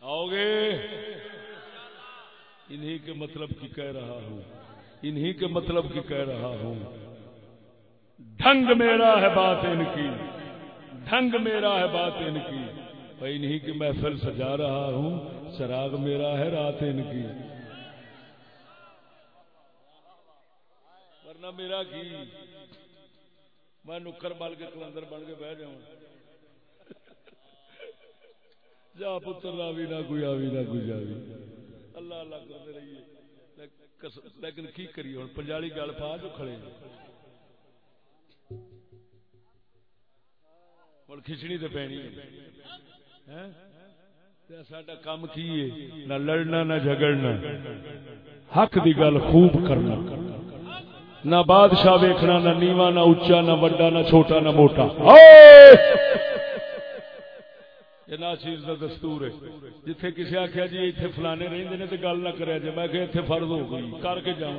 آؤ گے انہی کے مطلب کی کہہ رہا ہوں۔ انہی کے مطلب کی کہہ رہا ہوں۔ ڈھنگ میرا ہے بات ان کی۔ ڈھنگ میرا ہے بات ان کی۔ بھائی نہیں کہ محفل سجا رہا ہوں۔ چراغ میرا ہے رات ان کی۔ ورنہ میرا کی؟ میں نکر بل کے کلندر بن کے بہ جاؤں۔ جا پتر آوی، نہ کوئی آوی، نہ کوئی جاوی اللہ اللہ کرتے رہیے۔ لیکن کی کریے ہوں پنجالی گل پا جو کھڑے ہوں کھچڑی تو پینی ہاں؟ سڈا کام کی ہے؟ نہ لڑنا، نہ جھگڑنا۔ حق دی گل خوب کرنا۔ نہ بادشاہ ویکھنا، نہ نیوا نہ اچا نہ وڈا، نہ چھوٹا، نہ موٹا۔ یہ نہ چیز کا دستور ہے۔ جتھے کسی آخیا جی اتنے فلانے رہتے ہیں تو گل نہ کرے جی میں کہ اتنے فرض ہو گئی، کر کے جا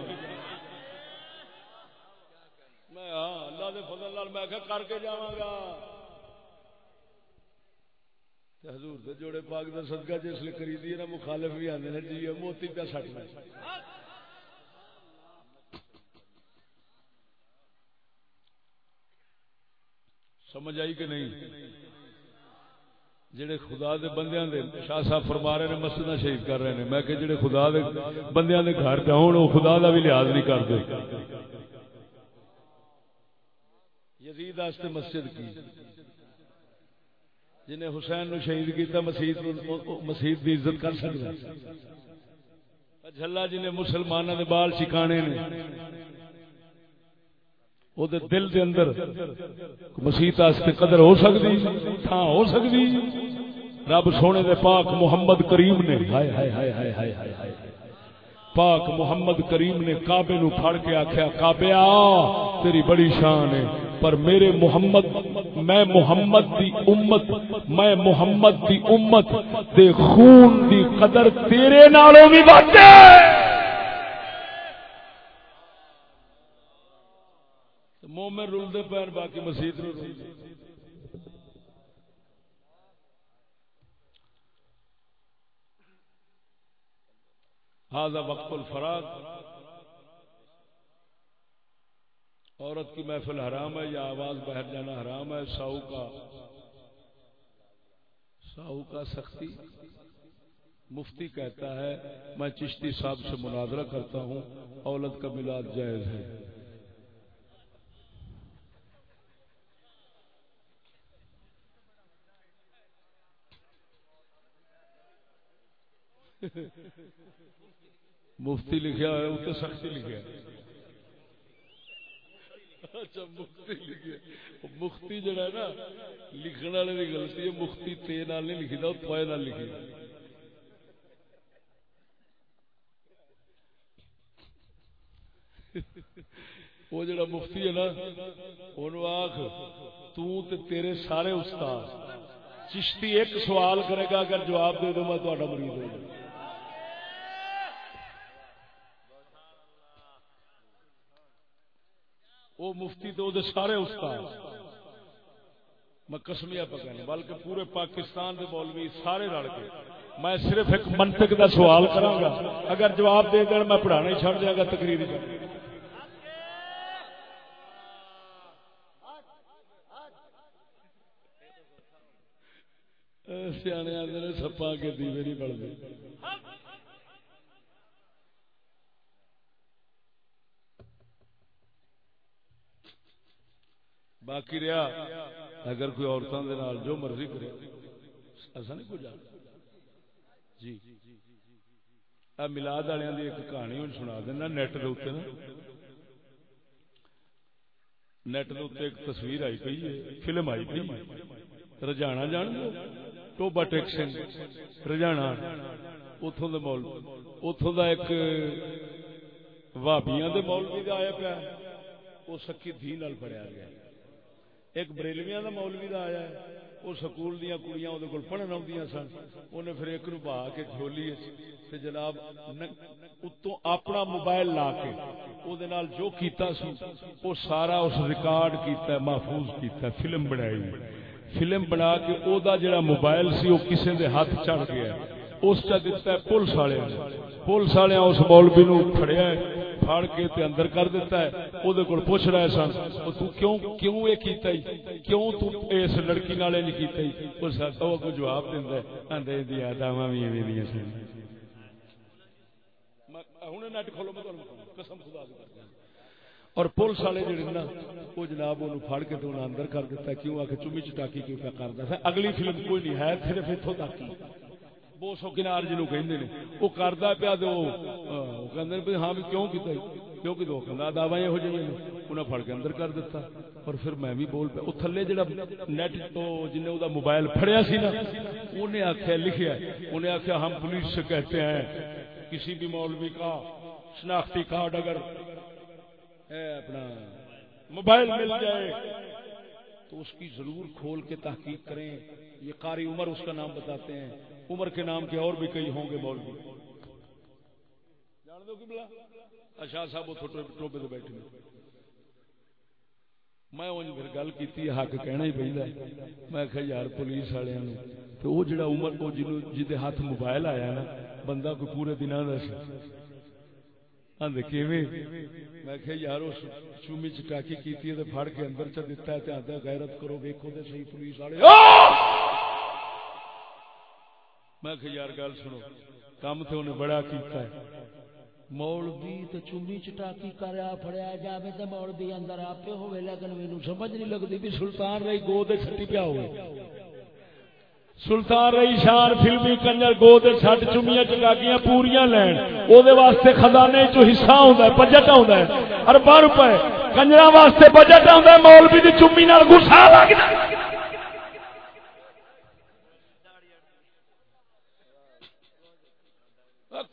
میں ہاں اللہ دے فضل میں کر کے جاگا حضور دے جوڑے پاک دا صدقہ جس لیے خریدی ہے نا، مخالف بھی آتے ہیں جی موتی پہ سٹنا سمجھ آئی کہ نہیں؟ جڑے خدا دے بندیاں دے شاہ صاحب فرما رہے نے مسجد شہید کر رہے ہیں میں کہ جڑے خدا دے بندیاں دے گھر جاؤن وہ خدا دا بھی لحاظ نہیں کرتے۔ یزید واسطے مسجد کی، جنہیں حسین نو شہید کیتا، مسیح مسیح دی عزت کر سکتا جھلا جنہیں مسلمانوں دے بال چکانے نے وہ دل دے اندر مسیح واسطے قدر ہو سکتی تھا ہو سکتی۔ رب سونے دے پاک محمد کریم نے ہائے ہائے ہائے ہائے ہائے ہائے ہائے پاک محمد کریم نے کعبے نو پھڑ کے آخیا کعبے آ تیری بڑی شان ہے پر میرے محمد میں محمد دی امت میں محمد دی امت دے خون دی قدر تیرے نالوں بھی بات مومن رلتے پیر باقی مسیح ہاضا وقت الفراغ. عورت کی محفل حرام ہے یا آواز باہر جانا حرام ہے؟ ساہو کا ساہو کا سختی مفتی کہتا ہے، میں چشتی صاحب سے مناظرہ کرتا ہوں اولد کا میلاد جائز ہے۔ مفتی لکھا ہے وہ تو سختی لکھا ہے۔ اچھا مفتی لکھے مفتی جڑا ہے نا لکھنے والے کی غلطی ہے، مفتی تے نال نہیں لکھی دا توئے نال لکھی وہ جڑا مفتی ہے نا انہوں آخ تے تیرے سارے استاد، چشتی ایک سوال کرے گا، اگر جواب دے دو، میں تو مریض ہو جاؤں۔ وہ مفتی تو دے سارے استاد۔ میں کسمیا پکانا بلکہ پورے پاکستان دے مولوی سارے رل کے۔ میں صرف ایک منطق دا سوال کرا گا اگر جواب دے دین، میں پڑھانا ہی چھڑ دیا گا، تقریر سیانے آدھے سپا کے دیوے نہیں پڑھتے باقی رہا، اگر کوئی عورتوں کے نال جو مرضی کرے۔ ایسا نہیں کوئی جان۔ جی۔ ملاد والوں کی ایک کہانی ہوں، سنا دینا، نیٹ کے اتنے نیٹ کے اتنے ایک تصویر آئی پی ہے، فلم آئی پی رجانا جان ٹوبا ٹیکسن رجانا اتوں کا مول اتوں کا ایک بھابیا مولوی آیا پیا۔ وہ سکی دھی پڑیا گیا۔ ایک بریلویاں دا مولوی دا آیا ہے، وہ سکول دیا کڑیاں وہ کو پڑھن آدی سن۔ انہیں پھر ایک نو بہا کے جھولی تے جناب اتوں اپنا موبائل لا کے او دے نال جو کیتا سی وہ سارا اس ریکارڈ کیتا ہے، محفوظ کیتا ہے، فلم بنائی۔ فلم بنا کے او دا جڑا موبائل سی وہ کسے دے ہاتھ چڑھ گیا ہے۔ اس کا دتا ہے پولیس والے پولیس والے اس مولوی نو پھڑیا ہے پھڑ کے تے اندر کر دیتا ہے۔ او دے کول پوچھ رہا ہے سن او تو کیوں کیوں اے کیتا ہی کیوں تو اس لڑکی نال نہیں کیتا ہی او ساتھ او کو جواب دیندا ہے۔ اندے دی اداواں وی ایویں دی سن۔ ہن نیٹ کھولو میں تانوں قسم خدا دی اور پولیس والے جڑے نا وہ جناب وہ پھڑ کے تو اندر کر دیتا ہے۔ کیوں؟ آ کے چومی چٹاکی کیوں کیا کرتا ہے اگلی فلم کوئی نہیں ہے صرف اتوں تک بوسو ہی بو سو کنار جنوب کہ وہ کرتا پیا تو کہ ہاں بھی کیوں کیتا کیوں کہ دعوی یہو جی انہیں پھڑ کے اندر کر دیتا۔ اور پھر میں بھی بول پیا، وہ تھلے جڑا نیٹ تو جن وہ موبائل پھڑیا سی نا انہیں آخیا لکھیا انہیں آخیا ہم پولیس سے کہتے ہیں کسی بھی مولوی کا شناختی کارڈ اگر اپنا موبائل مل جائے تو اس کی ضرور کھول کے تحقیق کریں یہ قاری عمر اس کا نام بتاتے ہیں عمر کے نام کے اور بھی کئی ہوں گے مولوی۔ جان دو بلا؟ اچھا، اشاہ صاحب ٹوپے تو بیٹھے میں انج پھر گل کی حق کہنا ہی پہنتا میں کہ یار، پولیس والوں تو وہ جڑا عمر کو جن جی ہاتھ موبائل آیا نا، بندہ کوئی پورے دن کا میں کہ یار اس چومی چٹاکی کی پھڑ کے اندر چ دتا ہے آدھا غیرت کرو ویکو تو صحیح پولیس والے۔ میں کہ یار گل سنو کام تو انہیں بڑا کیتا ہے۔ مولوی تو چومی چٹاکی کرا پڑیا جائے تو مولوی اندر آپ ہوئے لیکن میرے سمجھ نہیں لگتی بھی سلطان رہی گو دے چھٹی پیا ہوئے سلطان رہی شان فلمی کنجر گو دے چھٹ چومیاں چٹاکیاں پوریاں لین او دے واسطے خزانے چو حصہ ہوندا ہے، بجٹ ہوندا ہے، ارباں روپے۔ کنجراں واسطے بجٹ ہوندا ہے مولوی دی چومی نال غصہ لگدا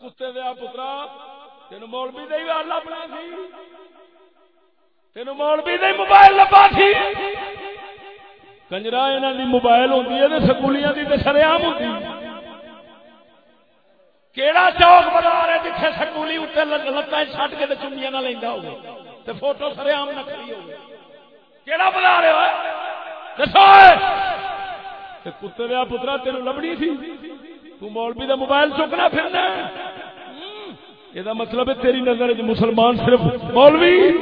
کتے دیا پترا تین مولوی دے لبنا سی۔ تین مولوی دے موبائل لبا سی۔ کنجرا یہاں دی موبائل ہوتی ہے سکولیاں دی سریام ہوتی کیڑا چوک بازار ہے جتنے سکولی اتنے لتان چٹ کے چنیا نہ لینا ہو تو فوٹو سریام نہ کری ہو کیڑا بازار ہے دسو کتے دیا پترا تین لبنی تھی تو مولوی دا موبائل چکنا پھرنا یہ مطلب ہے تیری نظر مسلمان صرف مولوی۔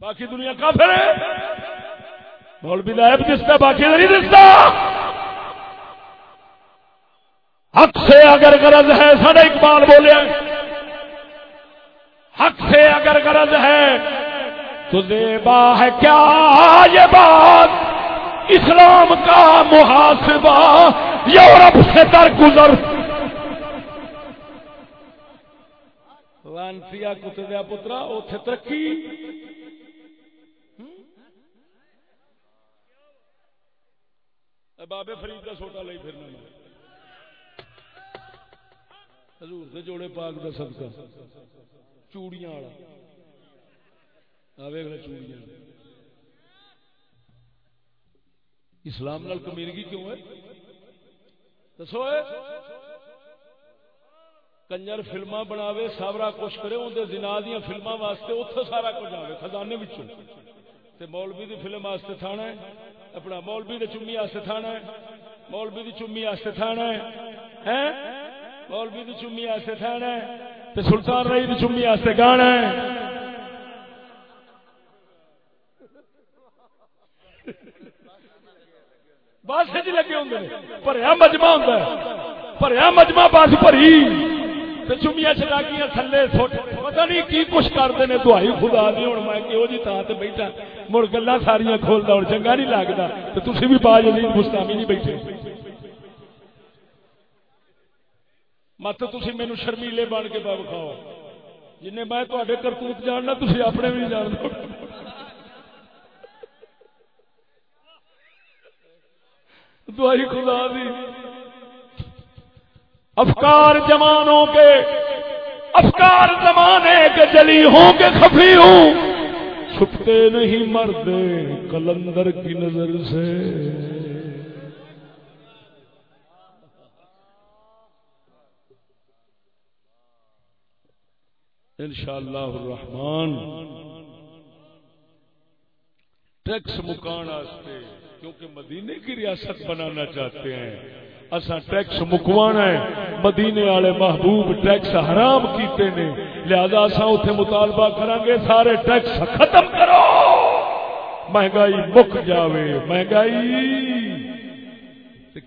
باقی دنیا کافر ہے۔ مولوی کا ایپ دستا باقی نہیں دستا۔ حق سے اگر غرض ہے سارا اقبال بولے حق سے اگر غرض ہے تو دیبا ہے کیا یہ بات؟ اسلام کا محاسبہ یورپ سے در گزر لانسی کتے دیا پترا اتے ترقی بابے فرید کا سوٹا لے پھرنا حضور سے جوڑے پاک کا صدقہ۔ چوڑیاں والا۔ آوے گا چوڑیاں۔ اسلام نال کمیرگی کیوں ہے؟ دسو کنجر فلما بناوے سابرا کچھ کرے اندر زنا دیا فلما واسطے اتو سارا کچھ آئے خزانے بچوں تے مولوی دی فلم واسطے تھانا ہے، اپنا مولوی دی چمی واسطے تھانا ہے، مولوی دی چمی واسطے تھانا ہے مولوی دی چمی واسطے تھانا ہے سلطان رائی دی چمی واسطے گانا ہے۔ بس جی لگے ہوں پریا مجمع ہوں پریا مجمع بس پری چومیا چلاکیاں تھلے پتا نہیں کی کچھ کرتے ہیں دہائی خدا دی ہوں میں کہ جی تھان سے بیٹھا۔ مڑ گلا ساریا کھولتا ہوں چنگا نہیں لگتا تو تھی بھی باج نہیں مستامی نہیں جی بیٹھے۔ مت تھی مینو شرمیلے بن کے باب کھاؤ۔ جن میں تے کرتوت جاننا تھی اپنے بھی نہیں جان دو۔ دعائی خدا دی۔ افکار جمانوں کے، افکار زمانے کے جلی ہوں کے خفی ہوں۔ چھپتے نہیں مرد، کلندر کی نظر سے۔ انشاءاللہ الرحمن۔ ٹیکس مکان کیونکہ مدینے کی ریاست بنانا چاہتے ہیں۔ اصا ٹیکس مکوانا ہے، مدینے والے محبوب ٹیکس حرام کیتے نے۔ لہذا اصا اتنے مطالبہ کریں گے سارے ٹیکس ختم کرو۔ مہنگائی مک جاوے، مہنگائی۔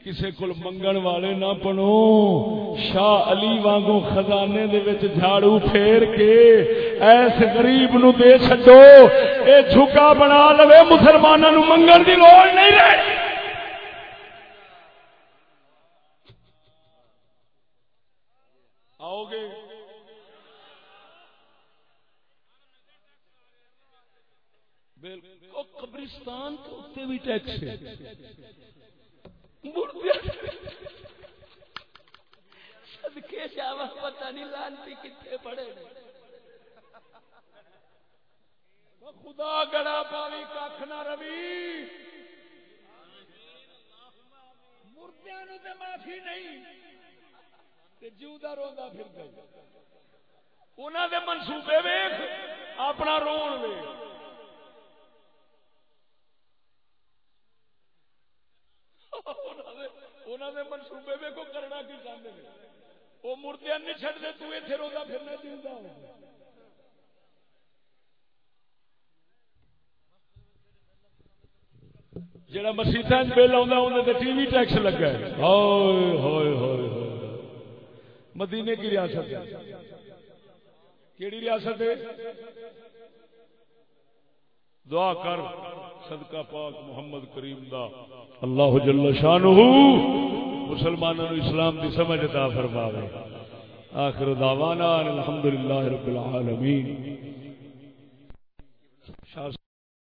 کسے کول منگن والے نہ بنو۔ شاہ علی وانگو خزانے دے وچ جھاڑو پھیر کے ایس غریب نو دے چھڈو۔ اے جھکا بنا لوے، مسلماناں نو منگن دی لوڑ نہیں رہی آؤ گے بالکل قبرستان اتنے بھی ٹیکس ہے۔ صدقے جاوا پتہ نہیں لانتی کتنے پڑے خدا گڑا پاوی کھ نہ روی۔ مردیا نو معافی نہیں۔ جیودا روا پھر گئی انہوں دے منصوبے ویخ اپنا رون ویخ منصوبے میں کو کرنا کی چاہتے ہیں؟ وہ مردیا نہیں چڑھتے تو اتنے روزہ پھرنا چاہتا ہوں جڑا مسیح بل آ ٹی وی ٹیکس لگا ہے۔ مدینے کی ریاست کیڑی ریاست ہے؟ دعا کر۔ صدقہ پاک محمد کریم دا اللہ جل شانہ مسلمانوں اسلام دی سمجھ عطا فرماوے۔ آخر دعوانا الحمدللہ رب العالمین۔